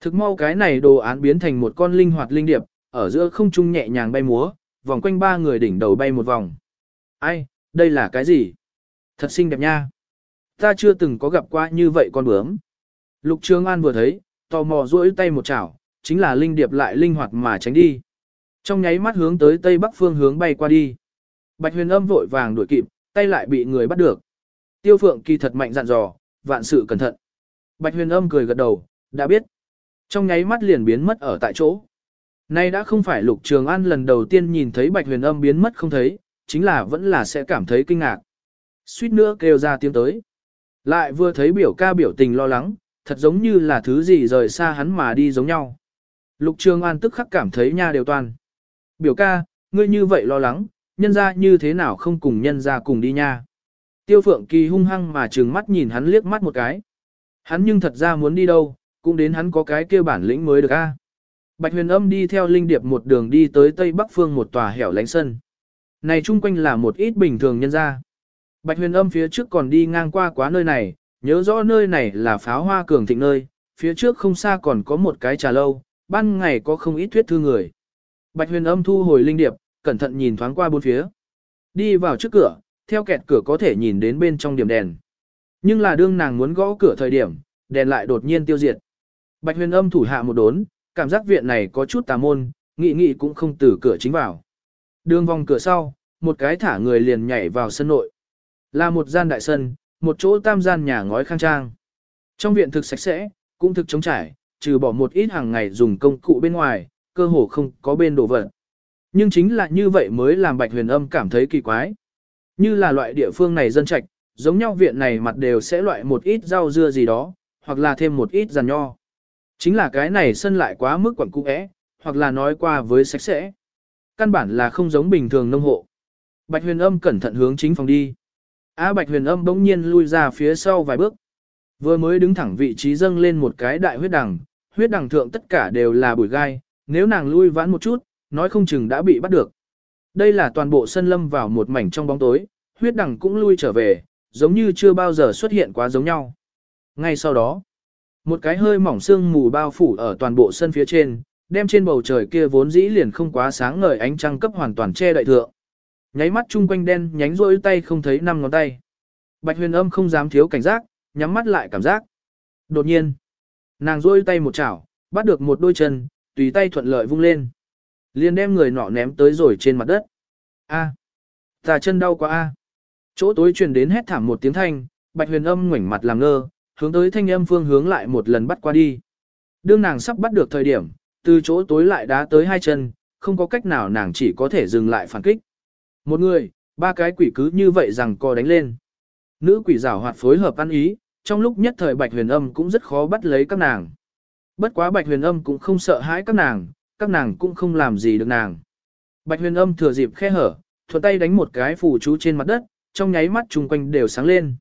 Thực mau cái này đồ án biến thành một con linh hoạt linh điệp, ở giữa không trung nhẹ nhàng bay múa, vòng quanh ba người đỉnh đầu bay một vòng. Ai, đây là cái gì? Thật xinh đẹp nha. Ta chưa từng có gặp qua như vậy con bướm. Lục Trường An vừa thấy, tò mò duỗi tay một chảo, chính là linh điệp lại linh hoạt mà tránh đi. Trong nháy mắt hướng tới tây bắc phương hướng bay qua đi. Bạch huyền âm vội vàng đuổi kịp, tay lại bị người bắt được. Tiêu phượng kỳ thật mạnh dặn dò, vạn sự cẩn thận. Bạch huyền âm cười gật đầu, đã biết. Trong nháy mắt liền biến mất ở tại chỗ. Nay đã không phải lục trường an lần đầu tiên nhìn thấy bạch huyền âm biến mất không thấy, chính là vẫn là sẽ cảm thấy kinh ngạc. Suýt nữa kêu ra tiếng tới. Lại vừa thấy biểu ca biểu tình lo lắng, thật giống như là thứ gì rời xa hắn mà đi giống nhau. Lục Trường An tức khắc cảm thấy nha đều toàn. Biểu ca, ngươi như vậy lo lắng, nhân ra như thế nào không cùng nhân ra cùng đi nha. Tiêu Phượng Kỳ hung hăng mà trừng mắt nhìn hắn liếc mắt một cái. Hắn nhưng thật ra muốn đi đâu, cũng đến hắn có cái kia bản lĩnh mới được a. Bạch huyền âm đi theo Linh Điệp một đường đi tới tây bắc phương một tòa hẻo lánh sân. Này chung quanh là một ít bình thường nhân ra. Bạch huyền âm phía trước còn đi ngang qua quá nơi này, nhớ rõ nơi này là pháo hoa cường thịnh nơi, phía trước không xa còn có một cái trà lâu, ban ngày có không ít thuyết thư người. Bạch huyền âm thu hồi linh điệp, cẩn thận nhìn thoáng qua bốn phía. Đi vào trước cửa, theo kẹt cửa có thể nhìn đến bên trong điểm đèn. Nhưng là đương nàng muốn gõ cửa thời điểm, đèn lại đột nhiên tiêu diệt. Bạch huyền âm thủ hạ một đốn, cảm giác viện này có chút tà môn, nghị nghị cũng không từ cửa chính vào. Đường vòng cửa sau, một cái thả người liền nhảy vào sân nội. Là một gian đại sân, một chỗ tam gian nhà ngói khang trang. Trong viện thực sạch sẽ, cũng thực trống trải, trừ bỏ một ít hàng ngày dùng công cụ bên ngoài, cơ hồ không có bên đồ vật. Nhưng chính là như vậy mới làm Bạch Huyền Âm cảm thấy kỳ quái. Như là loại địa phương này dân trạch, giống nhau viện này mặt đều sẽ loại một ít rau dưa gì đó, hoặc là thêm một ít giàn nho. Chính là cái này sân lại quá mức quẩn cung ẽ, hoặc là nói qua với sạch sẽ. Căn bản là không giống bình thường nông hộ. Bạch Huyền Âm cẩn thận hướng chính phòng đi. á Bạch Huyền Âm bỗng nhiên lui ra phía sau vài bước. Vừa mới đứng thẳng vị trí dâng lên một cái đại huyết đằng, huyết đằng thượng tất cả đều là bụi gai, nếu nàng lui vãn một chút, nói không chừng đã bị bắt được. Đây là toàn bộ sân lâm vào một mảnh trong bóng tối, huyết đằng cũng lui trở về, giống như chưa bao giờ xuất hiện quá giống nhau. Ngay sau đó, một cái hơi mỏng sương mù bao phủ ở toàn bộ sân phía trên, đem trên bầu trời kia vốn dĩ liền không quá sáng ngời ánh trăng cấp hoàn toàn che đậy thượng. Nháy mắt chung quanh đen nhánh rỗi tay không thấy năm ngón tay. Bạch huyền âm không dám thiếu cảnh giác, nhắm mắt lại cảm giác. Đột nhiên, nàng rỗi tay một chảo, bắt được một đôi chân, tùy tay thuận lợi vung lên. liền đem người nọ ném tới rồi trên mặt đất. A, tà chân đau quá a. Chỗ tối truyền đến hét thảm một tiếng thanh, bạch huyền âm ngoảnh mặt làm ngơ, hướng tới thanh âm phương hướng lại một lần bắt qua đi. Đương nàng sắp bắt được thời điểm, từ chỗ tối lại đá tới hai chân, không có cách nào nàng chỉ có thể dừng lại phản kích. Một người, ba cái quỷ cứ như vậy rằng co đánh lên. Nữ quỷ rào hoạt phối hợp ăn ý, trong lúc nhất thời Bạch Huyền Âm cũng rất khó bắt lấy các nàng. Bất quá Bạch Huyền Âm cũng không sợ hãi các nàng, các nàng cũng không làm gì được nàng. Bạch Huyền Âm thừa dịp khe hở, thuận tay đánh một cái phù chú trên mặt đất, trong nháy mắt chung quanh đều sáng lên.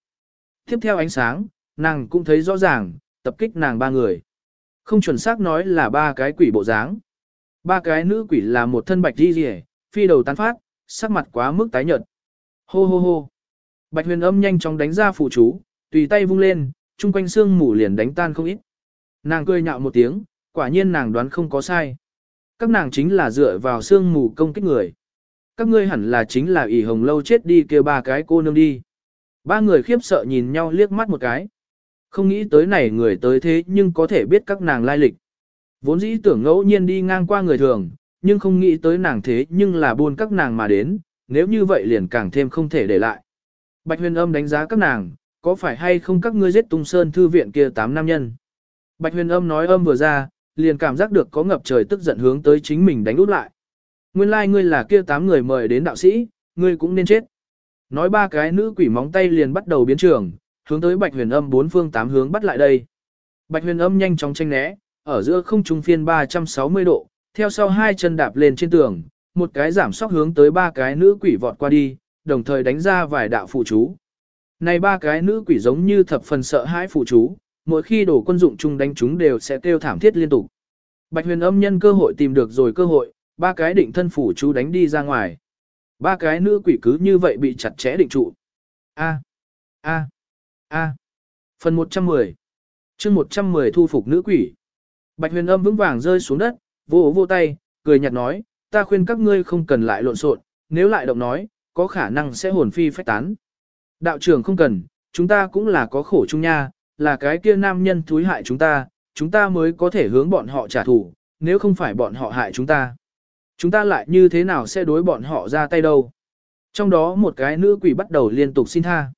Tiếp theo ánh sáng, nàng cũng thấy rõ ràng, tập kích nàng ba người. Không chuẩn xác nói là ba cái quỷ bộ dáng. Ba cái nữ quỷ là một thân bạch di rỉ, phi đầu tán phát, sắc mặt quá mức tái nhợt. Hô hô hô. Bạch huyền âm nhanh chóng đánh ra phụ chú, tùy tay vung lên, chung quanh xương mù liền đánh tan không ít. Nàng cười nhạo một tiếng, quả nhiên nàng đoán không có sai. Các nàng chính là dựa vào xương mù công kích người. Các ngươi hẳn là chính là ỷ hồng lâu chết đi kêu ba cái cô nương đi. Ba người khiếp sợ nhìn nhau liếc mắt một cái. Không nghĩ tới này người tới thế nhưng có thể biết các nàng lai lịch. Vốn dĩ tưởng ngẫu nhiên đi ngang qua người thường, nhưng không nghĩ tới nàng thế nhưng là buôn các nàng mà đến, nếu như vậy liền càng thêm không thể để lại. Bạch huyền âm đánh giá các nàng, có phải hay không các ngươi giết tung sơn thư viện kia tám nam nhân. Bạch huyền âm nói âm vừa ra, liền cảm giác được có ngập trời tức giận hướng tới chính mình đánh út lại. Nguyên lai like ngươi là kia tám người mời đến đạo sĩ, ngươi cũng nên chết. Nói ba cái nữ quỷ móng tay liền bắt đầu biến trường, hướng tới bạch huyền âm bốn phương tám hướng bắt lại đây. Bạch huyền âm nhanh chóng tranh né, ở giữa không trung phiên 360 độ, theo sau hai chân đạp lên trên tường, một cái giảm sóc hướng tới ba cái nữ quỷ vọt qua đi, đồng thời đánh ra vài đạo phụ chú. Này ba cái nữ quỷ giống như thập phần sợ hãi phụ chú, mỗi khi đổ quân dụng chung đánh chúng đều sẽ kêu thảm thiết liên tục. Bạch huyền âm nhân cơ hội tìm được rồi cơ hội, ba cái định thân phủ chú đánh đi ra ngoài. Ba cái nữ quỷ cứ như vậy bị chặt chẽ định trụ. A. A. A. Phần 110. chương 110 thu phục nữ quỷ. Bạch huyền âm vững vàng rơi xuống đất, vô vô tay, cười nhạt nói, ta khuyên các ngươi không cần lại lộn xộn, nếu lại động nói, có khả năng sẽ hồn phi phách tán. Đạo trưởng không cần, chúng ta cũng là có khổ chung nha, là cái kia nam nhân thúi hại chúng ta, chúng ta mới có thể hướng bọn họ trả thù, nếu không phải bọn họ hại chúng ta. Chúng ta lại như thế nào sẽ đối bọn họ ra tay đâu. Trong đó một cái nữ quỷ bắt đầu liên tục xin tha.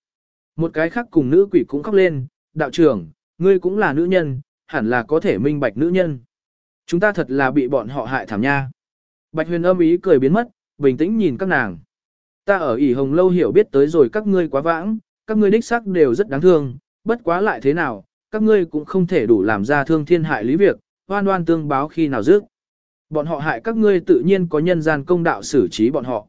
Một cái khác cùng nữ quỷ cũng khóc lên, đạo trưởng, ngươi cũng là nữ nhân, hẳn là có thể minh bạch nữ nhân. Chúng ta thật là bị bọn họ hại thảm nha. Bạch huyền âm ý cười biến mất, bình tĩnh nhìn các nàng. Ta ở ỉ hồng lâu hiểu biết tới rồi các ngươi quá vãng, các ngươi đích xác đều rất đáng thương, bất quá lại thế nào, các ngươi cũng không thể đủ làm ra thương thiên hại lý việc, hoan hoan tương báo khi nào dứt. Bọn họ hại các ngươi tự nhiên có nhân gian công đạo xử trí bọn họ.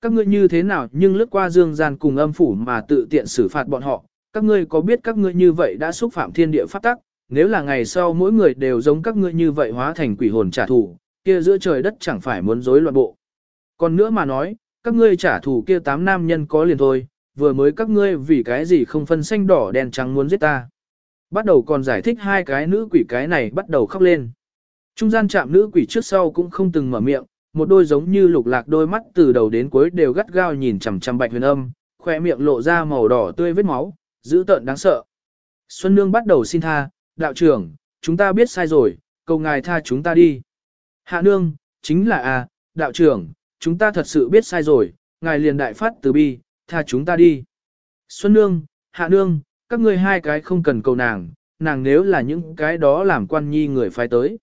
Các ngươi như thế nào nhưng lướt qua dương gian cùng âm phủ mà tự tiện xử phạt bọn họ, các ngươi có biết các ngươi như vậy đã xúc phạm thiên địa pháp tắc, nếu là ngày sau mỗi người đều giống các ngươi như vậy hóa thành quỷ hồn trả thù, kia giữa trời đất chẳng phải muốn rối loạn bộ. Còn nữa mà nói, các ngươi trả thù kia tám nam nhân có liền thôi, vừa mới các ngươi vì cái gì không phân xanh đỏ đen trắng muốn giết ta. Bắt đầu còn giải thích hai cái nữ quỷ cái này bắt đầu khóc lên. Trung gian chạm nữ quỷ trước sau cũng không từng mở miệng, một đôi giống như lục lạc đôi mắt từ đầu đến cuối đều gắt gao nhìn chằm chằm bạch huyền âm, khoe miệng lộ ra màu đỏ tươi vết máu, dữ tợn đáng sợ. Xuân Nương bắt đầu xin tha, đạo trưởng, chúng ta biết sai rồi, cầu ngài tha chúng ta đi. Hạ Nương, chính là à, đạo trưởng, chúng ta thật sự biết sai rồi, ngài liền đại phát từ bi, tha chúng ta đi. Xuân Nương, Hạ Nương, các ngươi hai cái không cần cầu nàng, nàng nếu là những cái đó làm quan nhi người phải tới.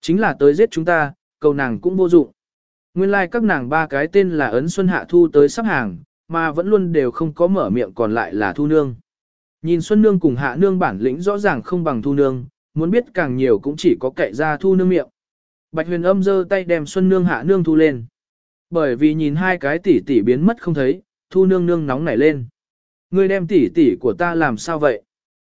Chính là tới giết chúng ta, cầu nàng cũng vô dụng. Nguyên lai like các nàng ba cái tên là Ấn Xuân Hạ Thu tới sắp hàng, mà vẫn luôn đều không có mở miệng còn lại là Thu Nương. Nhìn Xuân Nương cùng Hạ Nương bản lĩnh rõ ràng không bằng Thu Nương, muốn biết càng nhiều cũng chỉ có kệ ra Thu Nương miệng. Bạch huyền âm giơ tay đem Xuân Nương Hạ Nương thu lên. Bởi vì nhìn hai cái tỷ tỷ biến mất không thấy, Thu Nương Nương nóng nảy lên. Ngươi đem tỷ tỷ của ta làm sao vậy?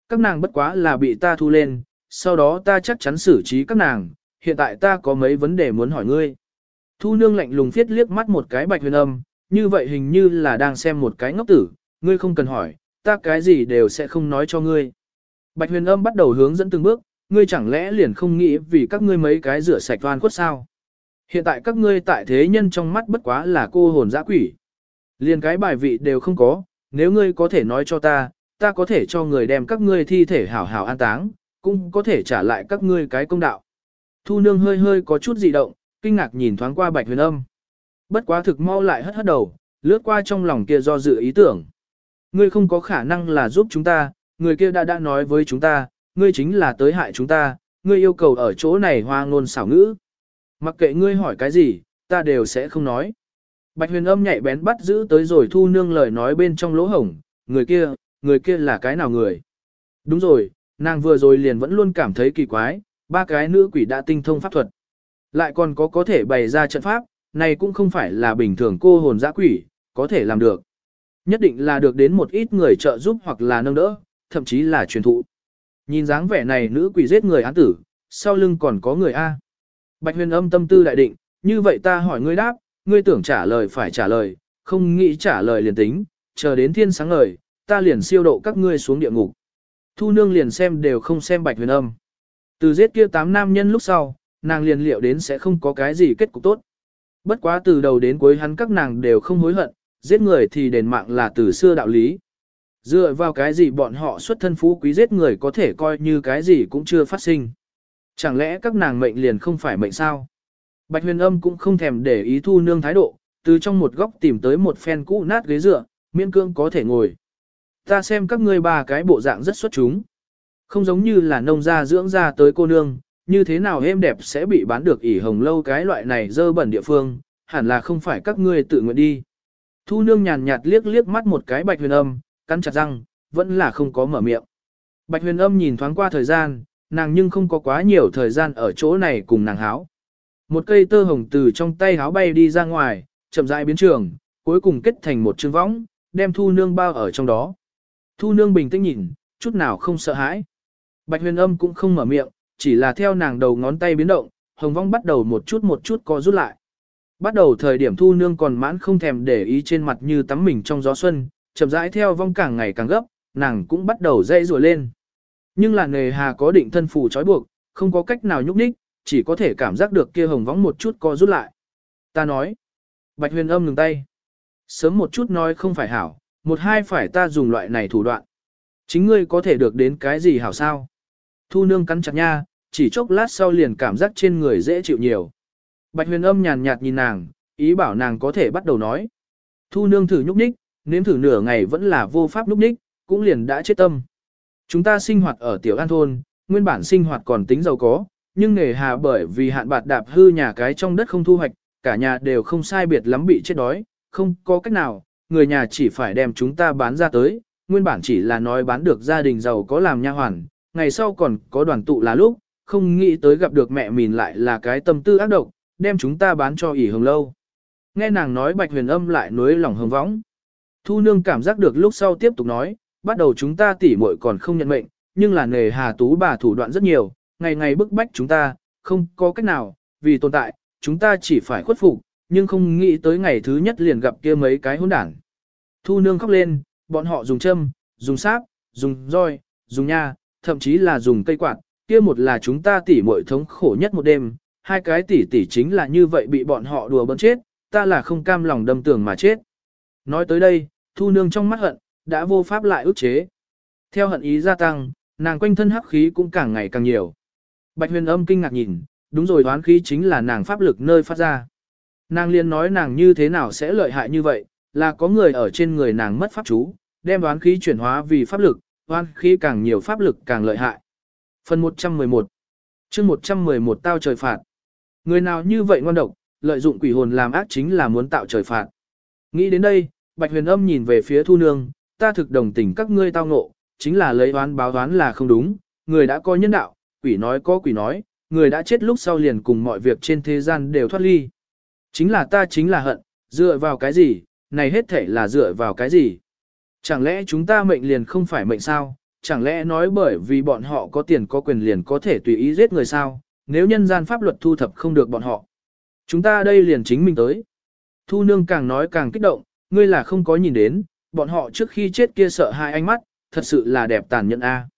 Các nàng bất quá là bị ta thu lên, sau đó ta chắc chắn xử trí các nàng, hiện tại ta có mấy vấn đề muốn hỏi ngươi. Thu nương lạnh lùng phiết liếc mắt một cái bạch huyền âm, như vậy hình như là đang xem một cái ngốc tử, ngươi không cần hỏi, ta cái gì đều sẽ không nói cho ngươi. Bạch huyền âm bắt đầu hướng dẫn từng bước, ngươi chẳng lẽ liền không nghĩ vì các ngươi mấy cái rửa sạch toàn khuất sao. Hiện tại các ngươi tại thế nhân trong mắt bất quá là cô hồn dã quỷ. Liền cái bài vị đều không có, nếu ngươi có thể nói cho ta, ta có thể cho người đem các ngươi thi thể hảo hảo an táng, cũng có thể trả lại các ngươi cái công đạo. Thu nương hơi hơi có chút dị động, kinh ngạc nhìn thoáng qua bạch huyền âm. Bất quá thực mau lại hất hất đầu, lướt qua trong lòng kia do dự ý tưởng. Ngươi không có khả năng là giúp chúng ta, người kia đã đã nói với chúng ta, ngươi chính là tới hại chúng ta, ngươi yêu cầu ở chỗ này hoa ngôn xảo ngữ. Mặc kệ ngươi hỏi cái gì, ta đều sẽ không nói. Bạch huyền âm nhạy bén bắt giữ tới rồi thu nương lời nói bên trong lỗ hổng, người kia, người kia là cái nào người. Đúng rồi, nàng vừa rồi liền vẫn luôn cảm thấy kỳ quái, ba cái nữ quỷ đã tinh thông pháp thuật. Lại còn có có thể bày ra trận pháp, này cũng không phải là bình thường cô hồn dã quỷ, có thể làm được. Nhất định là được đến một ít người trợ giúp hoặc là nâng đỡ, thậm chí là truyền thụ. Nhìn dáng vẻ này nữ quỷ giết người án tử, sau lưng còn có người A. Bạch huyền âm tâm tư đại định, như vậy ta hỏi ngươi đáp, ngươi tưởng trả lời phải trả lời, không nghĩ trả lời liền tính, chờ đến thiên sáng ngời, ta liền siêu độ các ngươi xuống địa ngục. Thu nương liền xem đều không xem bạch huyền âm. Từ giết kia tám nam nhân lúc sau, nàng liền liệu đến sẽ không có cái gì kết cục tốt. Bất quá từ đầu đến cuối hắn các nàng đều không hối hận, giết người thì đền mạng là từ xưa đạo lý. Dựa vào cái gì bọn họ xuất thân phú quý giết người có thể coi như cái gì cũng chưa phát sinh. Chẳng lẽ các nàng mệnh liền không phải mệnh sao? Bạch huyền âm cũng không thèm để ý thu nương thái độ, từ trong một góc tìm tới một phen cũ nát ghế dựa, miễn cương có thể ngồi. Ta xem các ngươi ba cái bộ dạng rất xuất chúng. Không giống như là nông gia dưỡng ra tới cô nương, như thế nào êm đẹp sẽ bị bán được ỉ hồng lâu cái loại này dơ bẩn địa phương, hẳn là không phải các ngươi tự nguyện đi. Thu nương nhàn nhạt liếc liếc mắt một cái bạch huyền âm, cắn chặt răng, vẫn là không có mở miệng. Bạch huyền âm nhìn thoáng qua thời gian, nàng nhưng không có quá nhiều thời gian ở chỗ này cùng nàng háo. Một cây tơ hồng từ trong tay háo bay đi ra ngoài, chậm rãi biến trường, cuối cùng kết thành một chương võng, đem thu nương bao ở trong đó. Thu nương bình tĩnh nhìn, chút nào không sợ hãi. Bạch huyền âm cũng không mở miệng, chỉ là theo nàng đầu ngón tay biến động, hồng vong bắt đầu một chút một chút co rút lại. Bắt đầu thời điểm thu nương còn mãn không thèm để ý trên mặt như tắm mình trong gió xuân, chậm rãi theo vong càng ngày càng gấp, nàng cũng bắt đầu dây rùa lên. Nhưng là nghề hà có định thân phù trói buộc, không có cách nào nhúc nhích, chỉ có thể cảm giác được kia hồng vong một chút co rút lại. Ta nói, bạch huyền âm ngừng tay. Sớm một chút nói không phải hảo, một hai phải ta dùng loại này thủ đoạn. Chính ngươi có thể được đến cái gì hảo sao? Thu nương cắn chặt nha, chỉ chốc lát sau liền cảm giác trên người dễ chịu nhiều. Bạch huyền âm nhàn nhạt nhìn nàng, ý bảo nàng có thể bắt đầu nói. Thu nương thử nhúc nhích, nếm thử nửa ngày vẫn là vô pháp nhúc nhích, cũng liền đã chết tâm. Chúng ta sinh hoạt ở tiểu an thôn, nguyên bản sinh hoạt còn tính giàu có, nhưng nghề hà bởi vì hạn bạt đạp hư nhà cái trong đất không thu hoạch, cả nhà đều không sai biệt lắm bị chết đói, không có cách nào, người nhà chỉ phải đem chúng ta bán ra tới, nguyên bản chỉ là nói bán được gia đình giàu có làm nha hoàn, ngày sau còn có đoàn tụ là lúc, không nghĩ tới gặp được mẹ mình lại là cái tâm tư ác độc, đem chúng ta bán cho ỉ hồng lâu. Nghe nàng nói bạch huyền âm lại nối lòng hồng võng. Thu nương cảm giác được lúc sau tiếp tục nói, bắt đầu chúng ta tỉ muội còn không nhận mệnh, nhưng là nghề hà tú bà thủ đoạn rất nhiều, ngày ngày bức bách chúng ta, không có cách nào, vì tồn tại, chúng ta chỉ phải khuất phục, nhưng không nghĩ tới ngày thứ nhất liền gặp kia mấy cái hỗn đảng. Thu nương khóc lên, bọn họ dùng châm, dùng sáp, dùng roi, dùng nha, thậm chí là dùng cây quạt, kia một là chúng ta tỉ muội thống khổ nhất một đêm, hai cái tỉ tỉ chính là như vậy bị bọn họ đùa bỡn chết, ta là không cam lòng đâm tường mà chết. Nói tới đây, thu nương trong mắt hận, đã vô pháp lại ức chế. Theo hận ý gia tăng, nàng quanh thân hắc khí cũng càng ngày càng nhiều. Bạch huyền âm kinh ngạc nhìn, đúng rồi đoán khí chính là nàng pháp lực nơi phát ra. Nàng liên nói nàng như thế nào sẽ lợi hại như vậy, là có người ở trên người nàng mất pháp chú, đem đoán khí chuyển hóa vì pháp lực, hoan khí càng nhiều pháp lực càng lợi hại. Phần 111 chương 111 tao trời phạt. Người nào như vậy ngoan độc, lợi dụng quỷ hồn làm ác chính là muốn tạo trời phạt. Nghĩ đến đây, Bạch huyền âm nhìn về phía thu nương, ta thực đồng tình các ngươi tao ngộ, chính là lấy oán báo oán là không đúng, người đã có nhân đạo, quỷ nói có quỷ nói, người đã chết lúc sau liền cùng mọi việc trên thế gian đều thoát ly. Chính là ta chính là hận, dựa vào cái gì, này hết thể là dựa vào cái gì? Chẳng lẽ chúng ta mệnh liền không phải mệnh sao? Chẳng lẽ nói bởi vì bọn họ có tiền có quyền liền có thể tùy ý giết người sao? Nếu nhân gian pháp luật thu thập không được bọn họ. Chúng ta đây liền chính mình tới. Thu nương càng nói càng kích động, ngươi là không có nhìn đến, bọn họ trước khi chết kia sợ hai ánh mắt, thật sự là đẹp tàn nhẫn a.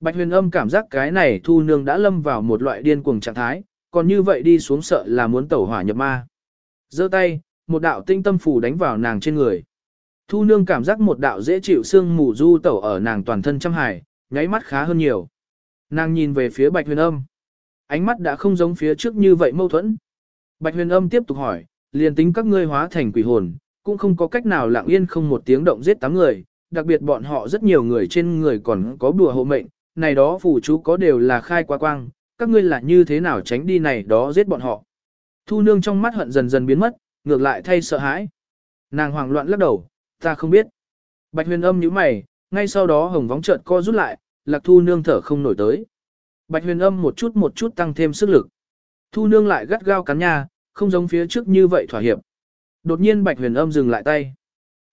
Bạch huyền âm cảm giác cái này thu nương đã lâm vào một loại điên cuồng trạng thái, còn như vậy đi xuống sợ là muốn tẩu hỏa nhập ma. giơ tay, một đạo tinh tâm phù đánh vào nàng trên người. Thu nương cảm giác một đạo dễ chịu xương mù du tẩu ở nàng toàn thân trăm hải, nháy mắt khá hơn nhiều. Nàng nhìn về phía bạch huyền âm. Ánh mắt đã không giống phía trước như vậy mâu thuẫn. Bạch huyền âm tiếp tục hỏi, liền tính các ngươi hóa thành quỷ hồn, cũng không có cách nào lặng yên không một tiếng động giết tám người, đặc biệt bọn họ rất nhiều người trên người còn có bùa hộ mệnh, này đó phù chú có đều là khai quá quang, các ngươi là như thế nào tránh đi này đó giết bọn họ. Thu nương trong mắt hận dần dần biến mất, ngược lại thay sợ hãi. Nàng hoảng loạn lắc đầu, ta không biết. Bạch huyền âm nhíu mày, ngay sau đó hồng vóng chợt co rút lại, lạc thu nương thở không nổi tới. Bạch huyền âm một chút một chút tăng thêm sức lực. Thu nương lại gắt gao cắn nhà, không giống phía trước như vậy thỏa hiệp. Đột nhiên bạch huyền âm dừng lại tay.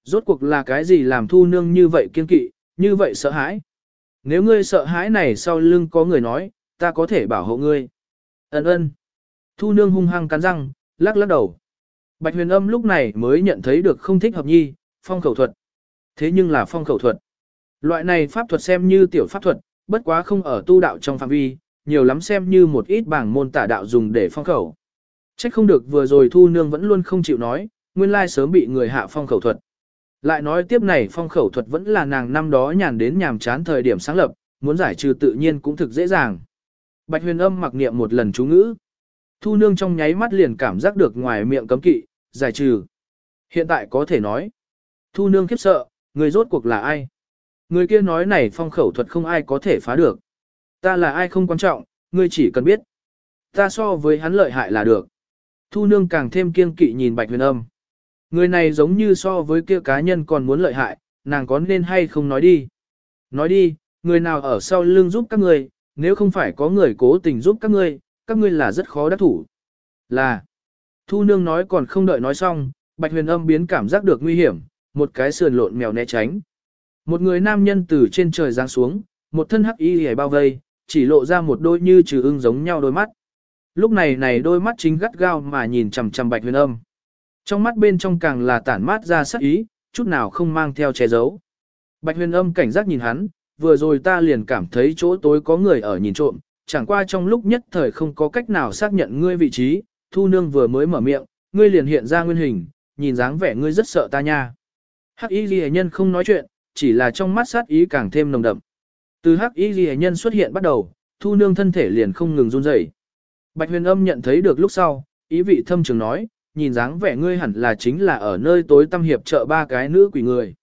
Rốt cuộc là cái gì làm thu nương như vậy kiên kỵ, như vậy sợ hãi. Nếu ngươi sợ hãi này sau lưng có người nói, ta có thể bảo hộ ngươi. Ấn ơn. Thu nương hung hăng cắn răng, lắc lắc đầu. Bạch huyền âm lúc này mới nhận thấy được không thích hợp nhi, phong khẩu thuật. Thế nhưng là phong khẩu thuật. Loại này pháp thuật xem như tiểu pháp thuật, bất quá không ở tu đạo trong phạm vi, nhiều lắm xem như một ít bảng môn tả đạo dùng để phong khẩu. Trách không được vừa rồi thu nương vẫn luôn không chịu nói, nguyên lai sớm bị người hạ phong khẩu thuật. Lại nói tiếp này phong khẩu thuật vẫn là nàng năm đó nhàn đến nhàm chán thời điểm sáng lập, muốn giải trừ tự nhiên cũng thực dễ dàng. Bạch huyền âm mặc niệm một lần chú ngữ. Thu nương trong nháy mắt liền cảm giác được ngoài miệng cấm kỵ, giải trừ. Hiện tại có thể nói. Thu nương khiếp sợ, người rốt cuộc là ai? Người kia nói này phong khẩu thuật không ai có thể phá được. Ta là ai không quan trọng, ngươi chỉ cần biết. Ta so với hắn lợi hại là được. Thu nương càng thêm kiên kỵ nhìn bạch huyền âm. Người này giống như so với kia cá nhân còn muốn lợi hại, nàng có nên hay không nói đi. Nói đi, người nào ở sau lưng giúp các ngươi, nếu không phải có người cố tình giúp các ngươi, các ngươi là rất khó đắc thủ. Là, Thu Nương nói còn không đợi nói xong, Bạch Huyền Âm biến cảm giác được nguy hiểm, một cái sườn lộn mèo né tránh. Một người nam nhân từ trên trời giáng xuống, một thân hắc y hề bao vây, chỉ lộ ra một đôi như trừ ưng giống nhau đôi mắt. Lúc này này đôi mắt chính gắt gao mà nhìn chằm chằm Bạch Huyền Âm. Trong mắt bên trong càng là tản mát ra sắc ý, chút nào không mang theo che giấu. Bạch Huyền Âm cảnh giác nhìn hắn, vừa rồi ta liền cảm thấy chỗ tối có người ở nhìn trộm, chẳng qua trong lúc nhất thời không có cách nào xác nhận ngươi vị trí, thu nương vừa mới mở miệng, ngươi liền hiện ra nguyên hình, nhìn dáng vẻ ngươi rất sợ ta nha. Hắc y ghi nhân không nói chuyện, chỉ là trong mắt sát ý càng thêm nồng đậm. Từ hắc y ghi nhân xuất hiện bắt đầu, thu nương thân thể liền không ngừng run rẩy. Bạch huyền âm nhận thấy được lúc sau, ý vị thâm trường nói, nhìn dáng vẻ ngươi hẳn là chính là ở nơi tối tâm hiệp trợ ba cái nữ quỷ người.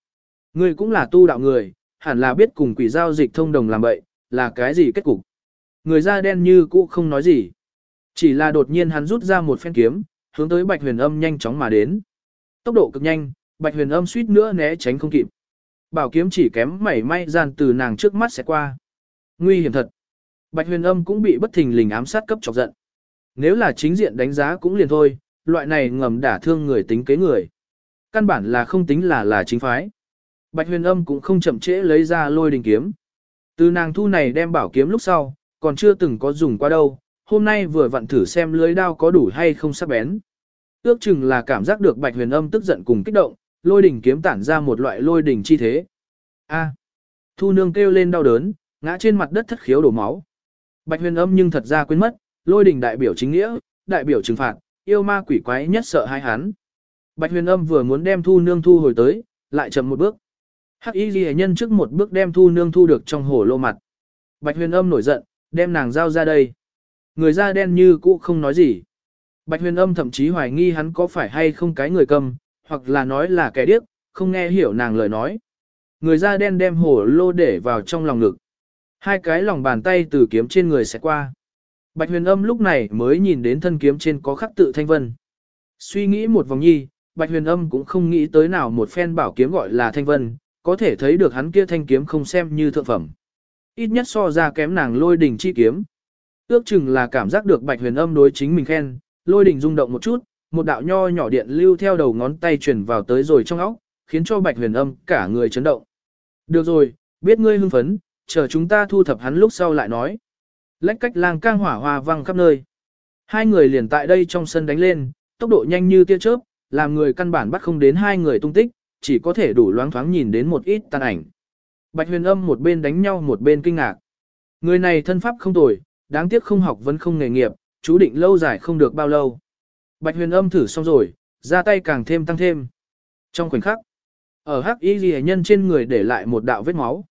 Ngươi cũng là tu đạo người, hẳn là biết cùng quỷ giao dịch thông đồng làm bậy, là cái gì kết cục. Người da đen như cũ không nói gì. Chỉ là đột nhiên hắn rút ra một phen kiếm, hướng tới Bạch Huyền Âm nhanh chóng mà đến. Tốc độ cực nhanh, Bạch Huyền Âm suýt nữa né tránh không kịp. Bảo kiếm chỉ kém mảy may gian từ nàng trước mắt sẽ qua. Nguy hiểm thật. Bạch Huyền Âm cũng bị bất thình lình ám sát cấp chọc giận. Nếu là chính diện đánh giá cũng liền thôi, loại này ngầm đả thương người tính kế người. Căn bản là không tính là là chính phái. Bạch huyền âm cũng không chậm trễ lấy ra lôi đình kiếm. Từ nàng thu này đem bảo kiếm lúc sau, còn chưa từng có dùng qua đâu, hôm nay vừa vặn thử xem lưới đao có đủ hay không sắc bén. Ước chừng là cảm giác được bạch huyền âm tức giận cùng kích động, lôi đỉnh kiếm tản ra một loại lôi đỉnh chi thế. A. Thu nương kêu lên đau đớn, ngã trên mặt đất thất khiếu đổ máu. Bạch huyền âm nhưng thật ra quên mất, lôi đỉnh đại biểu chính nghĩa, đại biểu trừng phạt, yêu ma quỷ quái nhất sợ hai hắn. Bạch huyền âm vừa muốn đem thu nương thu hồi tới, lại chậm một bước. Hắc y ghi nhân trước một bước đem thu nương thu được trong hổ lô mặt. Bạch huyền âm nổi giận, đem nàng giao ra đây. Người da đen như cũ không nói gì. Bạch huyền âm thậm chí hoài nghi hắn có phải hay không cái người cầm, hoặc là nói là kẻ điếc, không nghe hiểu nàng lời nói. Người da đen đem hổ lô để vào trong lòng ngực. Hai cái lòng bàn tay từ kiếm trên người sẽ qua. Bạch huyền âm lúc này mới nhìn đến thân kiếm trên có khắc tự thanh vân. Suy nghĩ một vòng nhi, bạch huyền âm cũng không nghĩ tới nào một phen bảo kiếm gọi là thanh vân, có thể thấy được hắn kia thanh kiếm không xem như thượng phẩm. Ít nhất so ra kém nàng lôi đỉnh chi kiếm. Ước chừng là cảm giác được bạch huyền âm đối chính mình khen, lôi đỉnh rung động một chút, một đạo nho nhỏ điện lưu theo đầu ngón tay truyền vào tới rồi trong óc, khiến cho bạch huyền âm cả người chấn động. Được rồi, biết ngươi hưng phấn, chờ chúng ta thu thập hắn lúc sau lại nói. Lách cách lang cang hỏa hoa văng khắp nơi. Hai người liền tại đây trong sân đánh lên, tốc độ nhanh như tia chớp, làm người căn bản bắt không đến hai người tung tích, chỉ có thể đủ loáng thoáng nhìn đến một ít tàn ảnh. Bạch huyền âm một bên đánh nhau một bên kinh ngạc. Người này thân pháp không tồi, đáng tiếc không học vẫn không nghề nghiệp, chú định lâu dài không được bao lâu. Bạch huyền âm thử xong rồi, ra tay càng thêm tăng thêm. Trong khoảnh khắc, ở hắc y ghi nhân trên người để lại một đạo vết máu.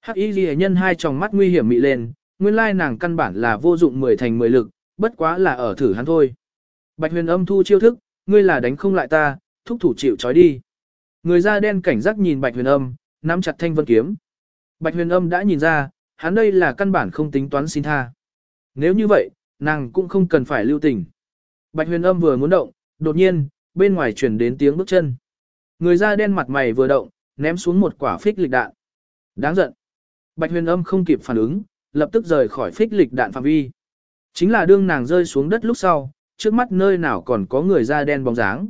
Hắc y ghi nhân hai tròng mắt nguy hiểm mị lên, nguyên lai nàng căn bản là vô dụng mười thành mười lực, bất quá là ở thử hắn thôi. Bạch huyền âm thu chiêu thức, ngươi là đánh không lại ta, thúc thủ chịu trói đi. Người da đen cảnh giác nhìn bạch huyền âm, nắm chặt thanh vân kiếm. Bạch huyền âm đã nhìn ra, hắn đây là căn bản không tính toán xin tha. Nếu như vậy, nàng cũng không cần phải lưu tình. Bạch huyền âm vừa muốn động, đột nhiên, bên ngoài chuyển đến tiếng bước chân. Người da đen mặt mày vừa động, ném xuống một quả phích lịch đạn. Đáng giận. Bạch huyền âm không kịp phản ứng, lập tức rời khỏi phích lịch đạn phạm vi. Chính là đương nàng rơi xuống đất lúc sau, trước mắt nơi nào còn có người da đen bóng dáng.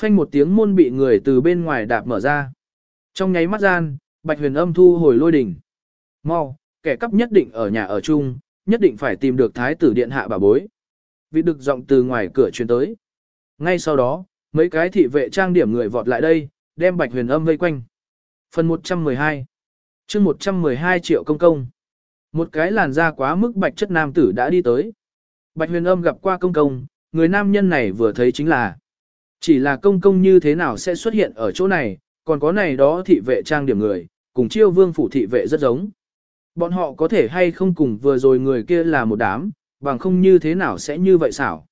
Phanh một tiếng môn bị người từ bên ngoài đạp mở ra. Trong nháy mắt gian, Bạch huyền âm thu hồi lôi đỉnh. Mau, kẻ cắp nhất định ở nhà ở chung, nhất định phải tìm được thái tử điện hạ bà bối. Vị đực giọng từ ngoài cửa truyền tới. Ngay sau đó, mấy cái thị vệ trang điểm người vọt lại đây, đem bạch huyền âm vây quanh. Phần 112 chương 112 triệu công công. Một cái làn da quá mức bạch chất nam tử đã đi tới. Bạch huyền âm gặp qua công công, người nam nhân này vừa thấy chính là. Chỉ là công công như thế nào sẽ xuất hiện ở chỗ này, còn có này đó thị vệ trang điểm người, cùng chiêu vương phủ thị vệ rất giống. Bọn họ có thể hay không cùng vừa rồi người kia là một đám, bằng không như thế nào sẽ như vậy xảo.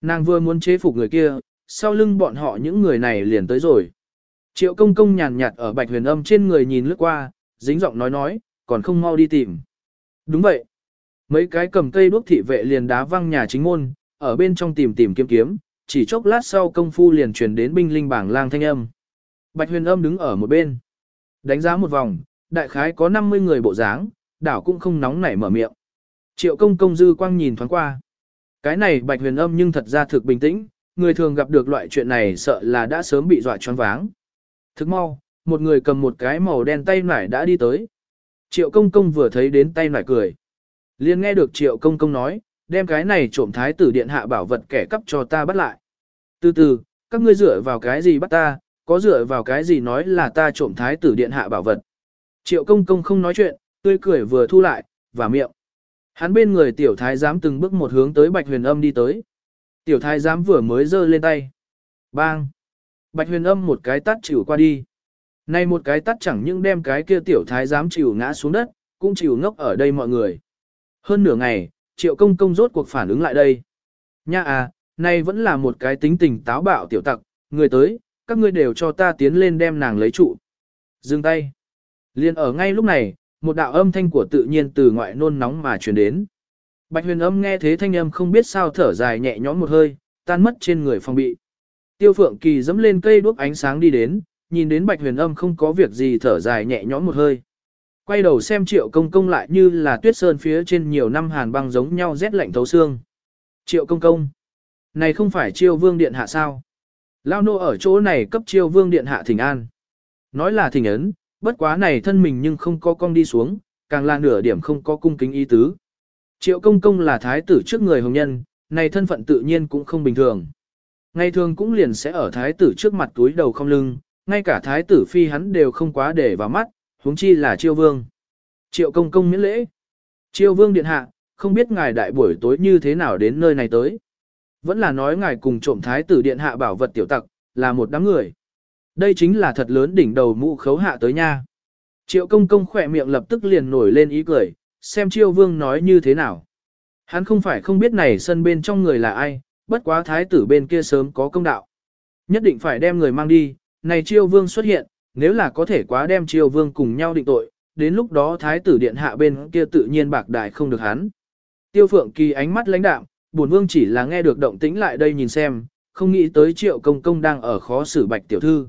Nàng vừa muốn chế phục người kia, sau lưng bọn họ những người này liền tới rồi. Triệu công công nhàn nhạt ở bạch huyền âm trên người nhìn lướt qua, dính giọng nói nói, còn không mau đi tìm. Đúng vậy. Mấy cái cầm cây đuốc thị vệ liền đá văng nhà chính môn, ở bên trong tìm tìm kiếm kiếm, chỉ chốc lát sau công phu liền truyền đến binh linh bảng lang thanh âm. Bạch huyền âm đứng ở một bên. Đánh giá một vòng, đại khái có 50 người bộ dáng, đảo cũng không nóng nảy mở miệng. Triệu công công dư quang nhìn thoáng qua. Cái này bạch huyền âm nhưng thật ra thực bình tĩnh, người thường gặp được loại chuyện này sợ là đã sớm bị dọa choáng váng. Thức mau, một người cầm một cái màu đen tay nải đã đi tới. Triệu công công vừa thấy đến tay nải cười. liền nghe được triệu công công nói, đem cái này trộm thái tử điện hạ bảo vật kẻ cắp cho ta bắt lại. Từ từ, các ngươi dựa vào cái gì bắt ta, có dựa vào cái gì nói là ta trộm thái tử điện hạ bảo vật. Triệu công công không nói chuyện, tươi cười vừa thu lại, và miệng. Hắn bên người tiểu thái giám từng bước một hướng tới bạch huyền âm đi tới. Tiểu thái giám vừa mới giơ lên tay. Bang! Bạch huyền âm một cái tắt chịu qua đi. Này một cái tắt chẳng những đem cái kia tiểu thái giám chịu ngã xuống đất, cũng chịu ngốc ở đây mọi người. Hơn nửa ngày, triệu công công rốt cuộc phản ứng lại đây. Nha à, này vẫn là một cái tính tình táo bạo tiểu tặc, người tới, các ngươi đều cho ta tiến lên đem nàng lấy trụ. Dừng tay. Liên ở ngay lúc này, một đạo âm thanh của tự nhiên từ ngoại nôn nóng mà truyền đến. Bạch huyền âm nghe thế thanh âm không biết sao thở dài nhẹ nhõm một hơi, tan mất trên người phòng bị. Tiêu phượng kỳ dẫm lên cây đuốc ánh sáng đi đến, nhìn đến bạch huyền âm không có việc gì thở dài nhẹ nhõm một hơi. Quay đầu xem triệu công công lại như là tuyết sơn phía trên nhiều năm hàn băng giống nhau rét lạnh thấu xương. Triệu công công. Này không phải chiêu vương điện hạ sao? Lao nô ở chỗ này cấp chiêu vương điện hạ thỉnh an. Nói là thỉnh ấn, bất quá này thân mình nhưng không có cong đi xuống, càng là nửa điểm không có cung kính ý tứ. Triệu công công là thái tử trước người hồng nhân, này thân phận tự nhiên cũng không bình thường. Ngày thường cũng liền sẽ ở thái tử trước mặt túi đầu không lưng, ngay cả thái tử phi hắn đều không quá để vào mắt, huống chi là chiêu vương. Triệu công công miễn lễ. Chiêu vương điện hạ, không biết ngài đại buổi tối như thế nào đến nơi này tới. Vẫn là nói ngài cùng trộm thái tử điện hạ bảo vật tiểu tặc, là một đám người. Đây chính là thật lớn đỉnh đầu mũ khấu hạ tới nha. Triệu công công khỏe miệng lập tức liền nổi lên ý cười, xem chiêu vương nói như thế nào. Hắn không phải không biết này sân bên trong người là ai, bất quá thái tử bên kia sớm có công đạo. Nhất định phải đem người mang đi, này chiêu vương xuất hiện, nếu là có thể quá đem triều vương cùng nhau định tội, đến lúc đó thái tử điện hạ bên kia tự nhiên bạc đại không được hắn. Tiêu phượng kỳ ánh mắt lãnh đạm, buồn vương chỉ là nghe được động tĩnh lại đây nhìn xem, không nghĩ tới triệu công công đang ở khó xử bạch tiểu thư.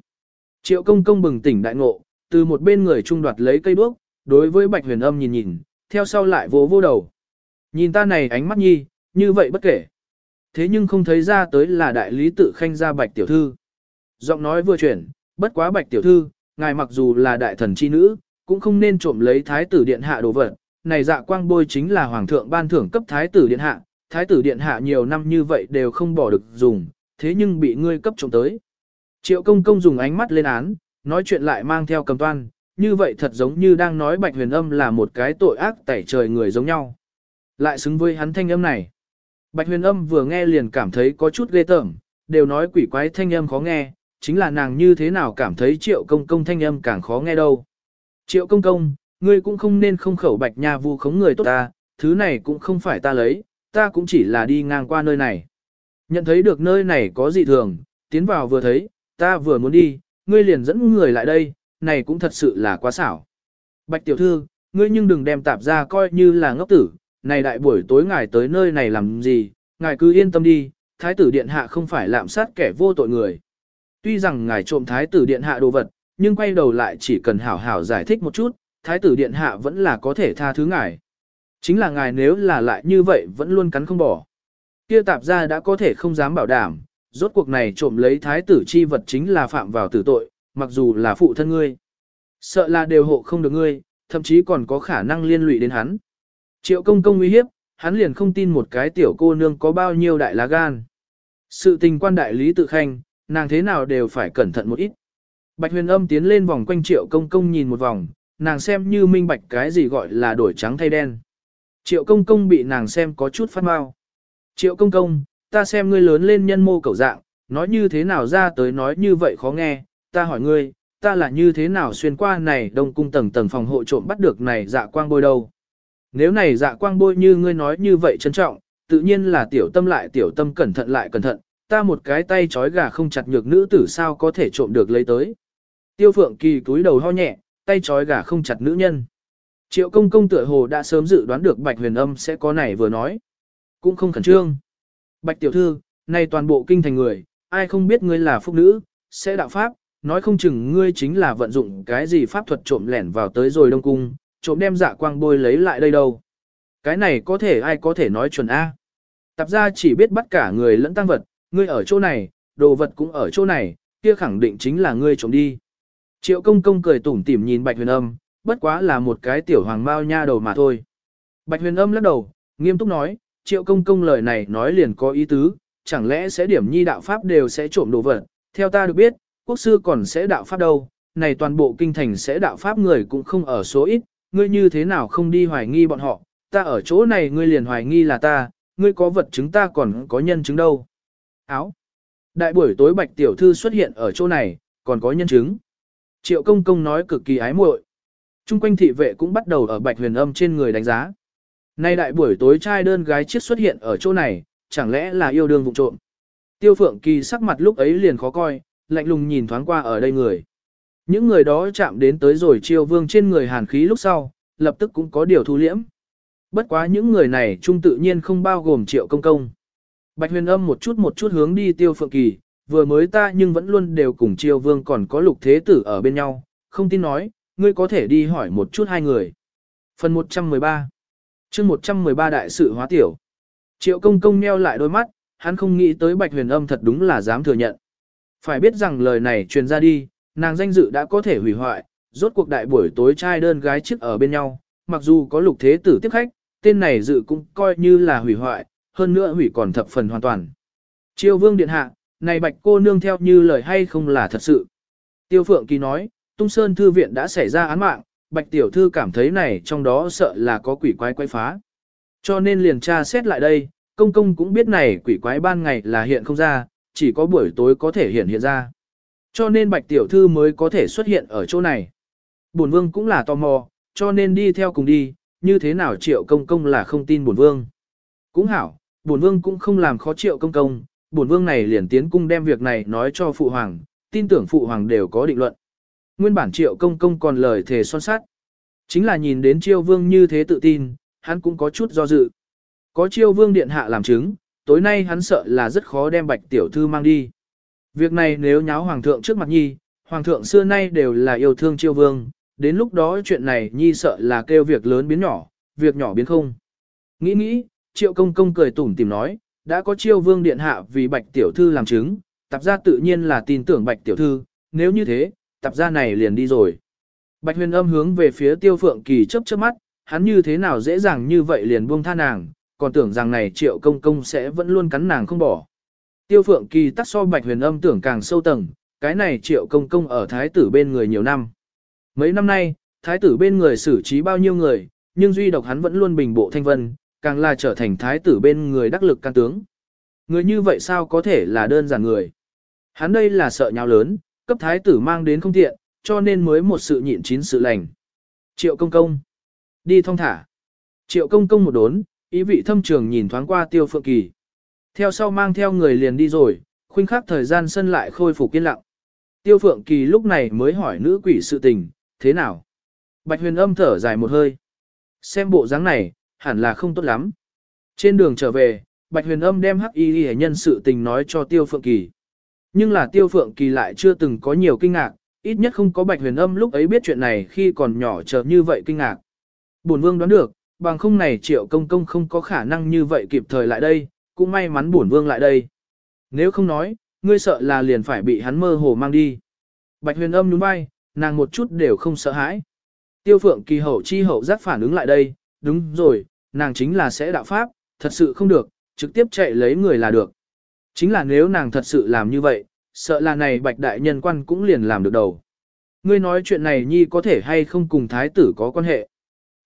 Triệu công công bừng tỉnh đại ngộ, từ một bên người trung đoạt lấy cây đuốc, đối với bạch huyền âm nhìn nhìn, theo sau lại vỗ vô đầu. Nhìn ta này ánh mắt nhi, như vậy bất kể. Thế nhưng không thấy ra tới là đại lý tự khanh ra bạch tiểu thư. Giọng nói vừa chuyển, bất quá bạch tiểu thư, ngài mặc dù là đại thần chi nữ, cũng không nên trộm lấy thái tử điện hạ đồ vật. Này dạ quang bôi chính là hoàng thượng ban thưởng cấp thái tử điện hạ, thái tử điện hạ nhiều năm như vậy đều không bỏ được dùng, thế nhưng bị ngươi cấp trộm tới. Triệu công công dùng ánh mắt lên án, nói chuyện lại mang theo cầm toan, như vậy thật giống như đang nói bạch huyền âm là một cái tội ác tẩy trời người giống nhau. Lại xứng với hắn thanh âm này. Bạch huyền âm vừa nghe liền cảm thấy có chút ghê tởm, đều nói quỷ quái thanh âm khó nghe, chính là nàng như thế nào cảm thấy triệu công công thanh âm càng khó nghe đâu. Triệu công công, ngươi cũng không nên không khẩu bạch nha vu khống người tốt ta, thứ này cũng không phải ta lấy, ta cũng chỉ là đi ngang qua nơi này. Nhận thấy được nơi này có gì thường, tiến vào vừa thấy, ta vừa muốn đi, ngươi liền dẫn người lại đây, này cũng thật sự là quá xảo. Bạch tiểu thư, ngươi nhưng đừng đem tạp ra coi như là ngốc tử, này đại buổi tối ngài tới nơi này làm gì, ngài cứ yên tâm đi, thái tử điện hạ không phải lạm sát kẻ vô tội người. Tuy rằng ngài trộm thái tử điện hạ đồ vật, nhưng quay đầu lại chỉ cần hảo hảo giải thích một chút, thái tử điện hạ vẫn là có thể tha thứ ngài. Chính là ngài nếu là lại như vậy vẫn luôn cắn không bỏ. Kia tạp ra đã có thể không dám bảo đảm, rốt cuộc này trộm lấy thái tử chi vật chính là phạm vào tử tội, mặc dù là phụ thân ngươi. Sợ là đều hộ không được ngươi, thậm chí còn có khả năng liên lụy đến hắn. Triệu công công uy hiếp, hắn liền không tin một cái tiểu cô nương có bao nhiêu đại lá gan. Sự tình quan đại lý tự khanh, nàng thế nào đều phải cẩn thận một ít. Bạch huyền âm tiến lên vòng quanh triệu công công nhìn một vòng, nàng xem như minh bạch cái gì gọi là đổi trắng thay đen. Triệu công công bị nàng xem có chút phát mau. Triệu công công, ta xem ngươi lớn lên nhân mô cầu dạng, nói như thế nào ra tới nói như vậy khó nghe, ta hỏi ngươi, ta là như thế nào xuyên qua này đông cung tầng tầng phòng hộ trộm bắt được này dạ quang bôi đâu. Nếu này dạ quang bôi như ngươi nói như vậy trân trọng, tự nhiên là tiểu tâm lại tiểu tâm cẩn thận lại cẩn thận, ta một cái tay trói gà không chặt nhược nữ tử sao có thể trộm được lấy tới. Tiêu phượng kỳ túi đầu ho nhẹ, tay trói gà không chặt nữ nhân. Triệu công công tựa hồ đã sớm dự đoán được bạch huyền âm sẽ có này vừa nói. Cũng không khẩn trương. Bạch tiểu thư, này toàn bộ kinh thành người, ai không biết ngươi là phúc nữ, sẽ đạo pháp, nói không chừng ngươi chính là vận dụng cái gì pháp thuật trộm lẻn vào tới rồi đông cung, trộm đem dạ quang bôi lấy lại đây đâu. Cái này có thể ai có thể nói chuẩn A. Tạp ra chỉ biết bắt cả người lẫn tăng vật, ngươi ở chỗ này, đồ vật cũng ở chỗ này, kia khẳng định chính là ngươi trộm đi. Triệu công công cười tủm tỉm nhìn bạch huyền âm, bất quá là một cái tiểu hoàng mao nha đầu mà thôi. Bạch huyền âm lắc đầu, nghiêm túc nói, triệu công công lời này nói liền có ý tứ, chẳng lẽ sẽ điểm nhi đạo pháp đều sẽ trộm đồ vật, theo ta được biết, quốc sư còn sẽ đạo pháp đâu, này toàn bộ kinh thành sẽ đạo pháp người cũng không ở số ít, ngươi như thế nào không đi hoài nghi bọn họ, ta ở chỗ này ngươi liền hoài nghi là ta, ngươi có vật chứng ta còn có nhân chứng đâu. Áo. Đại buổi tối bạch tiểu thư xuất hiện ở chỗ này, còn có nhân chứng. Triệu công công nói cực kỳ ái muội. Trung quanh thị vệ cũng bắt đầu ở bạch huyền âm trên người đánh giá. Nay đại buổi tối trai đơn gái chiếc xuất hiện ở chỗ này, chẳng lẽ là yêu đương vụ trộm. Tiêu phượng kỳ sắc mặt lúc ấy liền khó coi, lạnh lùng nhìn thoáng qua ở đây người. Những người đó chạm đến tới rồi chiêu vương trên người hàn khí lúc sau, lập tức cũng có điều thu liễm. Bất quá những người này trung tự nhiên không bao gồm triệu công công. Bạch huyền âm một chút một chút hướng đi tiêu phượng kỳ, vừa mới ta nhưng vẫn luôn đều cùng chiêu vương còn có lục thế tử ở bên nhau, không tin nói, ngươi có thể đi hỏi một chút hai người. Phần 113 chương 113 đại sự hóa tiểu. Triệu công công nheo lại đôi mắt, hắn không nghĩ tới bạch huyền âm thật đúng là dám thừa nhận. Phải biết rằng lời này truyền ra đi, nàng danh dự đã có thể hủy hoại, rốt cuộc đại buổi tối trai đơn gái trước ở bên nhau, mặc dù có lục thế tử tiếp khách, tên này dự cũng coi như là hủy hoại, hơn nữa hủy còn thập phần hoàn toàn. Triều vương điện hạ, này bạch cô nương theo như lời hay không là thật sự. Tiêu phượng kỳ nói, tung sơn thư viện đã xảy ra án mạng, bạch tiểu thư cảm thấy này trong đó sợ là có quỷ quái quay phá. Cho nên liền tra xét lại đây, công công cũng biết này quỷ quái ban ngày là hiện không ra, chỉ có buổi tối có thể hiện hiện ra. Cho nên bạch tiểu thư mới có thể xuất hiện ở chỗ này. Bổn vương cũng là tò mò, cho nên đi theo cùng đi, như thế nào triệu công công là không tin bổn vương. Cũng hảo, bổn vương cũng không làm khó triệu công công, bổn vương này liền tiến cung đem việc này nói cho phụ hoàng, tin tưởng phụ hoàng đều có định luận. Nguyên bản triệu công công còn lời thề son sát. Chính là nhìn đến chiêu vương như thế tự tin, hắn cũng có chút do dự. Có chiêu vương điện hạ làm chứng, tối nay hắn sợ là rất khó đem bạch tiểu thư mang đi. Việc này nếu nháo hoàng thượng trước mặt nhi, hoàng thượng xưa nay đều là yêu thương chiêu vương, đến lúc đó chuyện này nhi sợ là kêu việc lớn biến nhỏ, việc nhỏ biến không. Nghĩ nghĩ, triệu công công cười tủm tìm nói, đã có chiêu vương điện hạ vì bạch tiểu thư làm chứng, tạp gia tự nhiên là tin tưởng bạch tiểu thư, nếu như thế, tạp gia này liền đi rồi. Bạch huyền âm hướng về phía tiêu phượng kỳ chớp chớp mắt, hắn như thế nào dễ dàng như vậy liền buông tha nàng, còn tưởng rằng này triệu công công sẽ vẫn luôn cắn nàng không bỏ. Tiêu phượng kỳ tắc so bạch huyền âm tưởng càng sâu tầng, cái này triệu công công ở thái tử bên người nhiều năm. Mấy năm nay, thái tử bên người xử trí bao nhiêu người, nhưng duy độc hắn vẫn luôn bình bộ thanh vân, càng là trở thành thái tử bên người đắc lực can tướng. Người như vậy sao có thể là đơn giản người. Hắn đây là sợ nhau lớn, cấp thái tử mang đến không tiện, cho nên mới một sự nhịn chín sự lành. Triệu công công. Đi thong thả. Triệu công công một đốn, ý vị thâm trường nhìn thoáng qua tiêu phượng kỳ. Theo sau mang theo người liền đi rồi, khuynh khắc thời gian sân lại khôi phục yên lặng. Tiêu Phượng Kỳ lúc này mới hỏi nữ quỷ sự tình, thế nào? Bạch huyền âm thở dài một hơi. Xem bộ dáng này, hẳn là không tốt lắm. Trên đường trở về, Bạch huyền âm đem hắc y hệ nhân sự tình nói cho Tiêu Phượng Kỳ. Nhưng là Tiêu Phượng Kỳ lại chưa từng có nhiều kinh ngạc, ít nhất không có Bạch huyền âm lúc ấy biết chuyện này khi còn nhỏ chờ như vậy kinh ngạc. Bổn vương đoán được, bằng không này triệu công công không có khả năng như vậy kịp thời lại đây, cũng may mắn bổn vương lại đây. Nếu không nói, ngươi sợ là liền phải bị hắn mơ hồ mang đi. Bạch huyền âm nhún vai, nàng một chút đều không sợ hãi. Tiêu phượng kỳ hậu chi hậu giác phản ứng lại đây, đúng rồi, nàng chính là sẽ đạo pháp, thật sự không được, trực tiếp chạy lấy người là được. Chính là nếu nàng thật sự làm như vậy, sợ là này bạch đại nhân quan cũng liền làm được đầu. Ngươi nói chuyện này nhi có thể hay không cùng thái tử có quan hệ.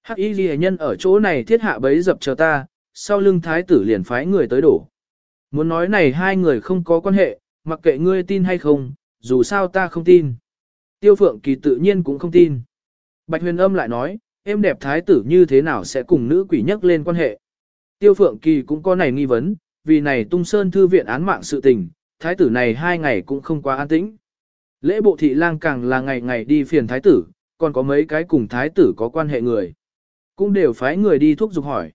Hắc y ghi nhân ở chỗ này thiết hạ bấy dập chờ ta, sau lưng thái tử liền phái người tới đổ. Muốn nói này hai người không có quan hệ, mặc kệ ngươi tin hay không, dù sao ta không tin. Tiêu phượng kỳ tự nhiên cũng không tin. Bạch huyền âm lại nói, em đẹp thái tử như thế nào sẽ cùng nữ quỷ nhắc lên quan hệ. Tiêu phượng kỳ cũng có này nghi vấn, vì này tung sơn thư viện án mạng sự tình, thái tử này hai ngày cũng không quá an tĩnh. Lễ bộ thị lang càng là ngày ngày đi phiền thái tử, còn có mấy cái cùng thái tử có quan hệ người. Cũng đều phái người đi thuốc dục hỏi.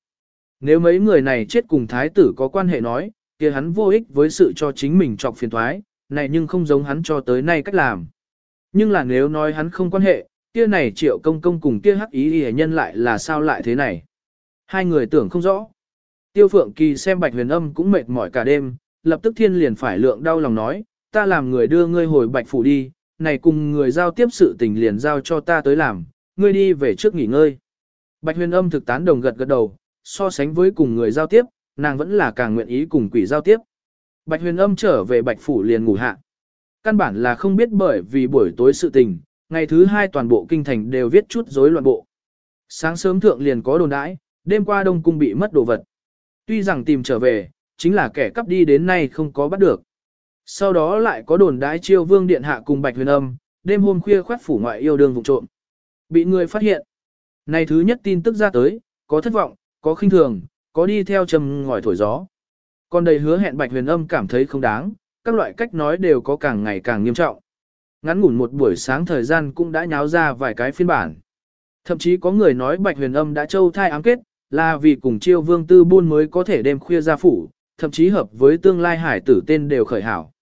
Nếu mấy người này chết cùng thái tử có quan hệ nói, kia hắn vô ích với sự cho chính mình trọc phiền thoái, này nhưng không giống hắn cho tới nay cách làm. Nhưng là nếu nói hắn không quan hệ, kia này triệu công công cùng kia hắc ý hề nhân lại là sao lại thế này. Hai người tưởng không rõ. Tiêu phượng kỳ xem bạch huyền âm cũng mệt mỏi cả đêm, lập tức thiên liền phải lượng đau lòng nói, ta làm người đưa ngươi hồi bạch phủ đi, này cùng người giao tiếp sự tình liền giao cho ta tới làm, ngươi đi về trước nghỉ ngơi. Bạch huyền âm thực tán đồng gật gật đầu, so sánh với cùng người giao tiếp, nàng vẫn là càng nguyện ý cùng quỷ giao tiếp. Bạch huyền âm trở về bạch phủ liền ngủ hạ. Căn bản là không biết bởi vì buổi tối sự tình, ngày thứ hai toàn bộ kinh thành đều viết chút rối loạn bộ. Sáng sớm thượng liền có đồn đãi, đêm qua đông cung bị mất đồ vật. Tuy rằng tìm trở về, chính là kẻ cắp đi đến nay không có bắt được. Sau đó lại có đồn đái chiêu vương điện hạ cùng bạch huyền âm, đêm hôm khuya khoát phủ ngoại yêu đương vùng trộm. Bị người phát hiện. Này thứ nhất tin tức ra tới, có thất vọng, có khinh thường, có đi theo trầm ngòi thổi gió. Còn đầy hứa hẹn bạch huyền âm cảm thấy không đáng, các loại cách nói đều có càng ngày càng nghiêm trọng. Ngắn ngủn một buổi sáng thời gian cũng đã nháo ra vài cái phiên bản. Thậm chí có người nói bạch huyền âm đã châu thai ám kết, là vì cùng chiêu vương tư buôn mới có thể đem khuya ra phủ, thậm chí hợp với tương lai hải tử tên đều khởi hảo.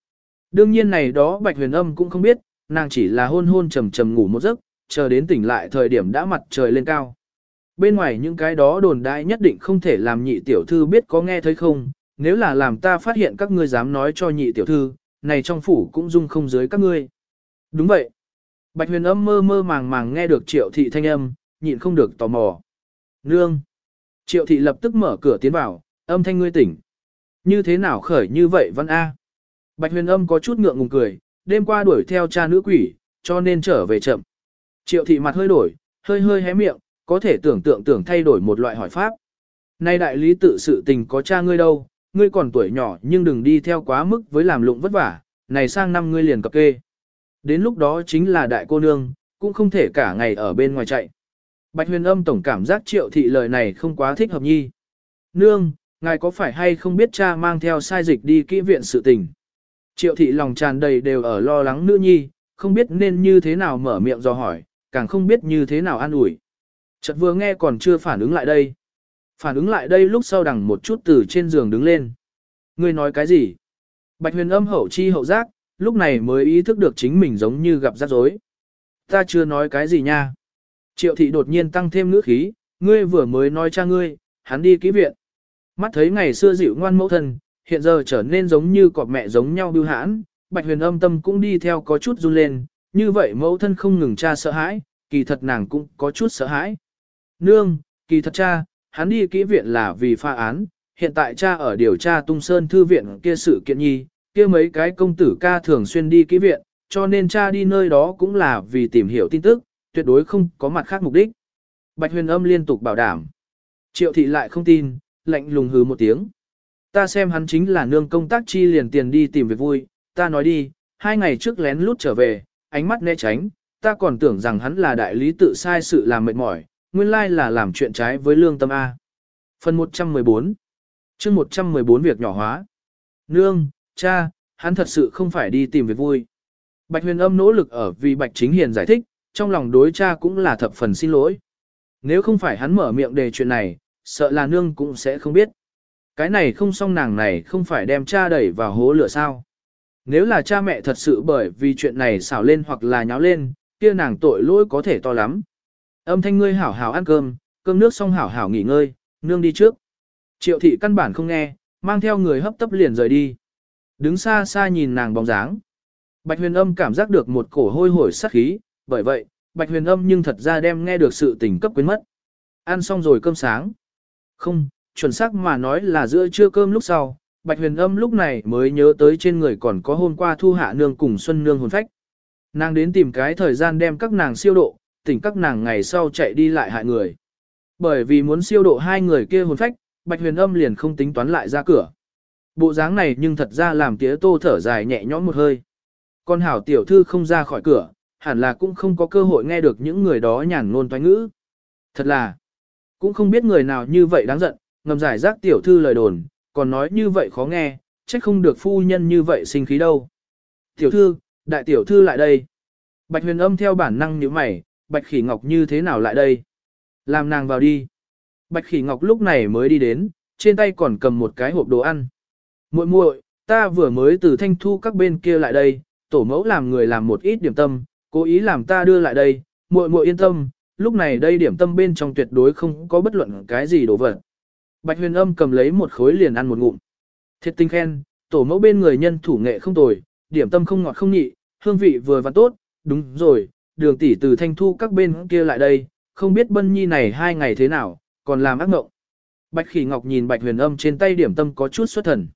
Đương nhiên này đó bạch huyền âm cũng không biết, nàng chỉ là hôn hôn trầm trầm ngủ một giấc, chờ đến tỉnh lại thời điểm đã mặt trời lên cao. Bên ngoài những cái đó đồn đại nhất định không thể làm nhị tiểu thư biết có nghe thấy không, nếu là làm ta phát hiện các ngươi dám nói cho nhị tiểu thư, này trong phủ cũng dung không dưới các ngươi. Đúng vậy. Bạch huyền âm mơ mơ màng màng nghe được triệu thị thanh âm, nhịn không được tò mò. Nương. Triệu thị lập tức mở cửa tiến vào, âm thanh ngươi tỉnh. Như thế nào khởi như vậy văn A. Bạch huyền âm có chút ngượng ngùng cười, đêm qua đuổi theo cha nữ quỷ, cho nên trở về chậm. Triệu thị mặt hơi đổi, hơi hơi hé miệng, có thể tưởng tượng tưởng thay đổi một loại hỏi pháp. Nay đại lý tự sự tình có cha ngươi đâu, ngươi còn tuổi nhỏ nhưng đừng đi theo quá mức với làm lụng vất vả, này sang năm ngươi liền cập kê. Đến lúc đó chính là đại cô nương, cũng không thể cả ngày ở bên ngoài chạy. Bạch huyền âm tổng cảm giác triệu thị lời này không quá thích hợp nhi. Nương, ngài có phải hay không biết cha mang theo sai dịch đi kỹ viện sự tình. Triệu thị lòng tràn đầy đều ở lo lắng nữ nhi, không biết nên như thế nào mở miệng do hỏi, càng không biết như thế nào an ủi. Chợt vừa nghe còn chưa phản ứng lại đây. Phản ứng lại đây lúc sau đằng một chút từ trên giường đứng lên. Ngươi nói cái gì? Bạch huyền âm hậu chi hậu giác, lúc này mới ý thức được chính mình giống như gặp rắc rối. Ta chưa nói cái gì nha. Triệu thị đột nhiên tăng thêm ngữ khí, ngươi vừa mới nói cha ngươi, hắn đi ký viện. Mắt thấy ngày xưa dịu ngoan mẫu thân, hiện giờ trở nên giống như cọp mẹ giống nhau bưu hãn, bạch huyền âm tâm cũng đi theo có chút run lên, như vậy mẫu thân không ngừng cha sợ hãi, kỳ thật nàng cũng có chút sợ hãi. Nương, kỳ thật cha, hắn đi kỹ viện là vì pha án, hiện tại cha ở điều tra tung sơn thư viện kia sự kiện nhi, kia mấy cái công tử ca thường xuyên đi kỹ viện, cho nên cha đi nơi đó cũng là vì tìm hiểu tin tức, tuyệt đối không có mặt khác mục đích. Bạch huyền âm liên tục bảo đảm. Triệu thị lại không tin, lạnh lùng hứ một tiếng. Ta xem hắn chính là nương công tác chi liền tiền đi tìm việc vui, ta nói đi, hai ngày trước lén lút trở về, ánh mắt né tránh, ta còn tưởng rằng hắn là đại lý tự sai sự làm mệt mỏi, nguyên lai là làm chuyện trái với lương tâm A. Phần 114 chương 114 việc nhỏ hóa. Nương, cha, hắn thật sự không phải đi tìm việc vui. Bạch huyền âm nỗ lực ở vì Bạch chính hiền giải thích, trong lòng đối cha cũng là thập phần xin lỗi. Nếu không phải hắn mở miệng đề chuyện này, sợ là nương cũng sẽ không biết. Cái này không xong nàng này không phải đem cha đẩy vào hố lửa sao. Nếu là cha mẹ thật sự bởi vì chuyện này xảo lên hoặc là nháo lên, kia nàng tội lỗi có thể to lắm. Âm thanh ngươi hảo hảo ăn cơm, cơm nước xong hảo hảo nghỉ ngơi, nương đi trước. Triệu thị căn bản không nghe, mang theo người hấp tấp liền rời đi. Đứng xa xa nhìn nàng bóng dáng. Bạch huyền âm cảm giác được một cổ hôi hổi sát khí, bởi vậy, bạch huyền âm nhưng thật ra đem nghe được sự tình cấp quyến mất. Ăn xong rồi cơm sáng. Không, chuẩn xác mà nói là giữa trưa cơm lúc sau, bạch huyền âm lúc này mới nhớ tới trên người còn có hôm qua thu hạ nương cùng xuân nương hồn phách. Nàng đến tìm cái thời gian đem các nàng siêu độ, tỉnh các nàng ngày sau chạy đi lại hại người. Bởi vì muốn siêu độ hai người kia hồn phách, Bạch Huyền Âm liền không tính toán lại ra cửa. Bộ dáng này nhưng thật ra làm tía tô thở dài nhẹ nhõm một hơi. Con hảo tiểu thư không ra khỏi cửa, hẳn là cũng không có cơ hội nghe được những người đó nhàn ngôn toán ngữ. Thật là, cũng không biết người nào như vậy đáng giận, ngầm giải rác tiểu thư lời đồn, còn nói như vậy khó nghe, trách không được phu nhân như vậy sinh khí đâu. Tiểu thư, đại tiểu thư lại đây. Bạch huyền âm theo bản năng nhíu mày, bạch khỉ ngọc như thế nào lại đây? Làm nàng vào đi. Bạch khỉ ngọc lúc này mới đi đến, trên tay còn cầm một cái hộp đồ ăn. muội muội, ta vừa mới từ thanh thu các bên kia lại đây, tổ mẫu làm người làm một ít điểm tâm, cố ý làm ta đưa lại đây, muội muội yên tâm, lúc này đây điểm tâm bên trong tuyệt đối không có bất luận cái gì đồ vật. Bạch huyền âm cầm lấy một khối liền ăn một ngụm. Thiệt tinh khen, tổ mẫu bên người nhân thủ nghệ không tồi, điểm tâm không ngọt không nhị, hương vị vừa và tốt, đúng rồi, đường tỷ từ thanh thu các bên kia lại đây, không biết bân nhi này hai ngày thế nào, còn làm ác ngộng. Bạch khỉ ngọc nhìn bạch huyền âm trên tay điểm tâm có chút xuất thần.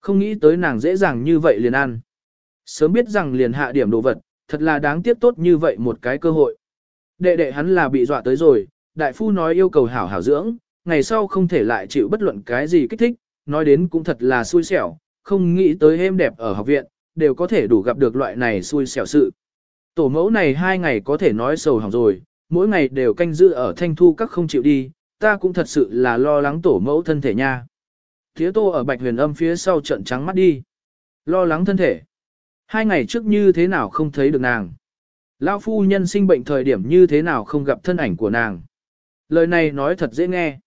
Không nghĩ tới nàng dễ dàng như vậy liền ăn. Sớm biết rằng liền hạ điểm đồ vật, thật là đáng tiếc tốt như vậy một cái cơ hội. Đệ đệ hắn là bị dọa tới rồi, đại phu nói yêu cầu hảo hảo dưỡng, ngày sau không thể lại chịu bất luận cái gì kích thích, nói đến cũng thật là xui xẻo, không nghĩ tới êm đẹp ở học viện, đều có thể đủ gặp được loại này xui xẻo sự. Tổ mẫu này hai ngày có thể nói sầu hỏng rồi, mỗi ngày đều canh giữ ở thanh thu các không chịu đi, ta cũng thật sự là lo lắng tổ mẫu thân thể nha. Thía tô ở bạch huyền âm phía sau trận trắng mắt đi. Lo lắng thân thể. Hai ngày trước như thế nào không thấy được nàng. Lao phu nhân sinh bệnh thời điểm như thế nào không gặp thân ảnh của nàng. Lời này nói thật dễ nghe.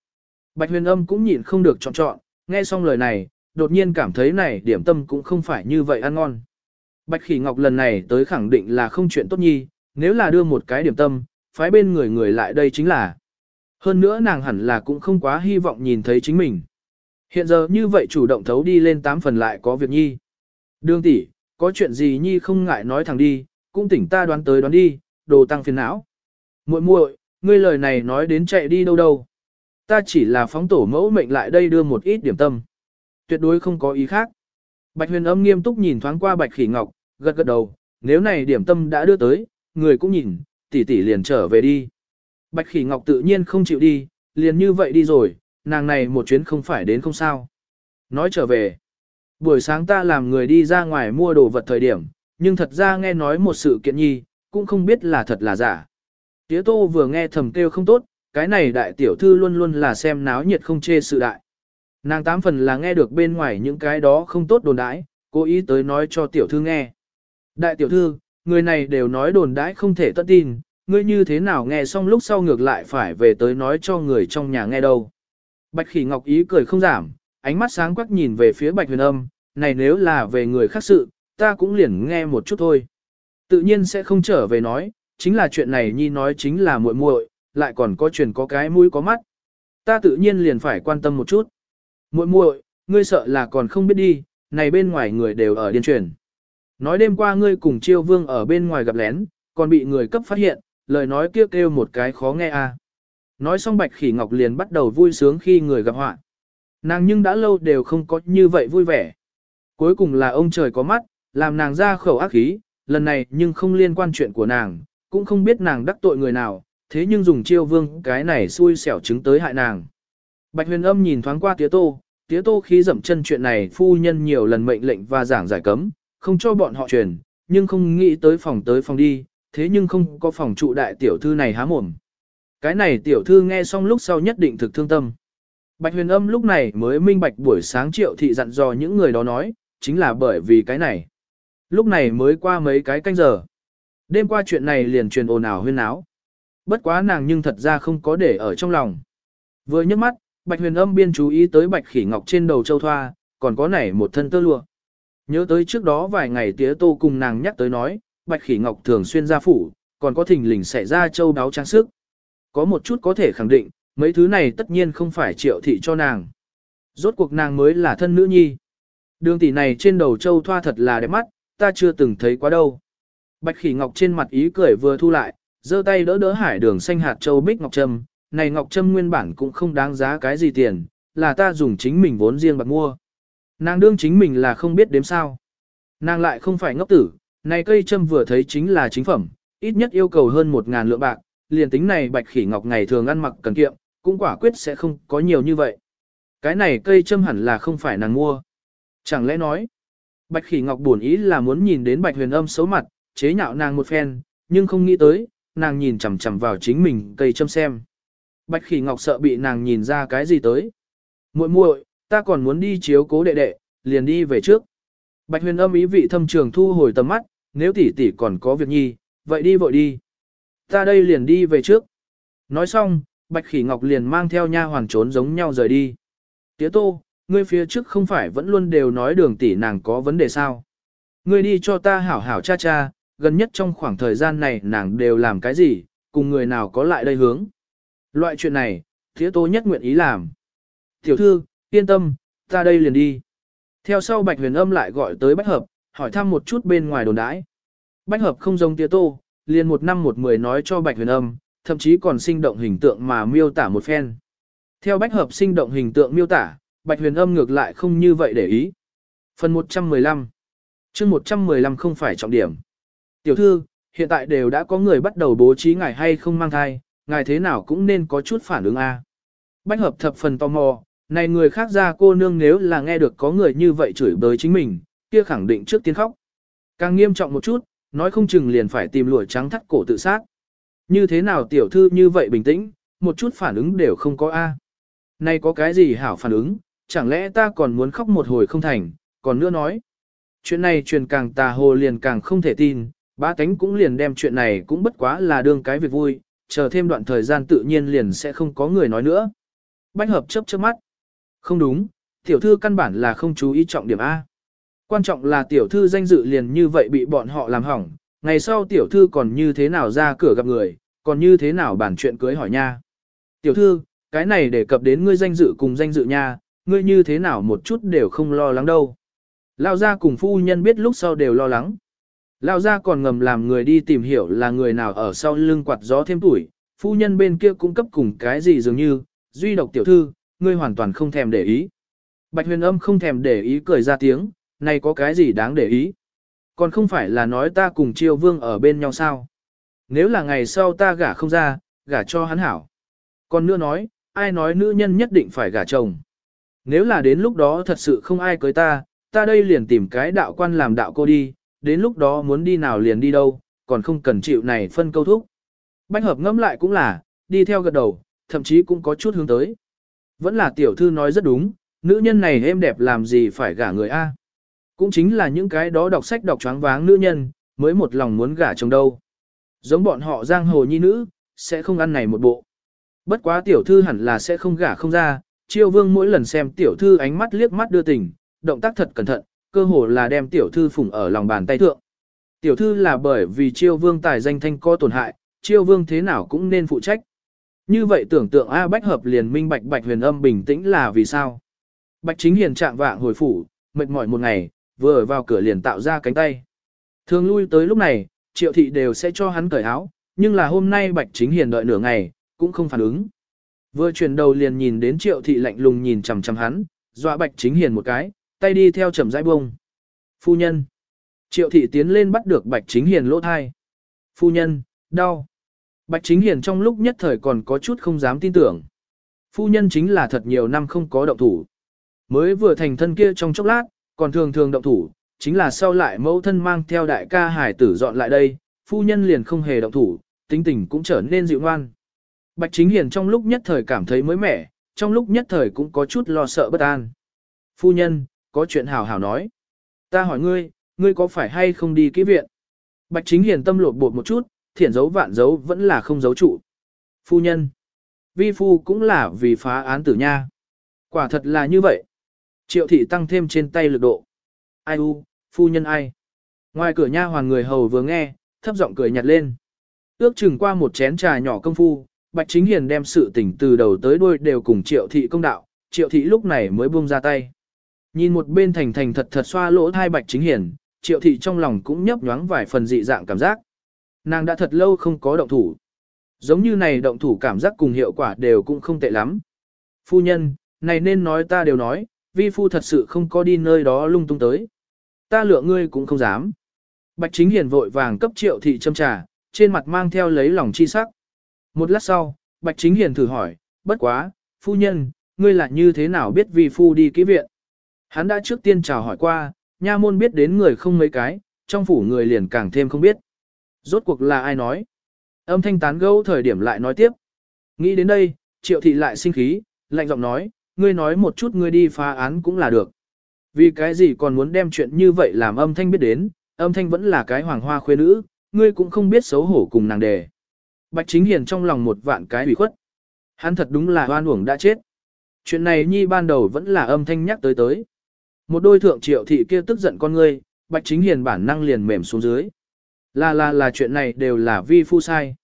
Bạch huyền âm cũng nhịn không được chọn chọn, nghe xong lời này, đột nhiên cảm thấy này điểm tâm cũng không phải như vậy ăn ngon. Bạch khỉ ngọc lần này tới khẳng định là không chuyện tốt nhi, nếu là đưa một cái điểm tâm, phái bên người người lại đây chính là. Hơn nữa nàng hẳn là cũng không quá hy vọng nhìn thấy chính mình. Hiện giờ như vậy chủ động thấu đi lên tám phần lại có việc nhi. Đương tỷ, có chuyện gì nhi không ngại nói thẳng đi, cũng tỉnh ta đoán tới đoán đi, đồ tăng phiền não. muội muội, ngươi lời này nói đến chạy đi đâu đâu. Ta chỉ là phóng tổ mẫu mệnh lại đây đưa một ít điểm tâm. Tuyệt đối không có ý khác. Bạch huyền âm nghiêm túc nhìn thoáng qua bạch khỉ ngọc, gật gật đầu, nếu này điểm tâm đã đưa tới, người cũng nhìn, tỷ tỷ liền trở về đi. Bạch khỉ ngọc tự nhiên không chịu đi, liền như vậy đi rồi, nàng này một chuyến không phải đến không sao. Nói trở về, buổi sáng ta làm người đi ra ngoài mua đồ vật thời điểm, nhưng thật ra nghe nói một sự kiện nhi, cũng không biết là thật là giả. Tía tô vừa nghe thầm kêu không tốt, cái này đại tiểu thư luôn luôn là xem náo nhiệt không chê sự đại. Nàng tám phần là nghe được bên ngoài những cái đó không tốt đồn đãi, cố ý tới nói cho tiểu thư nghe. Đại tiểu thư, người này đều nói đồn đãi không thể tận tin, ngươi như thế nào nghe xong lúc sau ngược lại phải về tới nói cho người trong nhà nghe đâu. Bạch khỉ ngọc ý cười không giảm, ánh mắt sáng quắc nhìn về phía bạch huyền âm, này nếu là về người khác sự, ta cũng liền nghe một chút thôi. Tự nhiên sẽ không trở về nói, chính là chuyện này nhi nói chính là muội muội, lại còn có chuyện có cái mũi có mắt. Ta tự nhiên liền phải quan tâm một chút. Muội muội, ngươi sợ là còn không biết đi, này bên ngoài người đều ở điên truyền. Nói đêm qua ngươi cùng chiêu vương ở bên ngoài gặp lén, còn bị người cấp phát hiện, lời nói kêu kêu một cái khó nghe à. Nói xong bạch khỉ ngọc liền bắt đầu vui sướng khi người gặp họa. Nàng nhưng đã lâu đều không có như vậy vui vẻ. Cuối cùng là ông trời có mắt, làm nàng ra khẩu ác khí, lần này nhưng không liên quan chuyện của nàng, cũng không biết nàng đắc tội người nào, thế nhưng dùng chiêu vương cái này xui xẻo chứng tới hại nàng. Bạch huyền âm nhìn thoáng qua tía tô, tía tô khí dậm chân chuyện này phu nhân nhiều lần mệnh lệnh và giảng giải cấm, không cho bọn họ truyền, nhưng không nghĩ tới phòng tới phòng đi, thế nhưng không có phòng trụ đại tiểu thư này há mồm. Cái này tiểu thư nghe xong lúc sau nhất định thực thương tâm. Bạch huyền âm lúc này mới minh bạch buổi sáng triệu thị dặn dò những người đó nói, chính là bởi vì cái này. Lúc này mới qua mấy cái canh giờ. Đêm qua chuyện này liền truyền ồn ào huyên áo. Bất quá nàng nhưng thật ra không có để ở trong lòng. Vừa nhấc mắt, Bạch Huyền Âm biên chú ý tới Bạch Khỉ Ngọc trên đầu châu thoa, còn có nảy một thân tơ lụa. Nhớ tới trước đó vài ngày tía tô cùng nàng nhắc tới nói, Bạch Khỉ Ngọc thường xuyên ra phủ, còn có thỉnh lình xảy ra châu đáo trang sức. Có một chút có thể khẳng định, mấy thứ này tất nhiên không phải triệu thị cho nàng. Rốt cuộc nàng mới là thân nữ nhi. Đường tỷ này trên đầu châu thoa thật là đẹp mắt, ta chưa từng thấy quá đâu. Bạch khỉ ngọc trên mặt ý cười vừa thu lại, giơ tay đỡ đỡ hải đường xanh hạt châu bích ngọc trâm, này ngọc trâm nguyên bản cũng không đáng giá cái gì tiền, là ta dùng chính mình vốn riêng bạc mua. Nàng đương chính mình là không biết đếm sao. Nàng lại không phải ngốc tử, này cây trâm vừa thấy chính là chính phẩm, ít nhất yêu cầu hơn một ngàn lượng bạc, liền tính này bạch khỉ ngọc ngày thường ăn mặc cần kiệm, cũng quả quyết sẽ không có nhiều như vậy. Cái này cây châm hẳn là không phải nàng mua. Chẳng lẽ nói, bạch khỉ ngọc buồn ý là muốn nhìn đến bạch huyền âm xấu mặt, chế nhạo nàng một phen, nhưng không nghĩ tới, nàng nhìn chằm chằm vào chính mình cây châm xem. Bạch khỉ ngọc sợ bị nàng nhìn ra cái gì tới. muội muội, ta còn muốn đi chiếu cố đệ đệ, liền đi về trước. Bạch huyền âm ý vị thâm trường thu hồi tầm mắt, nếu tỷ tỷ còn có việc nhi, vậy đi vội đi. Ta đây liền đi về trước. Nói xong, Bạch khỉ ngọc liền mang theo nha hoàn trốn giống nhau rời đi. Tía tô, ngươi phía trước không phải vẫn luôn đều nói đường tỷ nàng có vấn đề sao. Ngươi đi cho ta hảo hảo cha cha, gần nhất trong khoảng thời gian này nàng đều làm cái gì, cùng người nào có lại đây hướng. Loại chuyện này, Tía tô nhất nguyện ý làm. Tiểu thư, yên tâm, ta đây liền đi. Theo sau Bạch huyền âm lại gọi tới Bách Hợp, hỏi thăm một chút bên ngoài đồn đãi. Bách Hợp không giống Tía tô, liền một năm một mười nói cho Bạch huyền âm, thậm chí còn sinh động hình tượng mà miêu tả một phen. Theo Bách Hợp sinh động hình tượng miêu tả, Bạch huyền âm ngược lại không như vậy để ý. Phần 115 chương 115 không phải trọng điểm. Tiểu thư, hiện tại đều đã có người bắt đầu bố trí ngài hay không mang thai, ngài thế nào cũng nên có chút phản ứng A. Bách hợp thập phần tò mò, này người khác ra cô nương nếu là nghe được có người như vậy chửi bới chính mình, kia khẳng định trước tiên khóc. Càng nghiêm trọng một chút, nói không chừng liền phải tìm lụa trắng thắt cổ tự sát. Như thế nào tiểu thư như vậy bình tĩnh, một chút phản ứng đều không có A. nay có cái gì hảo phản ứng, chẳng lẽ ta còn muốn khóc một hồi không thành, còn nữa nói. Chuyện này truyền càng tà hồ liền càng không thể tin, ba cánh cũng liền đem chuyện này cũng bất quá là đương cái việc vui, chờ thêm đoạn thời gian tự nhiên liền sẽ không có người nói nữa. Bách hợp chớp chớp mắt. Không đúng, tiểu thư căn bản là không chú ý trọng điểm A. Quan trọng là tiểu thư danh dự liền như vậy bị bọn họ làm hỏng, ngày sau tiểu thư còn như thế nào ra cửa gặp người, còn như thế nào bàn chuyện cưới hỏi nha. Tiểu thư, cái này để cập đến ngươi danh dự cùng danh dự nha, ngươi như thế nào một chút đều không lo lắng đâu. Lao gia cùng phu nhân biết lúc sau đều lo lắng. Lao gia còn ngầm làm người đi tìm hiểu là người nào ở sau lưng quạt gió thêm tuổi, phu nhân bên kia cung cấp cùng cái gì dường như, duy độc tiểu thư, ngươi hoàn toàn không thèm để ý. Bạch huyền âm không thèm để ý cười ra tiếng, này có cái gì đáng để ý. Còn không phải là nói ta cùng triều vương ở bên nhau sao. Nếu là ngày sau ta gả không ra, gả cho hắn hảo. Còn nữa nói, ai nói nữ nhân nhất định phải gả chồng. Nếu là đến lúc đó thật sự không ai cưới ta, ta đây liền tìm cái đạo quan làm đạo cô đi, đến lúc đó muốn đi nào liền đi đâu, còn không cần chịu này phân câu thúc. Bách hợp ngẫm lại cũng là, đi theo gật đầu, thậm chí cũng có chút hướng tới. Vẫn là tiểu thư nói rất đúng, nữ nhân này êm đẹp làm gì phải gả người A. Cũng chính là những cái đó đọc sách đọc choáng váng nữ nhân, mới một lòng muốn gả chồng đâu. Giống bọn họ giang hồ nhi nữ, sẽ không ăn này một bộ. Bất quá tiểu thư hẳn là sẽ không gả không ra, chiêu vương mỗi lần xem tiểu thư ánh mắt liếc mắt đưa tình, động tác thật cẩn thận, cơ hồ là đem tiểu thư phủng ở lòng bàn tay thượng. Tiểu thư là bởi vì chiêu vương tài danh thanh co tổn hại, chiêu vương thế nào cũng nên phụ trách. Như vậy tưởng tượng A Bách Hợp liền minh bạch Bạch huyền âm bình tĩnh là vì sao. Bạch chính hiền trạng vạng hồi phủ, mệt mỏi một ngày, vừa vào cửa liền tạo ra cánh tay. Thường lui tới lúc này, triệu thị đều sẽ cho hắn cởi áo, nhưng là hôm nay Bạch chính hiền đợi nửa ngày, cũng không phản ứng. Vừa chuyển đầu liền nhìn đến triệu thị lạnh lùng nhìn chằm chằm hắn, dọa Bạch chính hiền một cái, tay đi theo chầm rãi bông. Phu nhân. Triệu thị tiến lên bắt được Bạch Chính Hiền lỗ thai. Phu nhân, đau. Bạch Chính Hiền trong lúc nhất thời còn có chút không dám tin tưởng. Phu nhân chính là thật nhiều năm không có động thủ. Mới vừa thành thân kia trong chốc lát, còn thường thường động thủ, chính là sau lại mẫu thân mang theo đại ca hải tử dọn lại đây, phu nhân liền không hề động thủ, tính tình cũng trở nên dịu ngoan. Bạch Chính Hiền trong lúc nhất thời cảm thấy mới mẻ, trong lúc nhất thời cũng có chút lo sợ bất an. Phu nhân, có chuyện hảo hảo nói. Ta hỏi ngươi, ngươi có phải hay không đi kỹ viện? Bạch chính hiền tâm lột bột một chút, thiển dấu vạn dấu vẫn là không dấu trụ. Phu nhân. Vi phu cũng là vì phá án tử nha. Quả thật là như vậy. Triệu thị tăng thêm trên tay lực độ. Ai u, phu nhân ai? Ngoài cửa nha hoàn người hầu vừa nghe, thấp giọng cười nhạt lên. Ước chừng qua một chén trà nhỏ công phu, Bạch Chính Hiền đem sự tình từ đầu tới đuôi đều cùng Triệu thị công đạo, Triệu thị lúc này mới buông ra tay. Nhìn một bên thành thành thật thật xoa lỗ thai Bạch Chính Hiền, Triệu thị trong lòng cũng nhấp nhoáng vài phần dị dạng cảm giác. Nàng đã thật lâu không có động thủ. Giống như này động thủ cảm giác cùng hiệu quả đều cũng không tệ lắm. Phu nhân, này nên nói ta đều nói, vi phu thật sự không có đi nơi đó lung tung tới. Ta lựa ngươi cũng không dám. Bạch Chính Hiền vội vàng cấp triệu thị châm trà, trên mặt mang theo lấy lòng chi sắc. Một lát sau, Bạch Chính Hiền thử hỏi, bất quá, phu nhân, ngươi là như thế nào biết vi phu đi kỹ viện? Hắn đã trước tiên chào hỏi qua, nha môn biết đến người không mấy cái, trong phủ người liền càng thêm không biết. Rốt cuộc là ai nói? Âm thanh tán gẫu thời điểm lại nói tiếp. Nghĩ đến đây, triệu thị lại sinh khí, lạnh giọng nói, ngươi nói một chút ngươi đi phá án cũng là được. Vì cái gì còn muốn đem chuyện như vậy làm âm thanh biết đến, âm thanh vẫn là cái hoàng hoa khuê nữ, ngươi cũng không biết xấu hổ cùng nàng đề. Bạch Chính Hiền trong lòng một vạn cái ủy khuất. Hắn thật đúng là hoan uổng đã chết. Chuyện này nhi ban đầu vẫn là âm thanh nhắc tới tới. Một đôi thượng triệu thị kia tức giận con ngươi, Bạch Chính Hiền bản năng liền mềm xuống dưới. Là là là chuyện này đều là vi phu sai.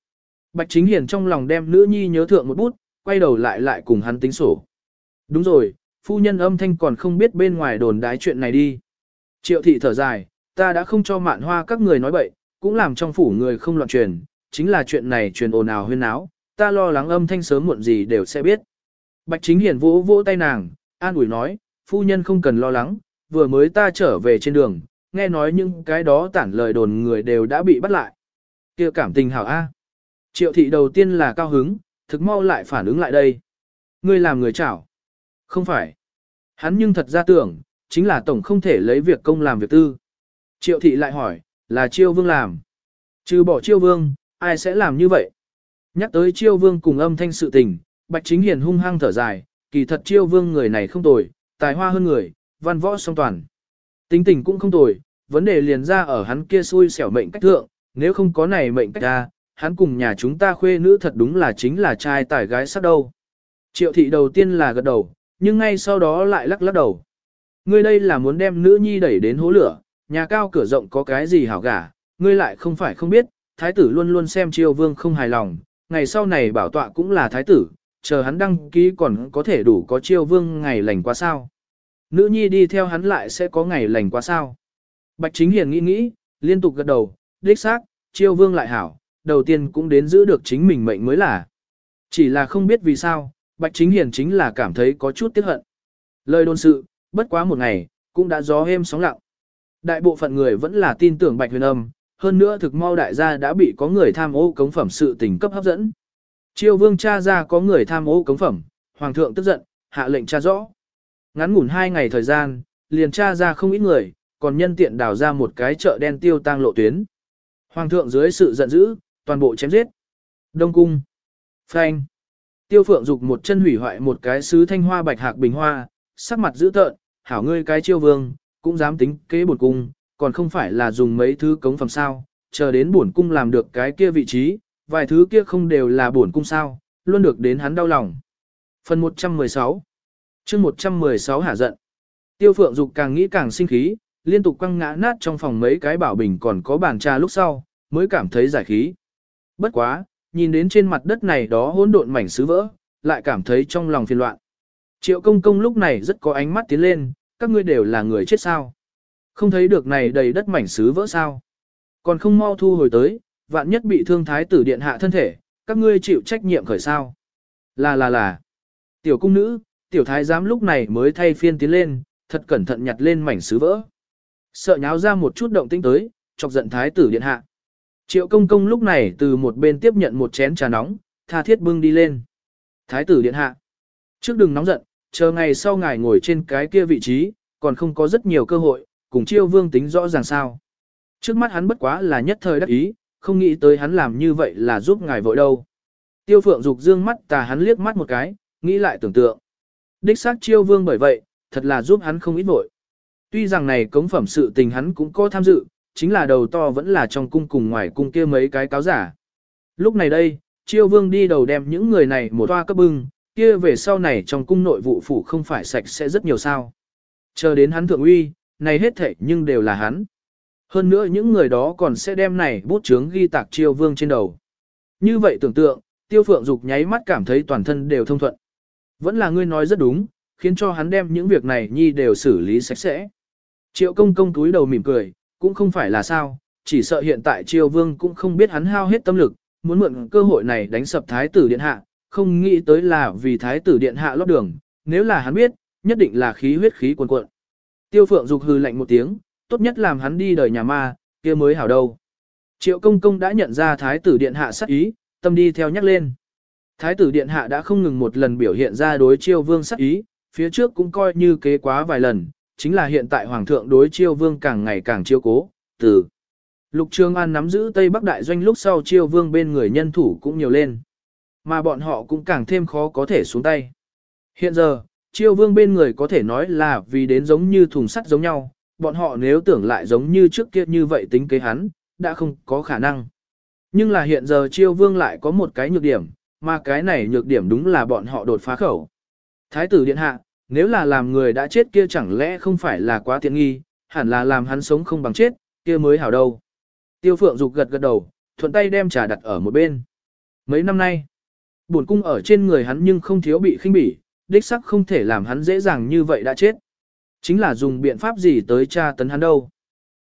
Bạch Chính Hiền trong lòng đem nữ nhi nhớ thượng một bút, quay đầu lại lại cùng hắn tính sổ. Đúng rồi, phu nhân âm thanh còn không biết bên ngoài đồn đái chuyện này đi. Triệu thị thở dài, ta đã không cho mạn hoa các người nói bậy, cũng làm trong phủ người không loạn truyền, chính là chuyện này truyền ồn ào huyên náo, ta lo lắng âm thanh sớm muộn gì đều sẽ biết. Bạch Chính hiển vỗ vỗ tay nàng, an ủi nói, phu nhân không cần lo lắng, vừa mới ta trở về trên đường, nghe nói những cái đó tản lời đồn người đều đã bị bắt lại. kia cảm tình hảo A. Triệu thị đầu tiên là cao hứng, thực mau lại phản ứng lại đây. Ngươi làm người chảo. Không phải. Hắn nhưng thật ra tưởng, chính là tổng không thể lấy việc công làm việc tư. Triệu thị lại hỏi, là chiêu vương làm. Trừ bỏ chiêu vương, ai sẽ làm như vậy? Nhắc tới chiêu vương cùng âm thanh sự tình, Bạch Chính Hiền hung hăng thở dài, kỳ thật chiêu vương người này không tồi, tài hoa hơn người, văn võ song toàn. Tính tình cũng không tồi, vấn đề liền ra ở hắn kia xui xẻo mệnh cách thượng, nếu không có này mệnh cách ra, hắn cùng nhà chúng ta khuê nữ thật đúng là chính là trai tài gái sắc đâu. Triệu thị đầu tiên là gật đầu, nhưng ngay sau đó lại lắc lắc đầu. Ngươi đây là muốn đem nữ nhi đẩy đến hố lửa, nhà cao cửa rộng có cái gì hảo gả, ngươi lại không phải không biết, thái tử luôn luôn xem triều vương không hài lòng, ngày sau này bảo tọa cũng là thái tử, chờ hắn đăng ký còn có thể đủ có triều vương ngày lành quá sao. Nữ nhi đi theo hắn lại sẽ có ngày lành quá sao. Bạch Chính Hiền nghĩ nghĩ, liên tục gật đầu, đích xác, triều vương lại hảo, đầu tiên cũng đến giữ được chính mình mệnh mới là. Chỉ là không biết vì sao, Bạch Chính Hiền chính là cảm thấy có chút tiếc hận. Lời đồn sự, bất quá một ngày, cũng đã gió êm sóng lặng. Đại bộ phận người vẫn là tin tưởng Bạch Huyền Âm, hơn nữa thực mau đại gia đã bị có người tham ô cống phẩm sự tình cấp hấp dẫn. Triều vương cha ra có người tham ô cống phẩm, hoàng thượng tức giận, hạ lệnh tra rõ. Ngắn ngủn hai ngày thời gian, liền tra ra không ít người, còn nhân tiện đào ra một cái chợ đen tiêu tang lộ tuyến. Hoàng thượng dưới sự giận dữ, toàn bộ chém giết. Đông cung. Phanh. Tiêu phượng dục một chân hủy hoại một cái sứ thanh hoa bạch hạc bình hoa, sắc mặt dữ tợn, hảo ngươi cái chiêu vương, cũng dám tính kế bổn cung, còn không phải là dùng mấy thứ cống phẩm sao, chờ đến bổn cung làm được cái kia vị trí, vài thứ kia không đều là bổn cung sao, luôn được đến hắn đau lòng. Phần 116 chương 116 hả giận. Tiêu phượng dục càng nghĩ càng sinh khí, liên tục quăng ngã nát trong phòng mấy cái bảo bình còn có bàn trà lúc sau, mới cảm thấy giải khí. Bất quá, nhìn đến trên mặt đất này đó hỗn độn mảnh sứ vỡ, lại cảm thấy trong lòng phiền loạn. Triệu công công lúc này rất có ánh mắt tiến lên, các ngươi đều là người chết sao. Không thấy được này đầy đất mảnh sứ vỡ sao. Còn không mau thu hồi tới, vạn nhất bị thương thái tử điện hạ thân thể, các ngươi chịu trách nhiệm khởi sao. Là là là. Tiểu cung nữ, tiểu thái giám lúc này mới thay phiên tiến lên, thật cẩn thận nhặt lên mảnh sứ vỡ. Sợ nháo ra một chút động tĩnh tới, chọc giận thái tử điện hạ. Triệu công công lúc này từ một bên tiếp nhận một chén trà nóng, tha thiết bưng đi lên. Thái tử điện hạ. Trước đừng nóng giận, chờ ngày sau ngài ngồi trên cái kia vị trí, còn không có rất nhiều cơ hội, cùng chiêu vương tính rõ ràng sao. Trước mắt hắn bất quá là nhất thời đắc ý, không nghĩ tới hắn làm như vậy là giúp ngài vội đâu. Tiêu phượng dục dương mắt tà hắn liếc mắt một cái, nghĩ lại tưởng tượng. Đích xác chiêu vương bởi vậy, thật là giúp hắn không ít vội. Tuy rằng này cống phẩm sự tình hắn cũng có tham dự, chính là đầu to vẫn là trong cung cùng ngoài cung kia mấy cái cáo giả. Lúc này đây, chiêu vương đi đầu đem những người này một toa cấp bưng, kia về sau này trong cung nội vụ phủ không phải sạch sẽ rất nhiều sao. Chờ đến hắn thượng uy, này hết thảy nhưng đều là hắn. Hơn nữa những người đó còn sẽ đem này bút chướng ghi tạc chiêu vương trên đầu. Như vậy tưởng tượng, tiêu phượng dục nháy mắt cảm thấy toàn thân đều thông thuận. Vẫn là ngươi nói rất đúng, khiến cho hắn đem những việc này nhi đều xử lý sạch sẽ. Triệu công công túi đầu mỉm cười, cũng không phải là sao, chỉ sợ hiện tại triều vương cũng không biết hắn hao hết tâm lực, muốn mượn cơ hội này đánh sập thái tử điện hạ, không nghĩ tới là vì thái tử điện hạ lót đường, nếu là hắn biết, nhất định là khí huyết khí cuồn cuộn. Tiêu phượng dục hư lạnh một tiếng, tốt nhất làm hắn đi đời nhà ma, kia mới hảo đâu. Triệu công công đã nhận ra thái tử điện hạ sắc ý, tâm đi theo nhắc lên. Thái tử điện hạ đã không ngừng một lần biểu hiện ra đối chiêu vương sắc ý, phía trước cũng coi như kế quá vài lần, chính là hiện tại hoàng thượng đối chiêu vương càng ngày càng chiêu cố, từ Lục Trường An nắm giữ Tây Bắc Đại Doanh lúc sau chiêu vương bên người nhân thủ cũng nhiều lên. Mà bọn họ cũng càng thêm khó có thể xuống tay. Hiện giờ, chiêu vương bên người có thể nói là vì đến giống như thùng sắt giống nhau, bọn họ nếu tưởng lại giống như trước kia như vậy tính kế hắn, đã không có khả năng. Nhưng là hiện giờ chiêu vương lại có một cái nhược điểm, mà cái này nhược điểm đúng là bọn họ đột phá khẩu. Thái tử điện hạ, nếu là làm người đã chết kia chẳng lẽ không phải là quá tiện nghi, hẳn là làm hắn sống không bằng chết, kia mới hảo đâu. Tiêu phượng dục gật gật đầu, thuận tay đem trà đặt ở một bên. Mấy năm nay, buồn cung ở trên người hắn nhưng không thiếu bị khinh bỉ, đích sắc không thể làm hắn dễ dàng như vậy đã chết. Chính là dùng biện pháp gì tới tra tấn hắn đâu.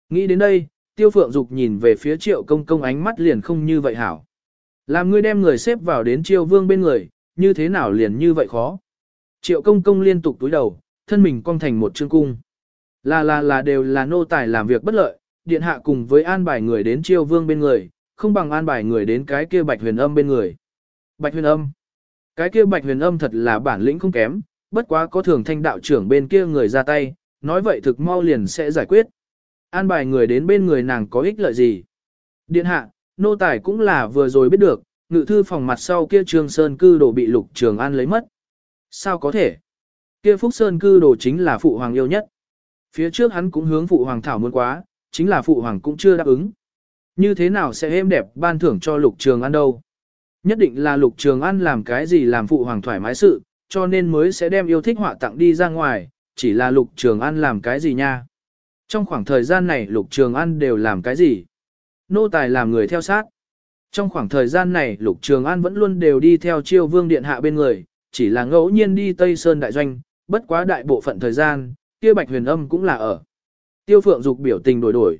Nghĩ đến đây, tiêu phượng dục nhìn về phía triệu công công ánh mắt liền không như vậy hảo. Làm ngươi đem người xếp vào đến triều vương bên người, như thế nào liền như vậy khó. Triệu công công liên tục túi đầu, thân mình cong thành một chương cung. Là là là đều là nô tài làm việc bất lợi, điện hạ cùng với an bài người đến triều vương bên người, không bằng an bài người đến cái kia bạch huyền âm bên người. Bạch huyền âm. Cái kia bạch huyền âm thật là bản lĩnh không kém, bất quá có thường thanh đạo trưởng bên kia người ra tay, nói vậy thực mau liền sẽ giải quyết. An bài người đến bên người nàng có ích lợi gì? Điện hạ, nô tài cũng là vừa rồi biết được, ngự thư phòng mặt sau kia trường sơn cư đồ bị lục trường an lấy mất. Sao có thể? Kia phúc sơn cư đồ chính là phụ hoàng yêu nhất. Phía trước hắn cũng hướng phụ hoàng thảo muốn quá, chính là phụ hoàng cũng chưa đáp ứng. Như thế nào sẽ êm đẹp ban thưởng cho lục trường an đâu? Nhất định là lục trường an làm cái gì làm phụ hoàng thoải mái sự, cho nên mới sẽ đem yêu thích họa tặng đi ra ngoài, chỉ là lục trường an làm cái gì nha? Trong khoảng thời gian này lục trường an đều làm cái gì? Nô tài làm người theo sát. Trong khoảng thời gian này Lục Trường An vẫn luôn đều đi theo chiêu vương điện hạ bên người, chỉ là ngẫu nhiên đi Tây Sơn đại doanh, bất quá đại bộ phận thời gian, kia bạch huyền âm cũng là ở. Tiêu phượng dục biểu tình đổi đổi.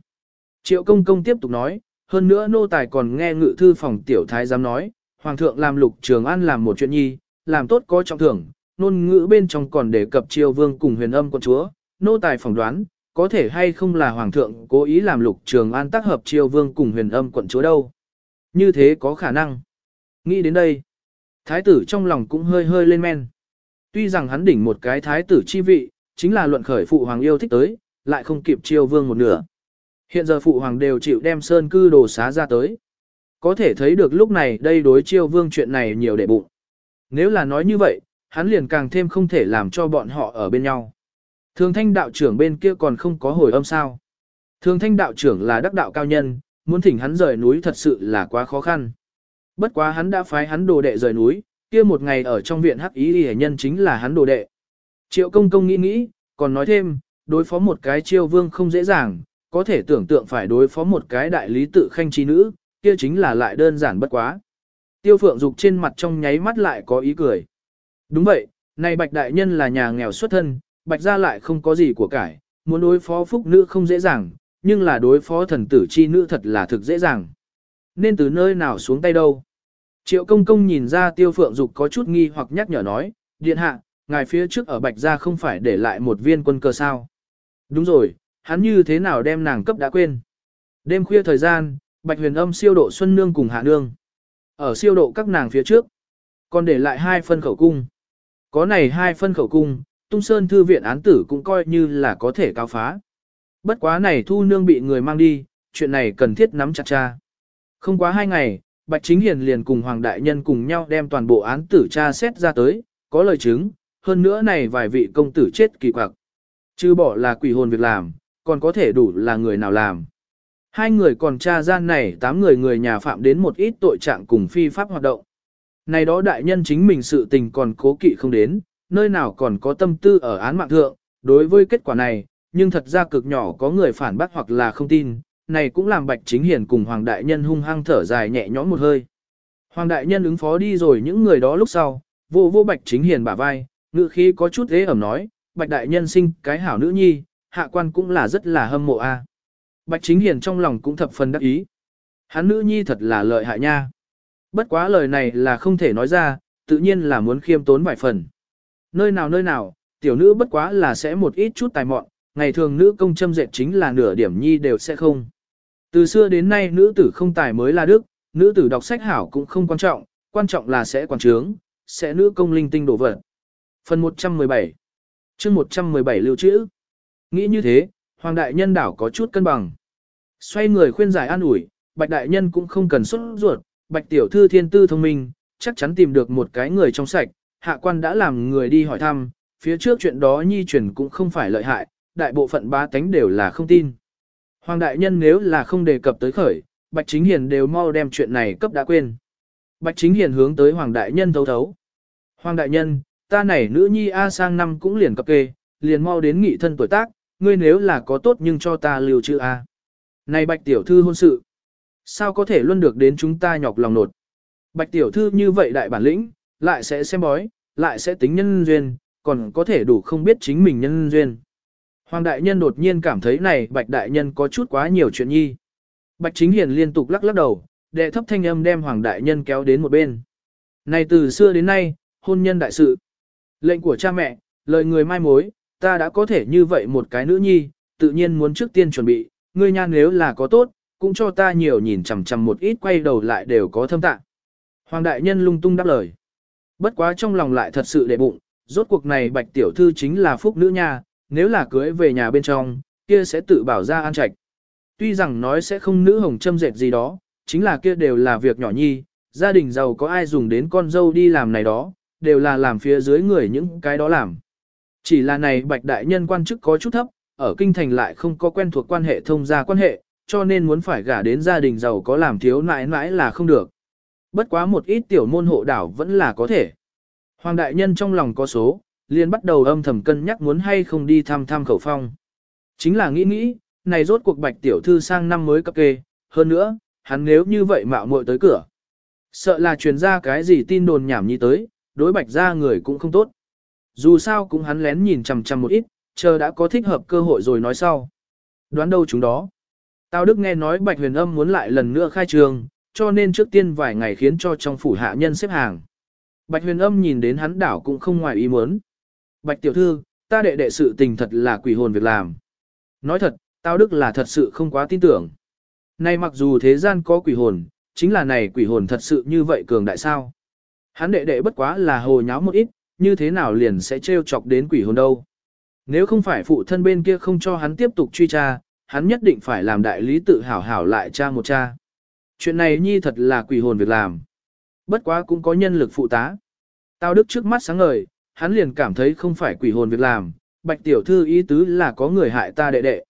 Triệu công công tiếp tục nói, hơn nữa nô tài còn nghe ngự thư phòng tiểu thái giám nói, hoàng thượng làm lục trường an làm một chuyện nhi, làm tốt có trọng thưởng, nôn ngữ bên trong còn đề cập triều vương cùng huyền âm con chúa, nô tài phỏng đoán, có thể hay không là hoàng thượng cố ý làm lục trường an tác hợp triều vương cùng huyền âm quận chúa đâu. Như thế có khả năng. Nghĩ đến đây, thái tử trong lòng cũng hơi hơi lên men. Tuy rằng hắn đỉnh một cái thái tử chi vị, chính là luận khởi phụ hoàng yêu thích tới, lại không kịp chiêu vương một nửa. Hiện giờ phụ hoàng đều chịu đem sơn cư đồ xá ra tới. Có thể thấy được lúc này đây đối chiêu vương chuyện này nhiều để bụng. Nếu là nói như vậy, hắn liền càng thêm không thể làm cho bọn họ ở bên nhau. Thường thanh đạo trưởng bên kia còn không có hồi âm sao. Thường thanh đạo trưởng là đắc đạo cao nhân, muốn thỉnh hắn rời núi thật sự là quá khó khăn. Bất quá hắn đã phái hắn đồ đệ rời núi, kia một ngày ở trong viện hắc ý hề nhân chính là hắn đồ đệ. Triệu công công nghĩ nghĩ, còn nói thêm, đối phó một cái triều vương không dễ dàng, có thể tưởng tượng phải đối phó một cái đại lý tự khanh trí nữ, kia chính là lại đơn giản bất quá. Tiêu phượng dục trên mặt trong nháy mắt lại có ý cười. Đúng vậy, này bạch đại nhân là nhà nghèo xuất thân, bạch gia lại không có gì của cải, muốn đối phó phúc nữ không dễ dàng, nhưng là đối phó thần tử chi nữ thật là thực dễ dàng. Nên từ nơi nào xuống tay đâu? Triệu công công nhìn ra tiêu phượng dục có chút nghi hoặc nhắc nhở nói, điện hạ, ngài phía trước ở bạch gia không phải để lại một viên quân cơ sao. Đúng rồi, hắn như thế nào đem nàng cấp đã quên. Đêm khuya thời gian, bạch huyền âm siêu độ xuân nương cùng hạ nương. Ở siêu độ các nàng phía trước, còn để lại hai phân khẩu cung. Có này hai phân khẩu cung, tung sơn thư viện án tử cũng coi như là có thể cao phá. Bất quá này thu nương bị người mang đi, chuyện này cần thiết nắm chặt cha. Không quá hai ngày, Bạch Chính Hiền liền cùng Hoàng Đại Nhân cùng nhau đem toàn bộ án tử tra xét ra tới, có lời chứng, hơn nữa này vài vị công tử chết kỳ quặc. Chứ bỏ là quỷ hồn việc làm, còn có thể đủ là người nào làm. Hai người còn tra gian này tám người người nhà phạm đến một ít tội trạng cùng phi pháp hoạt động. Này đó đại nhân chính mình sự tình còn cố kỵ không đến, nơi nào còn có tâm tư ở án mạng thượng, đối với kết quả này, nhưng thật ra cực nhỏ có người phản bác hoặc là không tin, này cũng làm Bạch Chính Hiền cùng Hoàng Đại Nhân hung hăng thở dài nhẹ nhõm một hơi. Hoàng Đại Nhân ứng phó đi rồi những người đó lúc sau, vô vô Bạch Chính Hiền bả vai, ngự khí có chút thế ẩm nói, Bạch Đại Nhân sinh cái hảo nữ nhi, hạ quan cũng là rất là hâm mộ a. Bạch Chính Hiền trong lòng cũng thập phần đắc ý. Hắn nữ nhi thật là lợi hại nha. Bất quá lời này là không thể nói ra, tự nhiên là muốn khiêm tốn vài phần. Nơi nào nơi nào, tiểu nữ bất quá là sẽ một ít chút tài mọn, ngày thường nữ công châm dệt chính là nửa điểm nhi đều sẽ không. Từ xưa đến nay nữ tử không tài mới là đức, nữ tử đọc sách hảo cũng không quan trọng, quan trọng là sẽ quan trướng, sẽ nữ công linh tinh đổ vật. Phần 117 chương 117 lưu trữ. Nghĩ như thế, Hoàng Đại Nhân đảo có chút cân bằng. Xoay người khuyên giải an ủi, Bạch Đại Nhân cũng không cần xuất ruột, Bạch Tiểu Thư thiên tư thông minh, chắc chắn tìm được một cái người trong sạch, hạ quan đã làm người đi hỏi thăm, phía trước chuyện đó nhi truyền cũng không phải lợi hại, đại bộ phận ba tánh đều là không tin. Hoàng đại nhân nếu là không đề cập tới khởi, Bạch Chính Hiền đều mau đem chuyện này cấp đã quên. Bạch Chính Hiền hướng tới Hoàng đại nhân thấu thấu. Hoàng đại nhân, ta này nữ nhi A sang năm cũng liền cập kê, liền mau đến nghị thân tuổi tác, ngươi nếu là có tốt nhưng cho ta lưu chữ A. Này Bạch tiểu thư hôn sự, sao có thể luôn được đến chúng ta nhọc lòng nột. Bạch tiểu thư như vậy đại bản lĩnh, lại sẽ xem bói, lại sẽ tính nhân duyên, còn có thể đủ không biết chính mình nhân duyên. Hoàng đại nhân đột nhiên cảm thấy này bạch đại nhân có chút quá nhiều chuyện nhi. Bạch chính hiền liên tục lắc lắc đầu, đệ thấp thanh âm đem hoàng đại nhân kéo đến một bên. Này từ xưa đến nay, hôn nhân đại sự. Lệnh của cha mẹ, lời người mai mối, ta đã có thể như vậy một cái nữ nhi, tự nhiên muốn trước tiên chuẩn bị, ngươi nhan nếu là có tốt, cũng cho ta nhiều nhìn chằm chằm một ít quay đầu lại đều có thâm tạng. Hoàng đại nhân lung tung đáp lời. Bất quá trong lòng lại thật sự đệ bụng, rốt cuộc này bạch tiểu thư chính là phúc nữ nha, nếu là cưới về nhà bên trong, kia sẽ tự bảo ra an trạch. Tuy rằng nói sẽ không nữ hồng châm dệt gì đó, chính là kia đều là việc nhỏ nhi, gia đình giàu có ai dùng đến con dâu đi làm này đó, đều là làm phía dưới người những cái đó làm. Chỉ là này bạch đại nhân quan chức có chút thấp, ở kinh thành lại không có quen thuộc quan hệ thông gia quan hệ, cho nên muốn phải gả đến gia đình giàu có làm thiếu nãi nãi là không được. Bất quá một ít tiểu môn hộ đảo vẫn là có thể. Hoàng đại nhân trong lòng có số, liền bắt đầu âm thầm cân nhắc muốn hay không đi thăm thăm khẩu phong. Chính là nghĩ nghĩ, này rốt cuộc bạch tiểu thư sang năm mới cập kê, hơn nữa, hắn nếu như vậy mạo muội tới cửa. Sợ là truyền ra cái gì tin đồn nhảm nhí tới, đối bạch ra người cũng không tốt. Dù sao cũng hắn lén nhìn chằm chằm một ít, chờ đã có thích hợp cơ hội rồi nói sau. Đoán đâu chúng đó. Tao Đức nghe nói bạch huyền âm muốn lại lần nữa khai trường, cho nên trước tiên vài ngày khiến cho trong phủ hạ nhân xếp hàng. Bạch huyền âm nhìn đến hắn đảo cũng không ngoài ý muốn. Bạch tiểu thư, ta đệ đệ sự tình thật là quỷ hồn việc làm. Nói thật, tao đức là thật sự không quá tin tưởng. Nay mặc dù thế gian có quỷ hồn, chính là này quỷ hồn thật sự như vậy cường đại sao. Hắn đệ đệ bất quá là hồ nháo một ít, như thế nào liền sẽ trêu chọc đến quỷ hồn đâu. Nếu không phải phụ thân bên kia không cho hắn tiếp tục truy tra, hắn nhất định phải làm đại lý tự hảo hảo lại cha một cha. Chuyện này nhi thật là quỷ hồn việc làm. Bất quá cũng có nhân lực phụ tá. Tao đức trước mắt sáng ngời, hắn liền cảm thấy không phải quỷ hồn việc làm, bạch tiểu thư ý tứ là có người hại ta đệ đệ.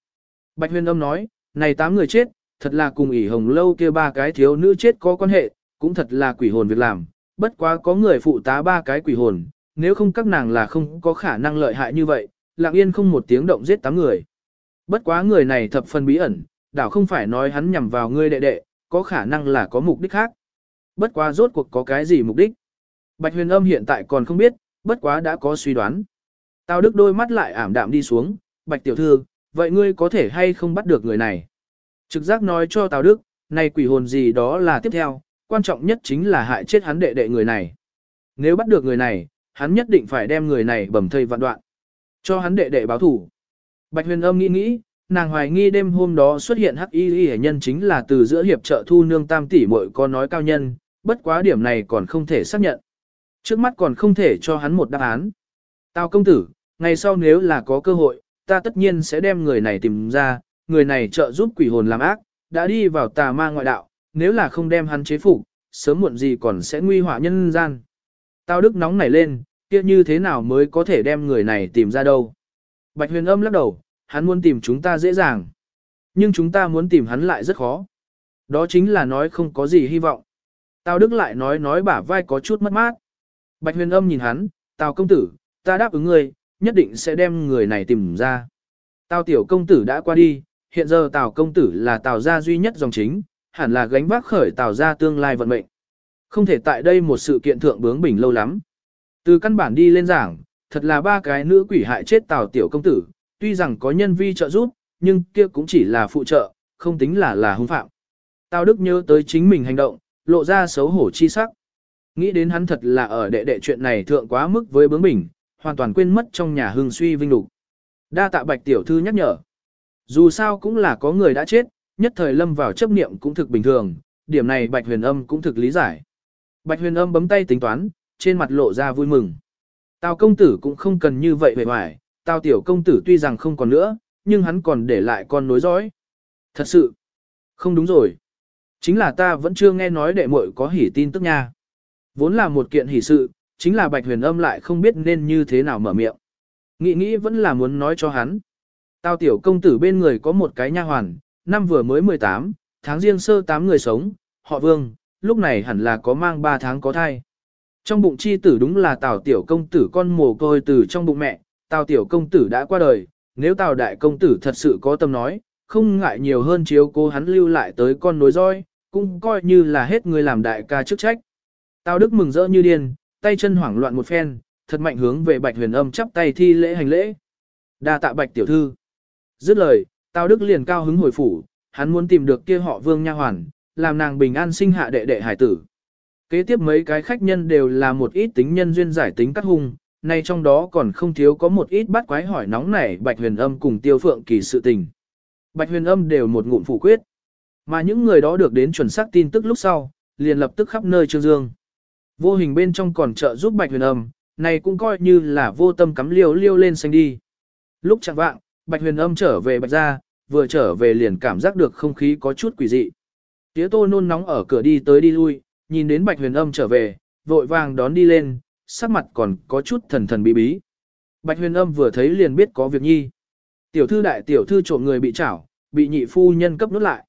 Bạch huyền âm nói, này tám người chết, thật là cùng ỉ hồng lâu kia ba cái thiếu nữ chết có quan hệ, cũng thật là quỷ hồn việc làm, bất quá có người phụ tá ba cái quỷ hồn, nếu không các nàng là không có khả năng lợi hại như vậy, lặng yên không một tiếng động giết tám người. Bất quá người này thập phần bí ẩn, đảo không phải nói hắn nhằm vào ngươi đệ đệ, có khả năng là có mục đích khác. Bất quá rốt cuộc có cái gì mục đích. Bạch huyền âm hiện tại còn không biết, bất quá đã có suy đoán. Tào Đức đôi mắt lại ảm đạm đi xuống, Bạch tiểu thư, vậy ngươi có thể hay không bắt được người này? Trực giác nói cho Tào Đức, này quỷ hồn gì đó là tiếp theo, quan trọng nhất chính là hại chết hắn đệ đệ người này. Nếu bắt được người này, hắn nhất định phải đem người này bầm thây vạn đoạn. Cho hắn đệ đệ báo thủ. Bạch huyền âm nghĩ nghĩ, nàng hoài nghi đêm hôm đó xuất hiện hắc y y nhân chính là từ giữa hiệp trợ thu nương tam tỷ muội có nói cao nhân, bất quá điểm này còn không thể xác nhận. Trước mắt còn không thể cho hắn một đáp án. Tào công tử, ngày sau nếu là có cơ hội, ta tất nhiên sẽ đem người này tìm ra, người này trợ giúp quỷ hồn làm ác, đã đi vào tà ma ngoại đạo, nếu là không đem hắn chế phục, sớm muộn gì còn sẽ nguy họa nhân gian. Tào Đức nóng nảy lên, kia như thế nào mới có thể đem người này tìm ra đâu. Bạch huyền âm lắc đầu, hắn muốn tìm chúng ta dễ dàng. Nhưng chúng ta muốn tìm hắn lại rất khó. Đó chính là nói không có gì hy vọng. Tào Đức lại nói nói bả vai có chút mất mát. Bạch huyền âm nhìn hắn, Tào công tử, ta đáp ứng ngươi, nhất định sẽ đem người này tìm ra. Tào tiểu công tử đã qua đi, hiện giờ Tào công tử là Tào gia duy nhất dòng chính, hẳn là gánh vác khởi Tào gia tương lai vận mệnh. Không thể tại đây một sự kiện thượng bướng bỉnh lâu lắm. Từ căn bản đi lên giảng, thật là ba cái nữ quỷ hại chết Tào tiểu công tử, tuy rằng có nhân vi trợ giúp, nhưng kia cũng chỉ là phụ trợ, không tính là là hung phạm. Tào Đức nhớ tới chính mình hành động, lộ ra xấu hổ chi sắc. Nghĩ đến hắn thật là ở đệ đệ chuyện này thượng quá mức với bướng bỉnh, hoàn toàn quên mất trong nhà hương suy vinh lục. Đa tạ bạch tiểu thư nhắc nhở. Dù sao cũng là có người đã chết, nhất thời lâm vào chấp niệm cũng thực bình thường, điểm này bạch huyền âm cũng thực lý giải. Bạch huyền âm bấm tay tính toán, trên mặt lộ ra vui mừng. Tào công tử cũng không cần như vậy vẻ hoài, tào tiểu công tử tuy rằng không còn nữa, nhưng hắn còn để lại con nối dõi. Thật sự, không đúng rồi. Chính là ta vẫn chưa nghe nói đệ muội có hỉ tin tức nha. Vốn là một kiện hỉ sự, chính là bạch huyền âm lại không biết nên như thế nào mở miệng. Nghĩ nghĩ vẫn là muốn nói cho hắn. Tao tiểu công tử bên người có một cái nha hoàn, năm vừa mới 18, tháng riêng sơ 8 người sống, họ vương, lúc này hẳn là có mang 3 tháng có thai. Trong bụng chi tử đúng là tào tiểu công tử con mồ côi từ trong bụng mẹ, tào tiểu công tử đã qua đời, nếu tào đại công tử thật sự có tâm nói, không ngại nhiều hơn chiếu cố hắn lưu lại tới con nối roi, cũng coi như là hết người làm đại ca chức trách. Tào Đức mừng rỡ như điên, tay chân hoảng loạn một phen, thật mạnh hướng về Bạch Huyền Âm chắp tay thi lễ hành lễ. Đa tạ Bạch tiểu thư. Dứt lời, Tào Đức liền cao hứng hồi phủ, hắn muốn tìm được kia họ Vương nha hoàn, làm nàng bình an sinh hạ đệ đệ hải tử. Kế tiếp mấy cái khách nhân đều là một ít tính nhân duyên giải tính cắt hung, nay trong đó còn không thiếu có một ít bắt quái hỏi nóng nảy Bạch Huyền Âm cùng Tiêu Phượng Kỳ sự tình. Bạch Huyền Âm đều một ngụm phủ quyết. Mà những người đó được đến chuẩn xác tin tức lúc sau, liền lập tức khắp nơi trương dương. Vô hình bên trong còn trợ giúp Bạch Huyền Âm, này cũng coi như là vô tâm cắm liêu liêu lên xanh đi. Lúc chẳng vạng, Bạch Huyền Âm trở về Bạch Gia, vừa trở về liền cảm giác được không khí có chút quỷ dị. Tiếu tô nôn nóng ở cửa đi tới đi lui, nhìn đến Bạch Huyền Âm trở về, vội vàng đón đi lên, sắc mặt còn có chút thần thần bí bí. Bạch Huyền Âm vừa thấy liền biết có việc nhi. Tiểu thư đại tiểu thư trộm người bị chảo, bị nhị phu nhân cấp nút lại.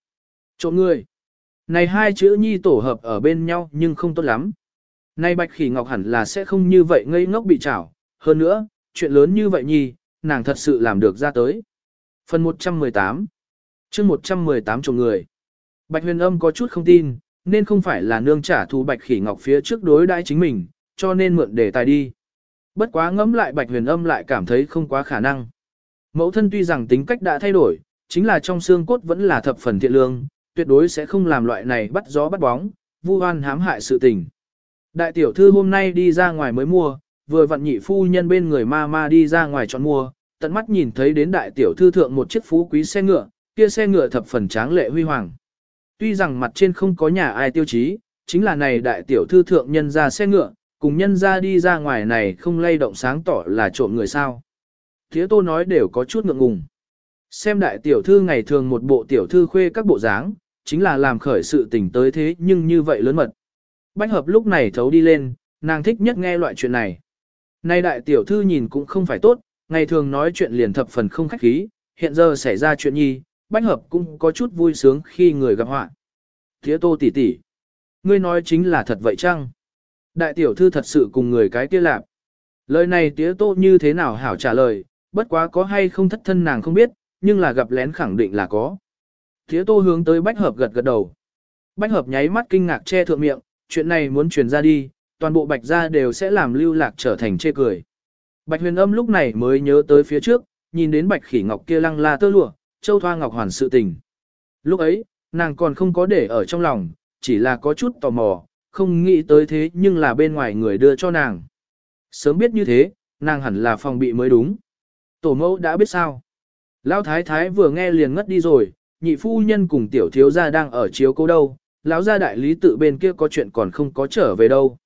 Trộm người. Này hai chữ nhi tổ hợp ở bên nhau nhưng không tốt lắm. Nay Bạch Khỉ Ngọc hẳn là sẽ không như vậy ngây ngốc bị chảo. Hơn nữa, chuyện lớn như vậy nhi, nàng thật sự làm được ra tới. Phần 118 chương 118 chồng người. Bạch huyền âm có chút không tin, nên không phải là nương trả thù Bạch Khỉ Ngọc phía trước đối đãi chính mình, cho nên mượn để tài đi. Bất quá ngẫm lại Bạch huyền âm lại cảm thấy không quá khả năng. Mẫu thân tuy rằng tính cách đã thay đổi, chính là trong xương cốt vẫn là thập phần thiện lương, tuyệt đối sẽ không làm loại này bắt gió bắt bóng, vu oan hãm hại sự tình. Đại tiểu thư hôm nay đi ra ngoài mới mua, vừa vặn nhị phu nhân bên người ma ma đi ra ngoài chọn mua, tận mắt nhìn thấy đến đại tiểu thư thượng một chiếc phú quý xe ngựa, kia xe ngựa thập phần tráng lệ huy hoàng. Tuy rằng mặt trên không có nhà ai tiêu chí, chính là này đại tiểu thư thượng nhân ra xe ngựa, cùng nhân ra đi ra ngoài này không lay động sáng tỏ là trộm người sao. Thế tô nói đều có chút ngượng ngùng. Xem đại tiểu thư ngày thường một bộ tiểu thư khuê các bộ dáng, chính là làm khởi sự tình tới thế nhưng như vậy lớn mật. Bách hợp lúc này thấu đi lên, nàng thích nhất nghe loại chuyện này. Nay đại tiểu thư nhìn cũng không phải tốt, ngày thường nói chuyện liền thập phần không khách khí, hiện giờ xảy ra chuyện nhi, bách hợp cũng có chút vui sướng khi người gặp họa. Thía tô tỷ tỷ, ngươi nói chính là thật vậy chăng? Đại tiểu thư thật sự cùng người cái kia lạp. Lời này tía tô như thế nào hảo trả lời, bất quá có hay không thất thân nàng không biết, nhưng là gặp lén khẳng định là có. Tía tô hướng tới bách hợp gật gật đầu. Bách hợp nháy mắt kinh ngạc che thượng miệng, chuyện này muốn truyền ra đi, toàn bộ bạch gia đều sẽ làm lưu lạc trở thành chê cười. Bạch huyền âm lúc này mới nhớ tới phía trước, nhìn đến bạch khỉ ngọc kia lăng la tơ lụa, châu thoa ngọc hoàn sự tình. Lúc ấy, nàng còn không có để ở trong lòng, chỉ là có chút tò mò, không nghĩ tới thế nhưng là bên ngoài người đưa cho nàng. Sớm biết như thế, nàng hẳn là phòng bị mới đúng. Tổ mẫu đã biết sao. Lão thái thái vừa nghe liền ngất đi rồi, nhị phu nhân cùng tiểu thiếu gia đang ở chiếu cố đâu, lão gia đại lý tự bên kia có chuyện còn không có trở về đâu.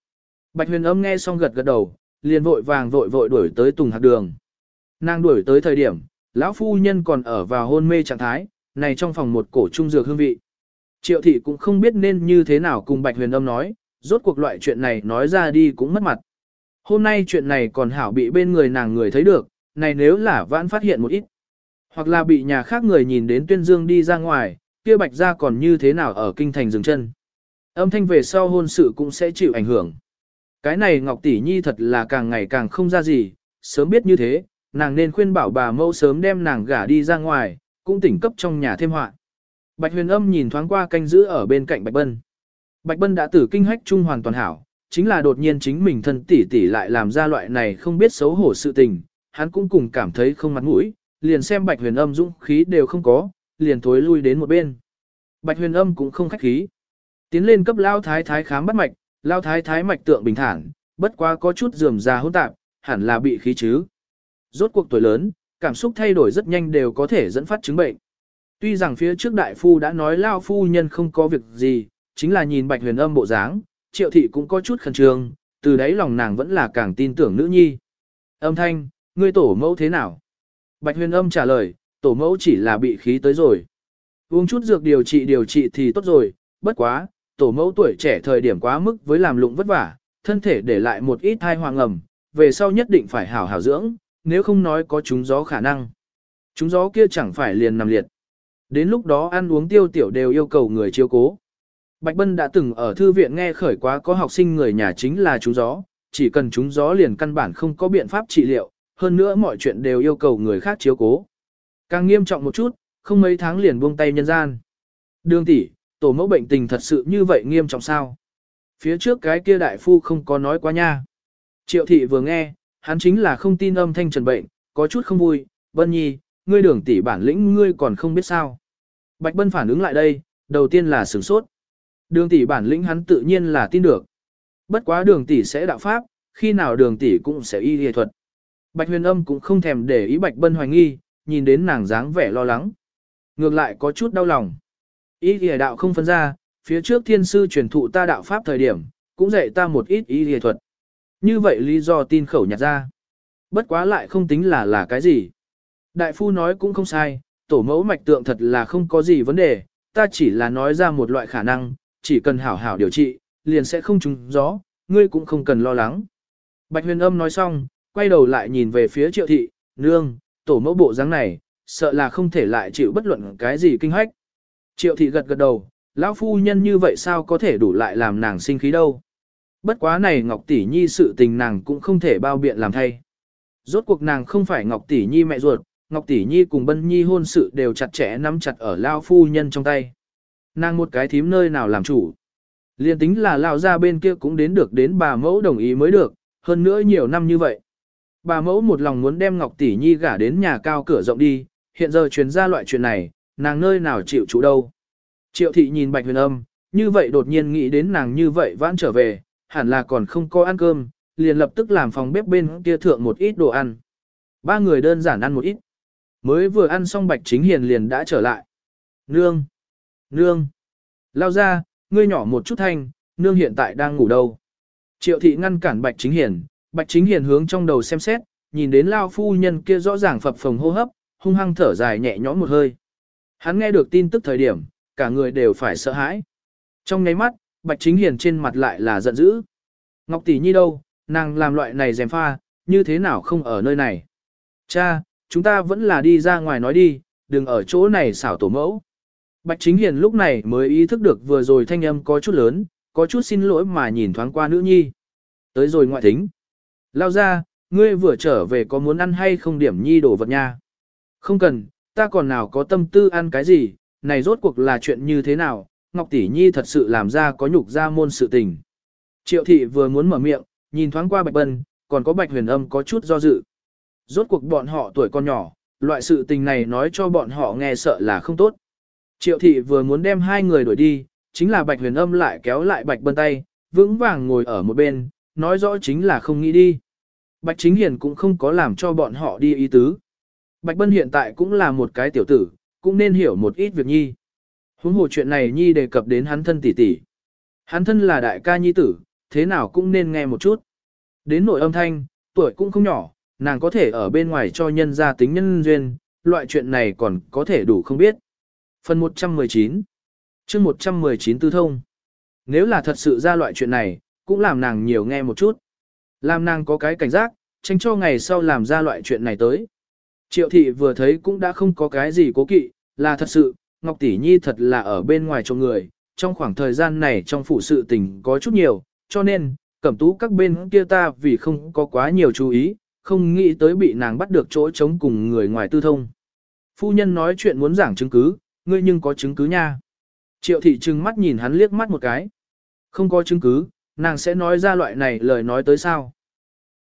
Bạch huyền âm nghe xong gật gật đầu, liền vội vàng vội vội đuổi tới Tùng Hạc Đường. Nàng đuổi tới thời điểm, lão phu nhân còn ở vào hôn mê trạng thái, này trong phòng một cổ trung dược hương vị. Triệu thị cũng không biết nên như thế nào cùng Bạch Huyền Âm nói, rốt cuộc loại chuyện này nói ra đi cũng mất mặt. Hôm nay chuyện này còn hảo bị bên người nàng người thấy được, này nếu là vãn phát hiện một ít. Hoặc là bị nhà khác người nhìn đến tuyên dương đi ra ngoài, kia bạch gia còn như thế nào ở kinh thành dừng chân. Âm thanh về sau hôn sự cũng sẽ chịu ảnh hưởng. Cái này Ngọc Tỷ Nhi thật là càng ngày càng không ra gì, sớm biết như thế, nàng nên khuyên bảo bà mâu sớm đem nàng gả đi ra ngoài, cũng tỉnh cấp trong nhà thêm họa. Bạch huyền âm nhìn thoáng qua canh giữ ở bên cạnh Bạch Bân. Bạch Bân đã tử kinh hách trung hoàn toàn hảo, chính là đột nhiên chính mình thân tỷ tỷ lại làm ra loại này không biết xấu hổ sự tình, hắn cũng cùng cảm thấy không mặt mũi, liền xem Bạch huyền âm dũng khí đều không có, liền thối lui đến một bên. Bạch huyền âm cũng không khách khí. Tiến lên cấp lao thái thái khám bắt mạch, lao thái thái mạch tượng bình thản, bất quá có chút dườm già hỗn tạp, hẳn là bị khí chứ. Rốt cuộc tuổi lớn, cảm xúc thay đổi rất nhanh đều có thể dẫn phát chứng bệnh. Tuy rằng phía trước đại phu đã nói lao phu nhân không có việc gì, chính là nhìn bạch huyền âm bộ dáng, triệu thị cũng có chút khẩn trương, từ đấy lòng nàng vẫn là càng tin tưởng nữ nhi. Âm thanh, ngươi tổ mẫu thế nào? Bạch huyền âm trả lời, tổ mẫu chỉ là bị khí tới rồi. Uống chút dược điều trị điều trị thì tốt rồi, bất quá, tổ mẫu tuổi trẻ thời điểm quá mức với làm lụng vất vả, thân thể để lại một ít thai hoàng ẩm, về sau nhất định phải hảo hảo dưỡng, nếu không nói có chúng gió khả năng. Chúng gió kia chẳng phải liền nằm liệt. Đến lúc đó ăn uống tiêu tiểu đều yêu cầu người chiếu cố. Bạch Bân đã từng ở thư viện nghe khởi quá có học sinh người nhà chính là chúng gió, chỉ cần chúng gió liền căn bản không có biện pháp trị liệu, hơn nữa mọi chuyện đều yêu cầu người khác chiếu cố. Càng nghiêm trọng một chút, không mấy tháng liền buông tay nhân gian. Đường tỷ, tổ mẫu bệnh tình thật sự như vậy nghiêm trọng sao? Phía trước cái kia đại phu không có nói quá nha. Triệu thị vừa nghe, hắn chính là không tin âm thanh trần bệnh, có chút không vui, Bân Nhi, ngươi đường tỷ bản lĩnh ngươi còn không biết sao. Bạch Bân phản ứng lại đây, đầu tiên là sửng sốt. Đường tỷ bản lĩnh hắn tự nhiên là tin được. Bất quá đường tỷ sẽ đạo pháp, khi nào đường tỷ cũng sẽ y y thuật. Bạch huyền âm cũng không thèm để ý Bạch Bân hoài nghi, nhìn đến nàng dáng vẻ lo lắng. Ngược lại có chút đau lòng. Ý y đạo không phân ra, phía trước thiên sư truyền thụ ta đạo pháp thời điểm, cũng dạy ta một ít ý y thuật. Như vậy lý do tin khẩu nhặt ra. Bất quá lại không tính là là cái gì. Đại phu nói cũng không sai, tổ mẫu mạch tượng thật là không có gì vấn đề, ta chỉ là nói ra một loại khả năng, chỉ cần hảo hảo điều trị, liền sẽ không trúng gió, ngươi cũng không cần lo lắng. Bạch huyền âm nói xong, quay đầu lại nhìn về phía triệu thị, nương, tổ mẫu bộ dáng này, sợ là không thể lại chịu bất luận cái gì kinh hách. Triệu thị gật gật đầu, lão phu nhân như vậy sao có thể đủ lại làm nàng sinh khí đâu. Bất quá này Ngọc Tỷ Nhi sự tình nàng cũng không thể bao biện làm thay. Rốt cuộc nàng không phải Ngọc Tỷ Nhi mẹ ruột, Ngọc Tỷ Nhi cùng Bân Nhi hôn sự đều chặt chẽ nắm chặt ở lão phu nhân trong tay. Nàng một cái thím nơi nào làm chủ. Liên tính là lão ra bên kia cũng đến được đến bà mẫu đồng ý mới được, hơn nữa nhiều năm như vậy. Bà mẫu một lòng muốn đem Ngọc Tỷ Nhi gả đến nhà cao cửa rộng đi, hiện giờ truyền ra loại chuyện này, nàng nơi nào chịu chủ đâu. Triệu thị nhìn Bạch Huyền Âm, như vậy đột nhiên nghĩ đến nàng như vậy vãn trở về, hẳn là còn không có ăn cơm, liền lập tức làm phòng bếp bên kia thượng một ít đồ ăn. Ba người đơn giản ăn một ít. Mới vừa ăn xong Bạch Chính Hiền liền đã trở lại. Nương! Nương! Lao ra, ngươi nhỏ một chút thanh, nương hiện tại đang ngủ đâu. Triệu thị ngăn cản Bạch Chính Hiền, Bạch Chính Hiền hướng trong đầu xem xét, nhìn đến Lao phu nhân kia rõ ràng phập phồng hô hấp, hung hăng thở dài nhẹ nhõm một hơi. Hắn nghe được tin tức thời điểm, cả người đều phải sợ hãi. Trong nháy mắt, Bạch Chính Hiền trên mặt lại là giận dữ. Ngọc Tỷ Nhi đâu, nàng làm loại này dèm pha, như thế nào không ở nơi này. Cha, chúng ta vẫn là đi ra ngoài nói đi, đừng ở chỗ này xảo tổ mẫu. Bạch Chính Hiền lúc này mới ý thức được vừa rồi thanh âm có chút lớn, có chút xin lỗi mà nhìn thoáng qua nữ nhi. Tới rồi ngoại thính. Lao ra, ngươi vừa trở về có muốn ăn hay không điểm nhi đồ vật nha. Không cần, ta còn nào có tâm tư ăn cái gì, này rốt cuộc là chuyện như thế nào, Ngọc Tỷ Nhi thật sự làm ra có nhục ra môn sự tình. Triệu thị vừa muốn mở miệng, nhìn thoáng qua Bạch Bân, còn có Bạch Huyền Âm có chút do dự. Rốt cuộc bọn họ tuổi con nhỏ, loại sự tình này nói cho bọn họ nghe sợ là không tốt. Triệu thị vừa muốn đem hai người đuổi đi, chính là Bạch Huyền Âm lại kéo lại Bạch Bân tay, vững vàng ngồi ở một bên, nói rõ chính là không nghĩ đi. Bạch Chính Hiền cũng không có làm cho bọn họ đi ý tứ. Bạch Bân hiện tại cũng là một cái tiểu tử, cũng nên hiểu một ít việc nhi. Huống hồ chuyện này nhi đề cập đến hắn thân tỷ tỷ. Hắn thân là đại ca nhi tử, thế nào cũng nên nghe một chút. Đến nội âm thanh, tuổi cũng không nhỏ, nàng có thể ở bên ngoài cho nhân gia tính nhân duyên, loại chuyện này còn có thể đủ không biết. Phần 119 chương 119 tư thông Nếu là thật sự ra loại chuyện này, cũng làm nàng nhiều nghe một chút. Làm nàng có cái cảnh giác, tránh cho ngày sau làm ra loại chuyện này tới. Triệu thị vừa thấy cũng đã không có cái gì cố kỵ, là thật sự, Ngọc Tỷ Nhi thật là ở bên ngoài trong người, trong khoảng thời gian này trong phủ sự tình có chút nhiều, cho nên, cẩm tú các bên kia ta vì không có quá nhiều chú ý, không nghĩ tới bị nàng bắt được chỗ chống cùng người ngoài tư thông. Phu nhân nói chuyện muốn giảng chứng cứ, ngươi nhưng có chứng cứ nha. Triệu thị trừng mắt nhìn hắn liếc mắt một cái. Không có chứng cứ, nàng sẽ nói ra loại này lời nói tới sao.